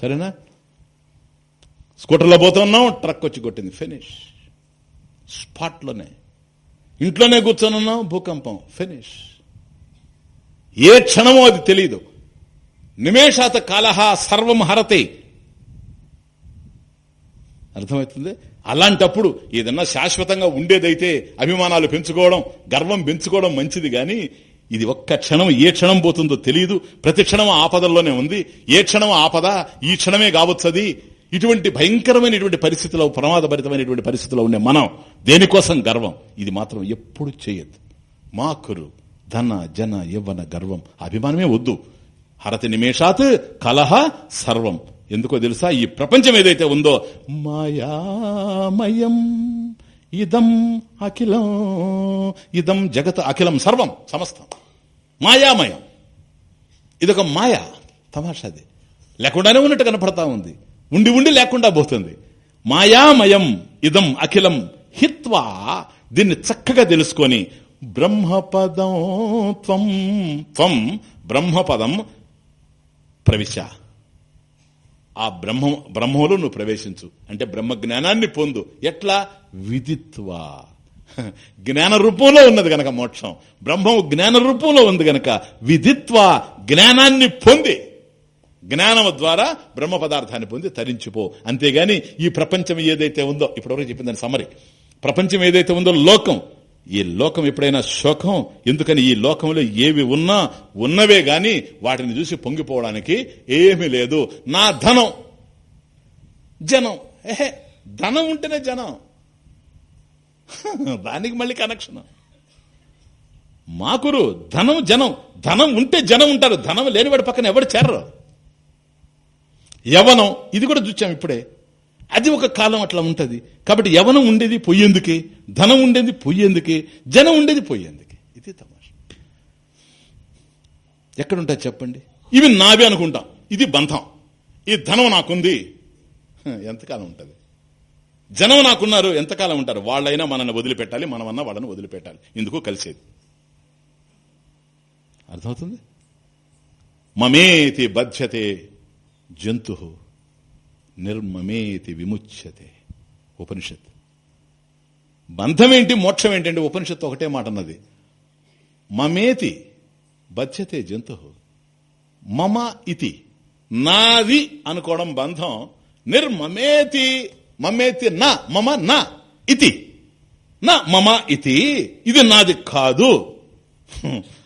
[SPEAKER 1] సరేనా? స్కూటర్లో పోతున్నాం ట్రక్ వచ్చి కొట్టింది ఫినిష్. స్పాట్లోనే. ఇంట్లోనే కూర్చొనున్నాం భూకంపం ఫినిష్ ఏ క్షణమో అది తెలియదు నిమేషాత కాలహ సర్వం హరతే. అర్థమవుతుంది? అలాంటప్పుడు ఏదన్నా శాశ్వతంగా ఉండేదైతే అభిమానాలు పెంచుకోవడం గర్వం పెంచుకోవడం మంచిది కానీ ఇది ఒక్క క్షణం ఏ క్షణం పోతుందో తెలియదు ప్రతి క్షణం ఆపదల్లోనే ఉంది. ఏ క్షణం ఆపద ఈ క్షణమే కావచ్చది. ఇటువంటి భయంకరమైనటువంటి పరిస్థితిలో ప్రమాదభరితమైనటువంటి పరిస్థితిలో ఉండే మనం దేనికోసం గర్వం? ఇది మాత్రం ఎప్పుడు చేయదు మాకురు ధన జన యవ్వన గర్వం. అభిమానమే వద్దు. హరతి నిమేషాత్ కలహ సర్వం. ఎందుకో తెలుసా? ఈ ప్రపంచం ఏదైతే ఉందో మాయామయం ఇదం అఖిలం ఇదం జగత్ అఖిలం సర్వం సమస్తం. మాయామయం. ఇదొక మాయా తమాషాది. లేకుండానే ఉన్నట్టు కనపడతా ఉంది. ఉండి ఉండి లేకుండా పోతుంది. మాయామయం ఇదం అఖిలం హిత్వా దీన్ని చక్కగా తెలుసుకొని బ్రహ్మపదం త్వం త్వం బ్రహ్మపదం ప్రవిశ. ఆ బ్రహ్మ బ్రహ్మలో నువ్వు ప్రవేశించు. అంటే బ్రహ్మ జ్ఞానాన్ని పొందు. ఎట్లా? విదిత్వ. జ్ఞాన రూపంలో ఉన్నది గనక మోక్షం. బ్రహ్మం జ్ఞాన రూపంలో ఉంది గనక విదిత్వ జ్ఞానాన్ని పొంది జ్ఞానము ద్వారా బ్రహ్మ పదార్థాన్ని పొంది తరించిపో. అంతేగాని ఈ ప్రపంచం ఏదైతే ఉందో ఇప్పటివరకు చెప్పిందని సమరి ప్రపంచం ఏదైతే ఉందో లోకం. ఈ లోకం ఎప్పుడైనా శోకం? ఎందుకని ఈ లోకంలో ఏవి ఉన్నా ఉన్నవే గాని వాటిని చూసి పొంగిపోవడానికి ఏమీ లేదు. నా ధనం. జనం. ఏహే ధనం ఉంటేనే జనం. దానికి మళ్ళీ కనెక్షన్ మాకురు ధనం జనం. ధనం ఉంటే జనం ఉంటారు. ధనం లేనివాడి పక్కన ఎవరు చేరరు? యవనం ఇది కూడా చూచాం ఇప్పుడే. అది ఒక కాలం అట్లా ఉంటుంది. కాబట్టి యవనం ఉండేది పొయ్యేందుకే ధనం ఉండేది పొయ్యేందుకే జనం ఉండేది పొయ్యేందుకే ఇది తమాష. ఎక్కడుంటుంది చెప్పండి? ఇవి నావే అనుకుంటాం. ఇది బంధం. ఈ ధనం నాకుంది. ఎంతకాలం ఉంటుంది? జనం నాకున్నారు ఎంతకాలం ఉంటారు? వాళ్ళైనా మనల్ని వదిలిపెట్టాలి మనమన్నా వాళ్ళని వదిలిపెట్టాలి. ఇందుకు కలిసేది. అర్థమవుతుంది? మమేతి బధ్యతే జంతు నిర్మమేతి విముచ్యతే. ఉపనిషత్ బంధం ఏంటి మోక్షం ఏంటంటే ఉపనిషత్తు ఒకటే మాట అన్నది. మమేతి బధ్యతే జంతు. మమ ఇతి. నాది అనుకోవడం బంధం. నిర్మమేతి మమేతి నా మమ నా ఇతి. నా మమ ఇతి. ఇది నాది కాదు.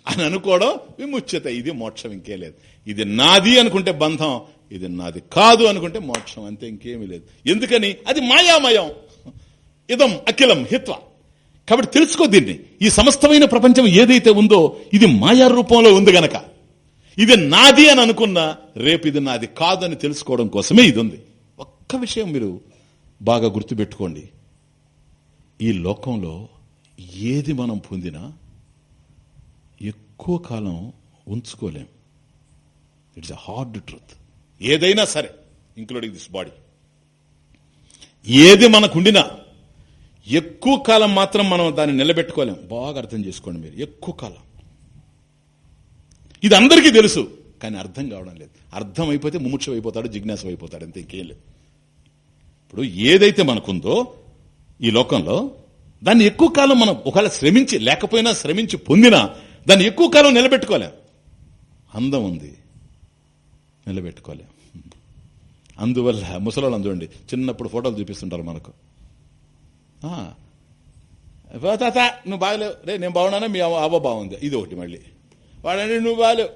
[SPEAKER 1] అని అనుకోవడం విముచ్యత. ఇది మోక్షం ఇంకే లేదు. ఇది నాది అనుకుంటే బంధం. ఇది నాది కాదు అనుకుంటే మోక్షం అంతే ఇంకేమీ లేదు. ఎందుకని? అది మాయామయం. ఇదం అఖిలం హిత్వ. కాబట్టి తెలుసుకో దీన్ని. ఈ సమస్తమైన ప్రపంచం ఏదైతే ఉందో ఇది మాయా రూపంలో ఉంది గనక. ఇది నాది అని అనుకున్నా రేపు ఇది నాది కాదు అని తెలుసుకోవడం కోసమే ఇది ఉంది. ఒక్క విషయం మీరు బాగా గుర్తుపెట్టుకోండి. ఈ లోకంలో ఏది మనం పొందినా ఎక్కువ కాలం ఉంచుకోలేం. ఇట్స్ అ హార్డ్ ట్రూత్ ఏదైనా సరే ఇంక్లూడింగ్ దిస్ బాడీ ఏది మనకుండినా ఎక్కువ కాలం మాత్రం మనం దాన్ని నిలబెట్టుకోలేం. బాగా అర్థం చేసుకోండి మీరు ఎక్కువ కాలం. ఇది అందరికీ తెలుసు కానీ అర్థం కావడం లేదు. అర్థం అయిపోతే ముముక్షం అయిపోతాడు జిజ్ఞాసం అయిపోతాడు అంతే ఇంకేం లేదు. ఇప్పుడు ఏదైతే మనకుందో ఈ లోకంలో దాన్ని ఎక్కువ కాలం మనం ఒకవేళ శ్రమించి లేకపోయినా శ్రమించి పొందినా దాన్ని ఎక్కువ కాలం నిలబెట్టుకోలేం. అందం ఉంది. నిలబెట్టుకోలేం అందువల్ల ముసలాళ్ళని చూడండి చిన్నప్పుడు ఫోటోలు చూపిస్తుంటారు మనకు. ఆ, తాత నువ్వు బాగలేవు. రే నేను బాగున్నానా? మీ అవ్వ అవ్వ బాగుంది. ఇది ఒకటి మళ్ళీ. వాడండి నువ్వు బాగలేవు.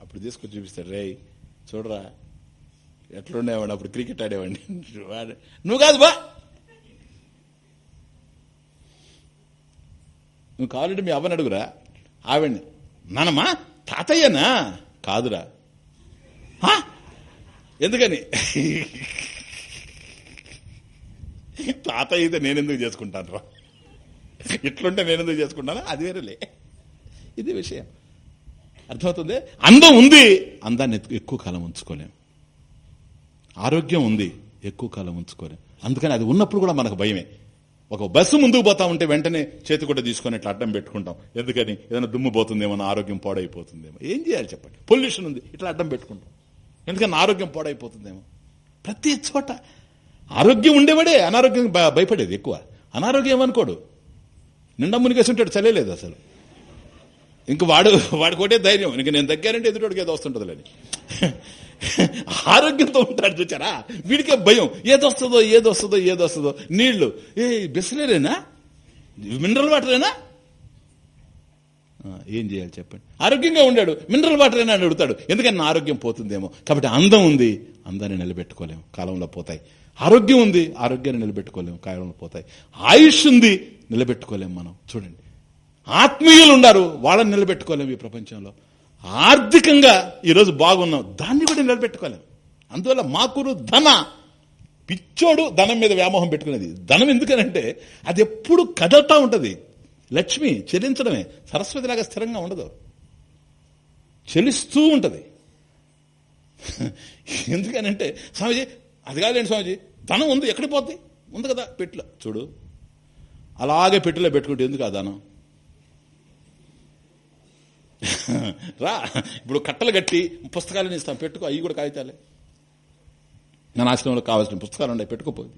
[SPEAKER 1] అప్పుడు తీసుకొచ్చి చూపిస్తాడు రే చూడరా ఎట్లుండేవాడు? అప్పుడు క్రికెట్ ఆడేవాడిని. వాడు, నువ్వు కాదు బా. నువ్వు కావాలంటే మీ అవ్వని అడుగురా. ఆవిడ్ని నానమ్మా తాతయ్యనా? కాదురా. ఎందుకని? తాతయ్య అయితే నేనెందుకు చేసుకుంటాను రా? ఇట్లుంటే నేనెందుకు చేసుకుంటాను? అది వేరేలే. ఇది విషయం. అర్థమవుతుంది? అందం ఉంది. అందాన్ని ఎక్కువ కాలం ఉంచుకోలేం. ఆరోగ్యం ఉంది. ఎక్కువ కాలం ఉంచుకోలేం. అందుకని అది ఉన్నప్పుడు కూడా మనకు భయమే. ఒక బస్సు ముందుకు పోతా ఉంటే వెంటనే చేతి కూడా తీసుకొని ఇట్లా అడ్డం పెట్టుకుంటాం. ఎందుకని? ఏదైనా దుమ్ము పోతుందేమో ఆరోగ్యం పాడైపోతుందేమో. ఏం చేయాలి చెప్పండి? పొల్యూషన్ ఉంది. ఇట్లా అడ్డం పెట్టుకుంటాం. ఎందుకని ఆరోగ్యం పాడైపోతుందేమో? ప్రతి చోట ఆరోగ్యం ఉండేవాడే అనారోగ్యం భయపడేది ఎక్కువ. అనారోగ్యం ఏమనుకోడు. నిండా మునిగేసి ఉంటాడు చలేదు అసలు. ఇంక వాడు వాడికి ధైర్యం. ఇంక నేను దగ్గరంటే ఎదుటోడికి ఏదో వస్తుంటుంది ఆరోగ్యంతో ఉంటాడు చూచారా? వీడికే భయం. ఏదొస్తుందో ఏదొస్తుందో ఏదొస్తుందో. నీళ్ళు. ఏ బిస్లరేనా? మినరల్ వాటరేనా? ఏం చేయాలి చెప్పండి? ఆరోగ్యంగా ఉండాడు. మినరల్ వాటర్ అయినా అని అడుగుతాడు. ఎందుకని నా ఆరోగ్యం పోతుందేమో? కాబట్టి అందం ఉంది. అందాన్ని నిలబెట్టుకోలేము. కాలంలో పోతాయి. ఆరోగ్యం ఉంది. ఆరోగ్యాన్ని నిలబెట్టుకోలేము. కాలంలో పోతాయి. ఆయుష్ ఉంది. నిలబెట్టుకోలేము మనం. చూడండి. ఆత్మీయులు ఉన్నారు. వాళ్ళని నిలబెట్టుకోలేము ఈ ప్రపంచంలో. ఆర్థికంగా ఈరోజు బాగున్నాం. దాన్ని కూడా నిలబెట్టుకోలేము. అందువల్ల మాకురు ధన. పిచ్చోడు ధనం మీద వ్యామోహం పెట్టుకునేది. ధనం ఎందుకనంటే అది ఎప్పుడు కదలతా ఉంటుంది. లక్ష్మి చెల్లించడమే. సరస్వతిలాగా స్థిరంగా ఉండదు. చెలిస్తూ ఉంటుంది. ఎందుకనంటే స్వామిజీ అది కాదులేండి స్వామిజీ ధనం ఉంది ఎక్కడికి పోద్ది? ఉంది కదా పెట్టులో. చూడు. అలాగే పెట్టులో పెట్టుకుంటే ఎందుకు ఆ ధనం? రా ఇప్పుడు కట్టలు కట్టి పుస్తకాలను ఇస్తాం పెట్టుకో అవి కూడా కాగితాలే. నా ఆశ్రమంలో కావాల్సిన పుస్తకాలు ఉన్నాయి పెట్టుకోపోయింది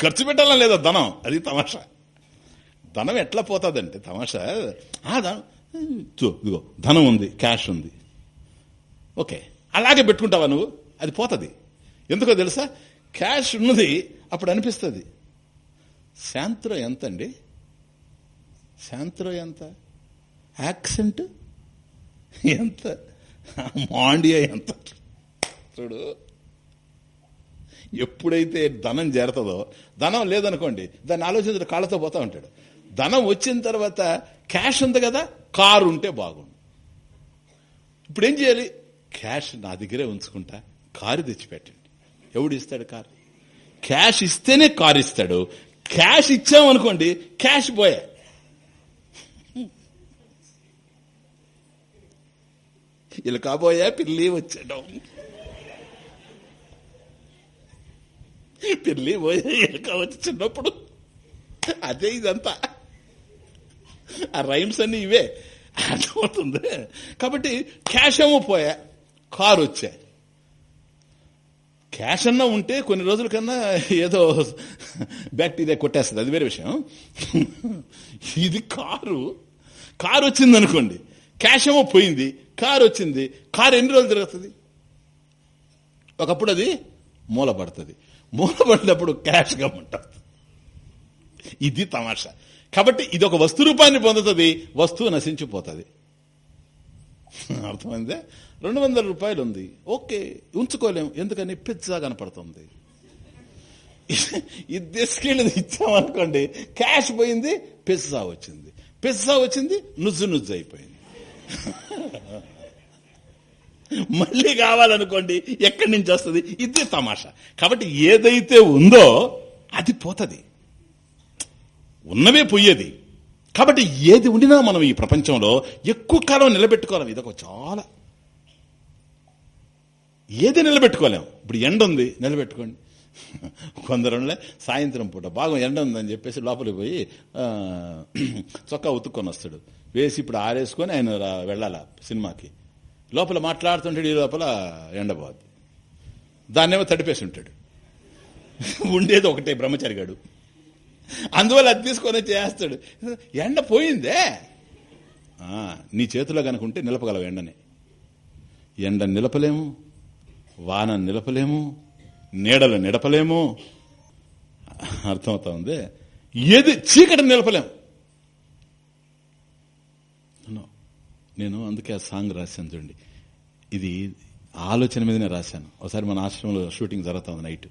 [SPEAKER 1] ఖర్చు పెట్టాలని లేదా ధనం? అది తమాషా. ధనం ఎట్లా పోతుందంటే తమాషా? ధనం. ఇదిగో ధనం ఉంది క్యాష్ ఉంది. ఓకే. అలాగే పెట్టుకుంటావా నువ్వు? అది పోతుంది. ఎందుకో తెలుసా? క్యాష్ ఉన్నది అప్పుడు అనిపిస్తుంది. శాంత్రో ఎంత అండి? శాంత్రో ఎంత? యాక్సెంట్? ఎంత? మాండియా ఎంత? చూడు. ఎప్పుడైతే ధనం చేరుతుందో ధనం లేదనుకోండి దాన్ని ఆలోచించడం కాళ్ళతో పోతా ఉంటాడు. ధనం వచ్చిన తర్వాత క్యాష్ ఉంది కదా కారు ఉంటే బాగుండు. ఇప్పుడు ఏం చేయాలి? క్యాష్ నా దగ్గరే ఉంచుకుంటా కారు తెచ్చిపెట్టండి. ఎవడు ఇస్తాడు కారు? క్యాష్ ఇస్తేనే కారు ఇస్తాడు. క్యాష్ ఇచ్చామనుకోండి క్యాష్ పోయా. ఇలా కాబోయా పిల్లి వచ్చాడు. పిల్లి పోయా చిన్నప్పుడు. అదే ఇదంతా. ఆ రైమ్స్ అన్ని ఇవే. అర్థమవుతుంది? కాబట్టి క్యాష్ ఏమో పోయా. కారు వచ్చా. క్యాష్ అన్నా ఉంటే కొన్ని రోజుల కన్నా ఏదో బ్యాక్టీరియా కొట్టేస్తుంది. అది వేరే విషయం. ఇది కారు. కారు వచ్చింది అనుకోండి క్యాష్ ఏమో పోయింది. కారు వచ్చింది. కారు ఎన్ని రోజులు తిరుగుతుంది? ఒకప్పుడు అది మూలపడుతుంది మూలపడినప్పుడు క్యాష్గా ఉంటుంది. ఇది తమాషా. కాబట్టి ఇది ఒక వస్తు రూపాన్ని పొందుతుంది వస్తువు నశించిపోతుంది. అర్థమైందే? రెండు వందల రూపాయలు ఉంది. ఓకే ఉంచుకోలేము. ఎందుకని? పిజ్జా కనపడుతుంది. ఇది తీసుకెళ్ళి ఇచ్చామనుకోండి క్యాష్ పోయింది పిజ్జా వచ్చింది. పిజ్జా వచ్చింది నుజ్జు నుజ్జు అయిపోయింది. మళ్ళీ కావాలనుకోండి ఎక్కడి నుంచి వస్తుంది? ఇది తమాషా. కాబట్టి ఏదైతే ఉందో అది పోతుంది. ఉన్నవే పోయేది. కాబట్టి ఏది ఉండినా మనం ఈ ప్రపంచంలో ఎక్కువ కాలం నిలబెట్టుకోలేము ఇదొక చాలా. ఏది నిలబెట్టుకోలేం. ఇప్పుడు ఎండ ఉంది నిలబెట్టుకోండి. కొందరులే సాయంత్రం పూట బాగా ఎండ ఉందని చెప్పేసి లోపలికి పోయి చొక్కా ఉతుక్కొని వస్తాడు. వేసి ఇప్పుడు ఆరేసుకొని ఆయన రా- వెళ్ళాల సినిమాకి. లోపల మాట్లాడుతుంటాడు ఈ లోపల ఎండబోద్ది దాన్నేమో తడిపేసి ఉంటాడు. ఉండేది ఒకటే బ్రహ్మచారిగాడు అందువల్ల అది తీసుకొని చేస్తాడు. ఎండ పోయిందే? నీ చేతిలో కనుకుంటే నిలపగలవు ఎండని. ఎండ నిలపలేము వాన నిలపలేము నీడలు నిడపలేము. అర్థమవుతా ఉంది? ఏది చీకటి నిలపలేము. నేను అందుకే ఆ సాంగ్ రాశాను చూడండి. ఇది ఆలోచన మీదనే రాశాను. ఒకసారి మన ఆశ్రమంలో షూటింగ్ జరుగుతుంది నైట్.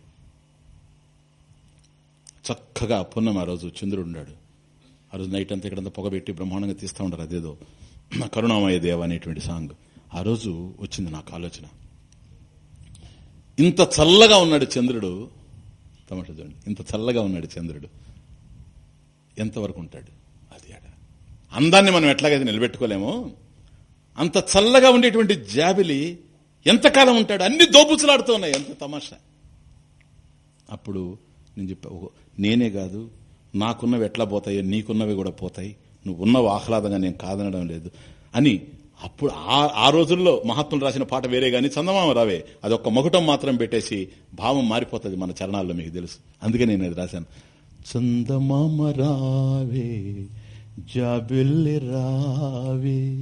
[SPEAKER 1] చక్కగా పున్నం ఆ రోజు చంద్రుడు ఉన్నాడు ఆ రోజు నైట్ అంతా ఇక్కడంతా పొగబెట్టి బ్రహ్మాండంగా తీస్తూ ఉంటారు అదేదో కరుణామయ దేవ అనేటువంటి సాంగ్ ఆ రోజు వచ్చింది నాకు ఆలోచన. ఇంత చల్లగా ఉన్నాడు చంద్రుడు. తమాషా చూడండి. ఇంత చల్లగా ఉన్నాడు చంద్రుడు. ఎంతవరకు ఉంటాడు? అది ఆడ. అందాన్ని మనం ఎట్లాగైతే నిలబెట్టుకోలేమో అంత చల్లగా ఉండేటువంటి జాబిలి ఎంతకాలం ఉంటాడు? అన్ని దోపుచులాడుతూ ఉన్నాయి. ఎంత తమాషా. అప్పుడు నేను చెప్పా నేనే కాదు నాకున్నవి ఎట్లా పోతాయో నీకున్నవి కూడా పోతాయి. నువ్వు ఉన్నవి ఆహ్లాదంగా నేను కాదనడం లేదు. అని అప్పుడు ఆ- ఆ రోజుల్లో మహాత్ములు రాసిన పాట వేరే గాని చందమామ రావే. అదొక్క మకుటం మాత్రం పెట్టేసి భావం మారిపోతుంది మన చరణాల్లో మీకు తెలుసు. అందుకే నేను అది రాశాను. చందమామ రావే జాబిల్లి రావే.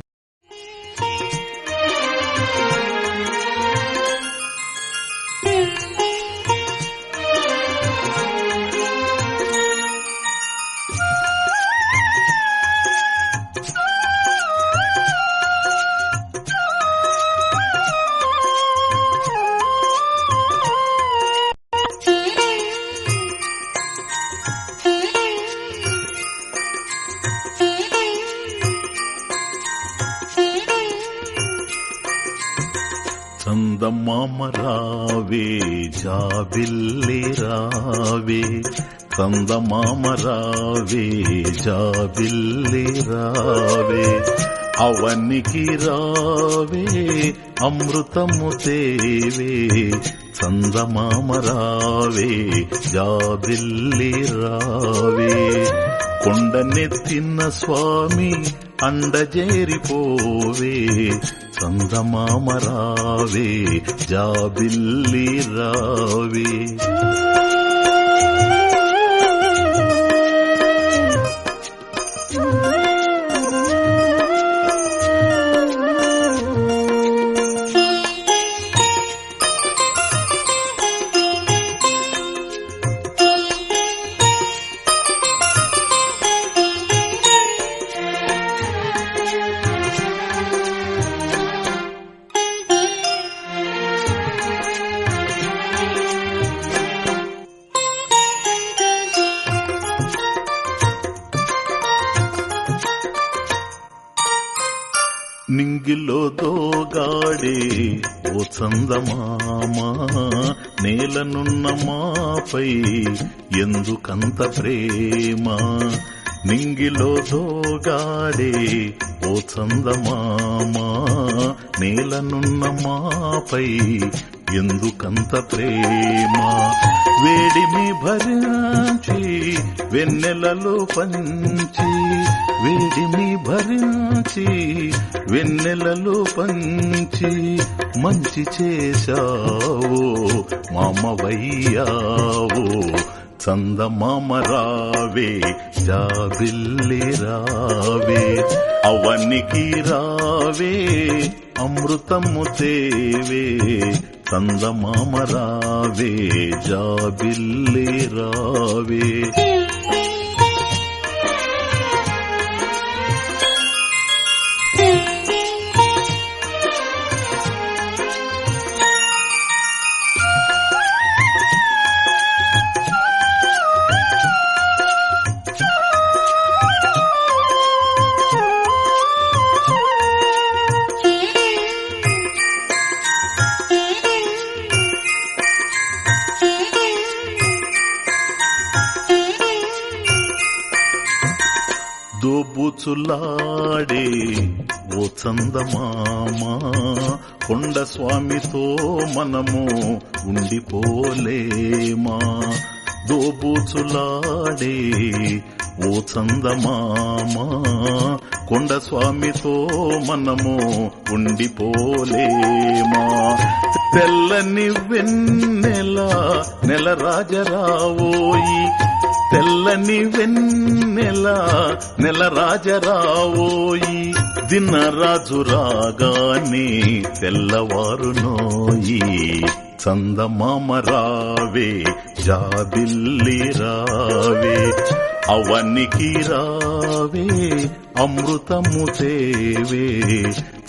[SPEAKER 2] చందమామ రావే జాబిల్లి రావే అవనికి రావే అమృతము తేవే చందమామ రావే జాబిల్లి రావే. కొండనెత్తిన స్వామి అండజేరిపోవే చందమామ రావే జాబిల్లి రావే. చందమామా నేలనున్న మాపై ఎందుకంత ప్రేమ? నింగిలో దోగాడే ఓ చందమామా నేలనున్న మాపై ఎందుకంత ప్రేమ? వేడిమి భరించి వెన్నెలలో పంచి వేడిమి భరించి వెన్నెలలో పంచి మంచి చేశావో మామవయ్యావో.
[SPEAKER 1] చందమామ రావే జాబిల్లి రావే అవనికి రావే అమృతము తేవే చందమామ రావే జాబిల్లి రావే. దోబుచులాడే ఓ చందమామ కొండ స్వామితో మనము ఉండిపోలేమా? దోబుచులాడే ఓ చందమామ కొండ స్వామితో మనము ఉండిపోలేమా? తెల్లని వెన్నెల నెల రాజరావోయి. తెల్లని వెన్నెల నెల రాజరావోయి. దినరాజు రాగానే తెల్లవారు నోయి చందమామ రావే జాబిల్లి రావే అవనికి రావే అమృతము తేవే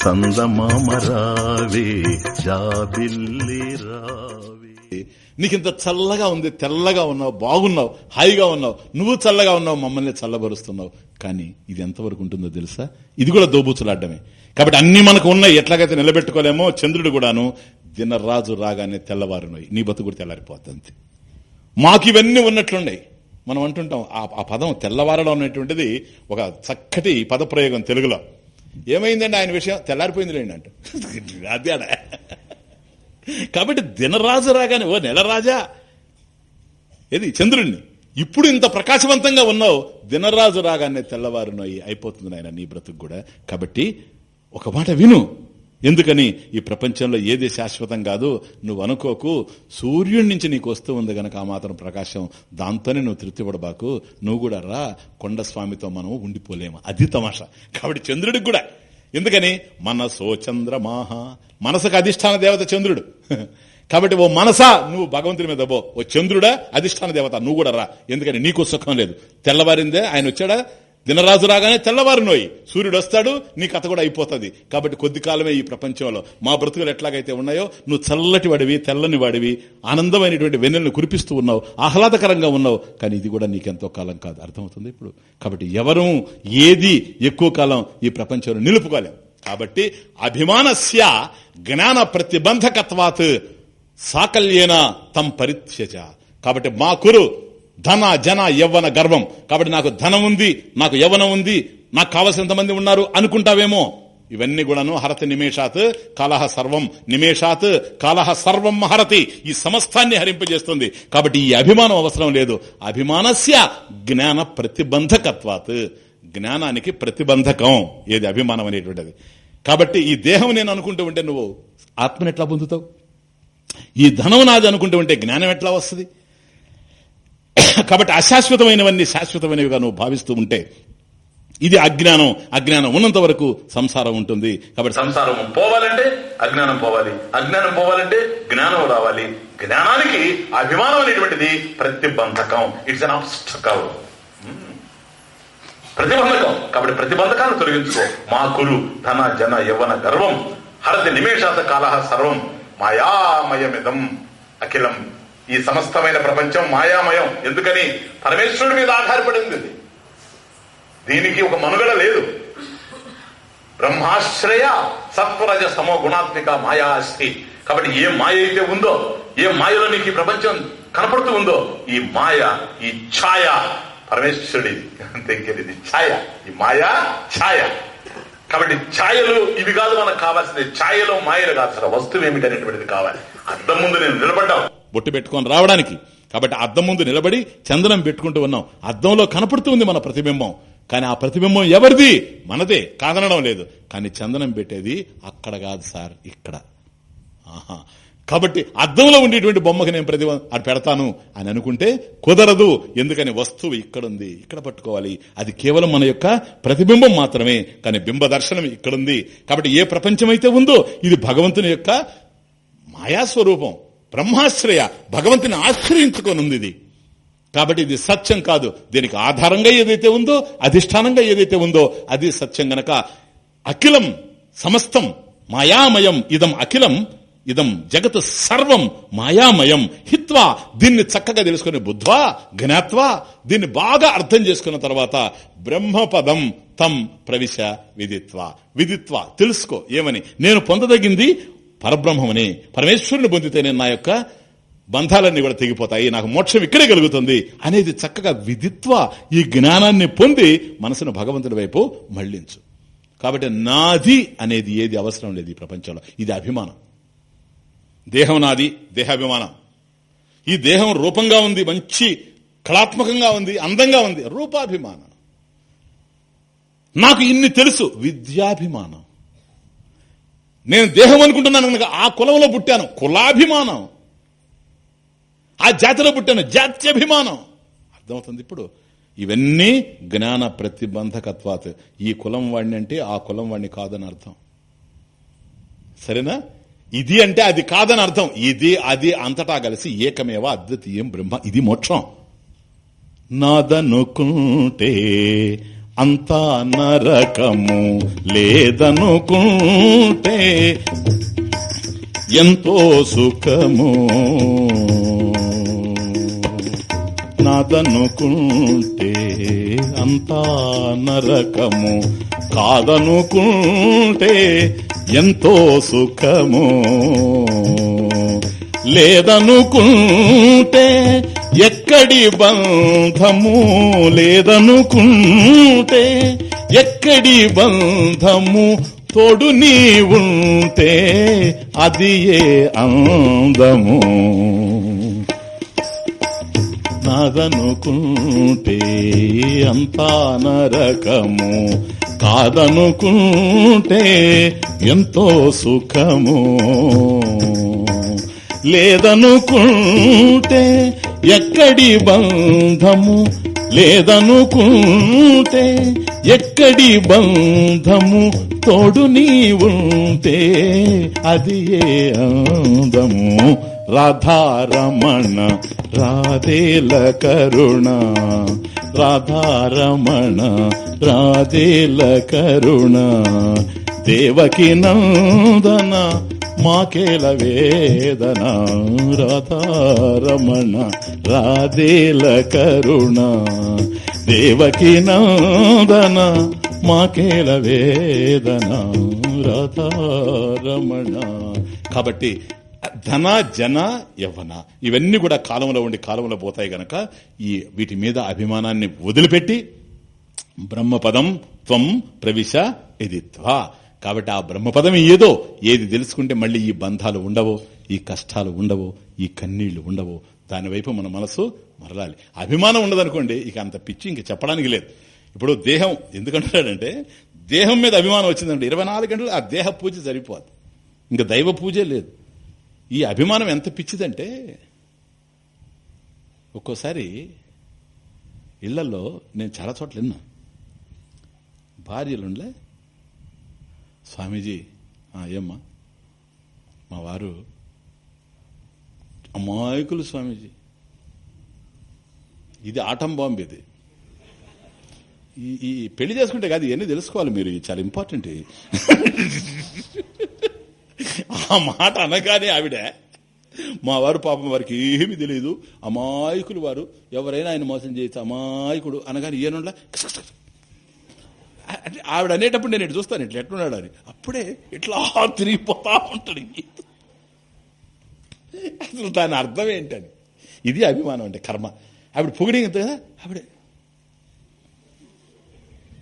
[SPEAKER 1] చందమామ రావే జాబిల్లి రావే. నీకింత చల్లగా ఉంది తెల్లగా ఉన్నావు బాగున్నావు హాయిగా ఉన్నావు నువ్వు చల్లగా ఉన్నావు మమ్మల్ని చల్లబరుస్తున్నావు. కానీ ఇది ఎంతవరకు ఉంటుందో తెలుసా? ఇది కూడా దోబూచులాడ్డమే. కాబట్టి అన్ని మనకు ఉన్నాయి ఎట్లాగైతే నిలబెట్టుకోలేమో చంద్రుడు కూడాను దినరాజు రాగానే తెల్లవారునోయి నీ బతుకు కూడా తెల్లారిపోతుంది. మాకు ఇవన్నీ ఉన్నట్లున్నాయి. మనం అంటుంటాం ఆ- ఆ పదం తెల్లవారడం అనేటువంటిది ఒక చక్కటి పదప్రయోగం తెలుగులో. ఏమైందండి ఆయన విషయం? తెల్లారిపోయిందిలేండి అంట. అదే కాబట్టి దినరాజు రాగానే ఓ నెలరాజా ఏది? చంద్రుణ్ణి. ఇప్పుడు ఇంత ప్రకాశవంతంగా ఉన్నావు. దినరాజు రాగానే తెల్లవారునోయి అయిపోతుంది ఆయన నీ బ్రతుకు కూడా. కాబట్టి ఒక మాట విను. ఎందుకని ఈ ప్రపంచంలో ఏది శాశ్వతం కాదు? నువ్వు అనుకోకు సూర్యుడి నుంచి నీకు వస్తూ ఉంది గనక ఆ మాత్రం ప్రకాశం. దాంతోనే నువ్వు తృప్తిపడబాకు నువ్వు కూడా రా కొండ స్వామితో మనం ఉండిపోలేము. అది తమాష. కాబట్టి చంద్రుడికి కూడా. ఎందుకని? మనసో చంద్రమాహ. మనసుకు అధిష్టాన దేవత చంద్రుడు. కాబట్టి ఓ మనసా నువ్వు భగవంతుని మీద పో. ఓ చంద్రుడా అధిష్టాన దేవత నువ్వు కూడా రా. ఎందుకని? నీకు సుఖం లేదు. తెల్లవారిందే ఆయన వచ్చాడా? దినరాజు రాగానే తెల్లవారు నోయి. సూర్యుడు వస్తాడు నీ కథ కూడా అయిపోతుంది. కాబట్టి కొద్ది కాలమే ఈ ప్రపంచంలో. మా బ్రతుకులు ఎట్లాగైతే ఉన్నాయో నువ్వు చల్లటి వాడివి తెల్లని వాడివి ఆనందమైనటువంటి వెన్నెలను కురిపిస్తూ ఉన్నావు ఆహ్లాదకరంగా ఉన్నావు. కానీ ఇది కూడా నీకెంతో కాలం కాదు. అర్థమవుతుంది ఇప్పుడు? కాబట్టి ఎవరు ఏది ఎక్కువ కాలం ఈ ప్రపంచంలో నిలుపుకోలేం. కాబట్టి అభిమానస్య జ్ఞాన ప్రతిబంధకత్వాత్ సాకల్యేన తం పరిత్యజ. కాబట్టి మా కురు ధన జన యవ్వన గర్వం. కాబట్టి నాకు ధనం ఉంది నాకు యవ్వనం ఉంది నాకు కావలసినంత మంది ఉన్నారు అనుకుంటావేమో. ఇవన్నీ కూడాను హరతి నిమేషాత్ కలహ సర్వం నిమేషాత్ కాలహ సర్వం హరతి. ఈ సమస్తాన్ని హరింపజేస్తుంది కాబట్టి ఈ అభిమానం అవసరం లేదు. అభిమానస్య జ్ఞాన ప్రతిబంధకత్వాత్. జ్ఞానానికి ప్రతిబంధకం. ఏది అభిమానం అనేటువంటిది. కాబట్టి ఈ దేహం నేను అనుకుంటూ ఉంటే నువ్వు ఆత్మను ఎట్లా పొందుతావు? ఈ ధనం నాది అనుకుంటూ ఉంటే జ్ఞానం ఎట్లా వస్తుంది? కాబట్టి అశాశ్వతమైనవన్నీ శాశ్వతమైనవిగా నువ్వు భావిస్తూ ఉంటే ఇది అజ్ఞానం. అజ్ఞానం ఉన్నంత వరకు సంసారం ఉంటుంది. కాబట్టి
[SPEAKER 2] సంసారం పోవాలంటే అజ్ఞానం పోవాలి. అజ్ఞానం పోవాలంటే జ్ఞానం రావాలి. జ్ఞానానికి అభిమానం అనేటువంటిది ప్రతిబంధకం. It's an obstacle ప్రతిబంధకం. కాబట్టి ప్రతిబంధకాలను తొలగించుకో. మా కురు ధన జన యవన గర్వం హరతి నిమేషాత కాల సర్వం మాయామయమిదం అఖిలం. ఈ సమస్తమైన ప్రపంచం మాయామయం. ఎందుకని? పరమేశ్వరుడి మీద ఆధారపడింది ఇది దీనికి ఒక మనుగడ లేదు. బ్రహ్మాశ్రయ సత్వరజ సమో గుణాత్మిక మాయా అస్తి. కాబట్టి ఏ మాయ అయితే ఉందో ఏ మాయలో నీకు ఈ ప్రపంచం కనపడుతూ ఉందో ఈ మాయ ఈ ఛాయ పరమేశ్వరుడి దగ్గర ఇది ఛాయ ఈ మాయా ఛాయ. కాబట్టి ఛాయలు ఇవి కాదు మనకు కావాల్సింది. ఛాయలో మాయలు కాదు. అసలు వస్తువు ఏమిటి అనేటువంటిది కావాలి. అద్దం ముందు నేను నిలబడ్డాం
[SPEAKER 1] బొట్టు పెట్టుకొని రావడానికి. కాబట్టి అద్దం ముందు నిలబడి చందనం పెట్టుకుంటూ ఉన్నాం. అద్దంలో కనపడుతూ ఉంది మన ప్రతిబింబం. కానీ ఆ ప్రతిబింబం ఎవరిది? మనదే. కాదనడం లేదు. కానీ చందనం పెట్టేది అక్కడ కాదు సార్ ఇక్కడ. ఆహా. కాబట్టి అద్దంలో ఉండేటువంటి బొమ్మకి నేను ప్రతి అది పెడతాను అని అనుకుంటే కుదరదు. ఎందుకని వస్తువు ఇక్కడుంది. ఇక్కడ పట్టుకోవాలి. అది కేవలం మన యొక్క ప్రతిబింబం మాత్రమే. కానీ బింబ దర్శనం ఇక్కడుంది. కాబట్టి ఏ ప్రపంచం అయితే ఉందో ఇది భగవంతుని యొక్క మాయాస్వరూపం. బ్రహ్మాశ్రయ భగవంతుని ఆశ్రయించుకోనుంది ఇది కాబట్టి ఇది సత్యం కాదు. దీనికి ఆధారంగా ఏదైతే ఉందో అధిష్టానంగా ఏదైతే ఉందో అది సత్యం గనక. అఖిలం సమస్తం మాయామయం ఇదం అఖిలం ఇదం జగత్ సర్వం మాయామయం. హిత్వా దీన్ని చక్కగా తెలుసుకుని బుద్ధ్వా జ్ఞాత్వా దీన్ని బాగా అర్థం చేసుకున్న తర్వాత బ్రహ్మపదం తం ప్రవిశ విదిత్వ. విదిత్వ తెలుసుకో ఏమని. నేను పొందదగింది పరబ్రహ్మమని పరమేశ్వరుని పొందితేనే నేను నా యొక్క బంధాలన్నీ కూడా తెగిపోతాయి నాకు మోక్షం ఇక్కడే కలుగుతుంది అనేది చక్కగా విధిత్వ ఈ జ్ఞానాన్ని పొంది మనసును భగవంతుడి వైపు మళ్ళించు. కాబట్టి నాది అనేది ఏది అవసరం లేదు ఈ ప్రపంచంలో. ఇది అభిమానం. దేహం నాది దేహాభిమానం. ఈ దేహం రూపంగా ఉంది మంచి కళాత్మకంగా ఉంది అందంగా ఉంది రూపాభిమానం. నాకు ఇన్ని తెలుసు విద్యాభిమానం. నేను దేహం అనుకుంటున్నాను కనుక ఆ కులంలో పుట్టాను. కులాభిమానం. ఆ జాతిలో పుట్టాను. జాత్యభిమానం. అర్థమవుతుంది ఇప్పుడు. ఇవన్నీ జ్ఞాన ప్రతిబంధకత్వాత్. ఈ కులం వాడిని అంటే ఆ కులం వాడిని కాదని అర్థం. సరేనా? ఇది అంటే అది కాదని అర్థం. ఇది అది అంతటా కలిసి ఏకమేవ అద్వితీయం బ్రహ్మ. ఇది మోక్షం. నాదనుకుంటే అంతా నరకము లేదనుకుంటే ఎంతో సుఖము నాదనుకుంటే అంతా నరకము కాదనుకుంటే ఎంతో సుఖము లేదనుకుంటే ఎక్కడి బంధము లేదనుకుంటే ఎక్కడి బంధము తోడు నీ ఉంటే అది ఏ అందము? నాదనుకుంటే అంతా నరకము కాదనుకుంటే ఎంతో సుఖము. లేదనుకుంటే ఎక్కడి బంధము? లేదనుకుంటే ఎక్కడి బంధము? తోడు నీ ఉంటే అది ఏ అందము? రాధారమణ రాధేల కరుణ. రాధారమణ రాధేల కరుణ. దేవకి నందన మాకేల వేదన రాధారమణ రాధేల కరుణ దేవకి నందన మాకేల వేదన రాధారమణ కాబట్టి ధన జన యవన ఇవన్నీ కూడా కాలంలో ఉండి కాలంలో పోతాయి గనక ఈ వీటి మీద అభిమానాన్ని వదిలిపెట్టి బ్రహ్మపదం త్వం ప్రవిశ ఎదిత్వా. కాబట్టి ఆ బ్రహ్మపదం ఏదో ఏది తెలుసుకుంటే మళ్ళీ ఈ బంధాలు ఉండవు ఈ కష్టాలు ఉండవో ఈ కన్నీళ్ళు ఉండవో దానివైపు మన మనసు మరలాలి. అభిమానం ఉండదనుకోండి ఇక అంత పిచ్చి ఇంక చెప్పడానికి లేదు. ఇప్పుడు దేహం ఎందుకంటాడంటే దేహం మీద అభిమానం వచ్చిందంటే ఇరవై నాలుగు గంటలు ఆ దేహ పూజ సరిపోదు ఇంకా దైవ పూజే లేదు. ఈ అభిమానం ఎంత పిచ్చిదంటే ఒక్కోసారి ఇళ్ళలో నేను చాలా చోట్ల విన్నా. భార్యలుండలే స్వామీజీ ఏమ్మా? మా వారు అమాయకులు స్వామీజీ. ఇది ఆటం బాంబు ఇది. ఈ ఈ పెళ్ళి చేసుకుంటే కాదు ఇవన్నీ తెలుసుకోవాలి మీరు చాలా ఇంపార్టెంట్. ఆ మాట అనగానే ఆవిడ మా వారు పాపం వారికి ఏమీ తెలియదు అమాయకులు వారు ఎవరైనా ఆయన మోసం చేయొచ్చు అమాయకుడు అనగానే ఈయనుండ్లా అంటే ఆవిడ అనేటప్పుడు నేను ఇటు చూస్తాను ఇట్లా ఎట్లున్నాడు అని. అప్పుడే ఇట్లా తిరిగిపోతా ఉంటాడు అసలు దాని అర్థం ఏంటని. ఇది అభిమానం అంటే కర్మ. ఆవిడ పొగిడింది కదా ఆవిడే.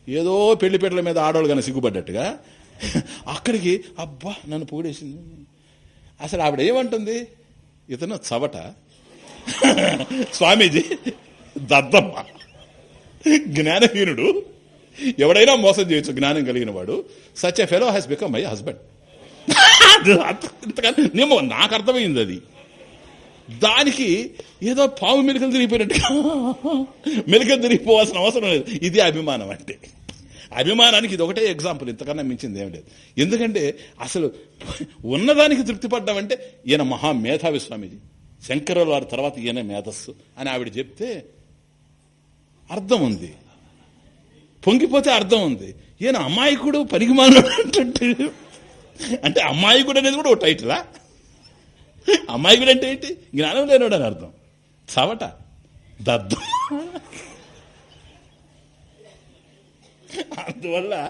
[SPEAKER 1] ఏదో పెళ్ళి పెట్టల మీద ఆడవాళ్ళు కానీ సిగ్గుపడ్డట్టుగా అక్కడికి అబ్బా నన్ను పొగిడేసింది. అసలు ఆవిడ ఏమంటుంది? ఇతను చవట. స్వామీజీ దద్దమ్మ. జ్ఞానహీనుడు. ఎవడైనా మోసం చేయొచ్చు జ్ఞానం కలిగిన వాడు. Such a fellow has become my husband. నేమో నాకు అర్థమైంది అది. దానికి ఏదో పావు మెలికలు తిరిగిపోయినట్టుగా మెలికలు తిరిగిపోవాల్సిన అవసరం లేదు. ఇది అభిమానం అంటే. అభిమానానికి ఇది ఒకటే ఎగ్జాంపుల్ ఇంతకన్నా మించింది ఏం లేదు. ఎందుకంటే అసలు ఉన్నదానికి తృప్తి పడ్డామంటే ఈయన మహా మేధావి స్వామిజీ. శంకరుల వారి తర్వాత ఈయన మేధస్సు అని ఆవిడ చెప్తే అర్థం ఉంది. పొంగిపోతే అర్థం ఉంది. ఈయన అమాయకుడు పనికిమానుడు అంటుంటే అంటే అమాయకుడు అనేది కూడా ఒక టైటిలా అమాయకుడు అంటే ఏంటి? జ్ఞానం లేనివాడు అని అర్థం. చవట. దద్దం. అందువల్ల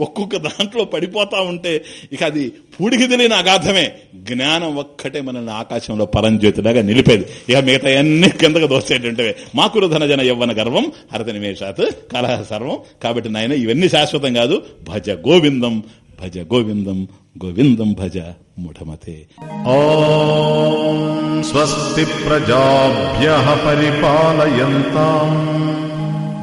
[SPEAKER 1] ఒక్కొక్క దాంట్లో పడిపోతా ఉంటే ఇక అది పూడికి తెలియని అగాధమే జ్ఞానం ఒక్కటే మనల్ని ఆకాశంలో పరంజ్యోతిలాగా నిలిపేది. ఇక మిగతా అన్ని కిందకు మా కురుధన ధనజన యవ్వన గర్వం హరతనిమేషాత్ కలహ సర్వం. కాబట్టి నాయన ఇవన్నీ శాశ్వతం కాదు. భజ గోవిందం భజ గోవిందం గోవిందం భజ ముఠమతే.
[SPEAKER 3] స్వస్తి ప్రజాభ్య పరిపాలయంతా.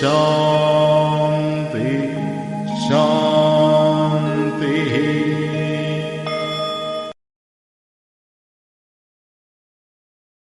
[SPEAKER 3] 笑。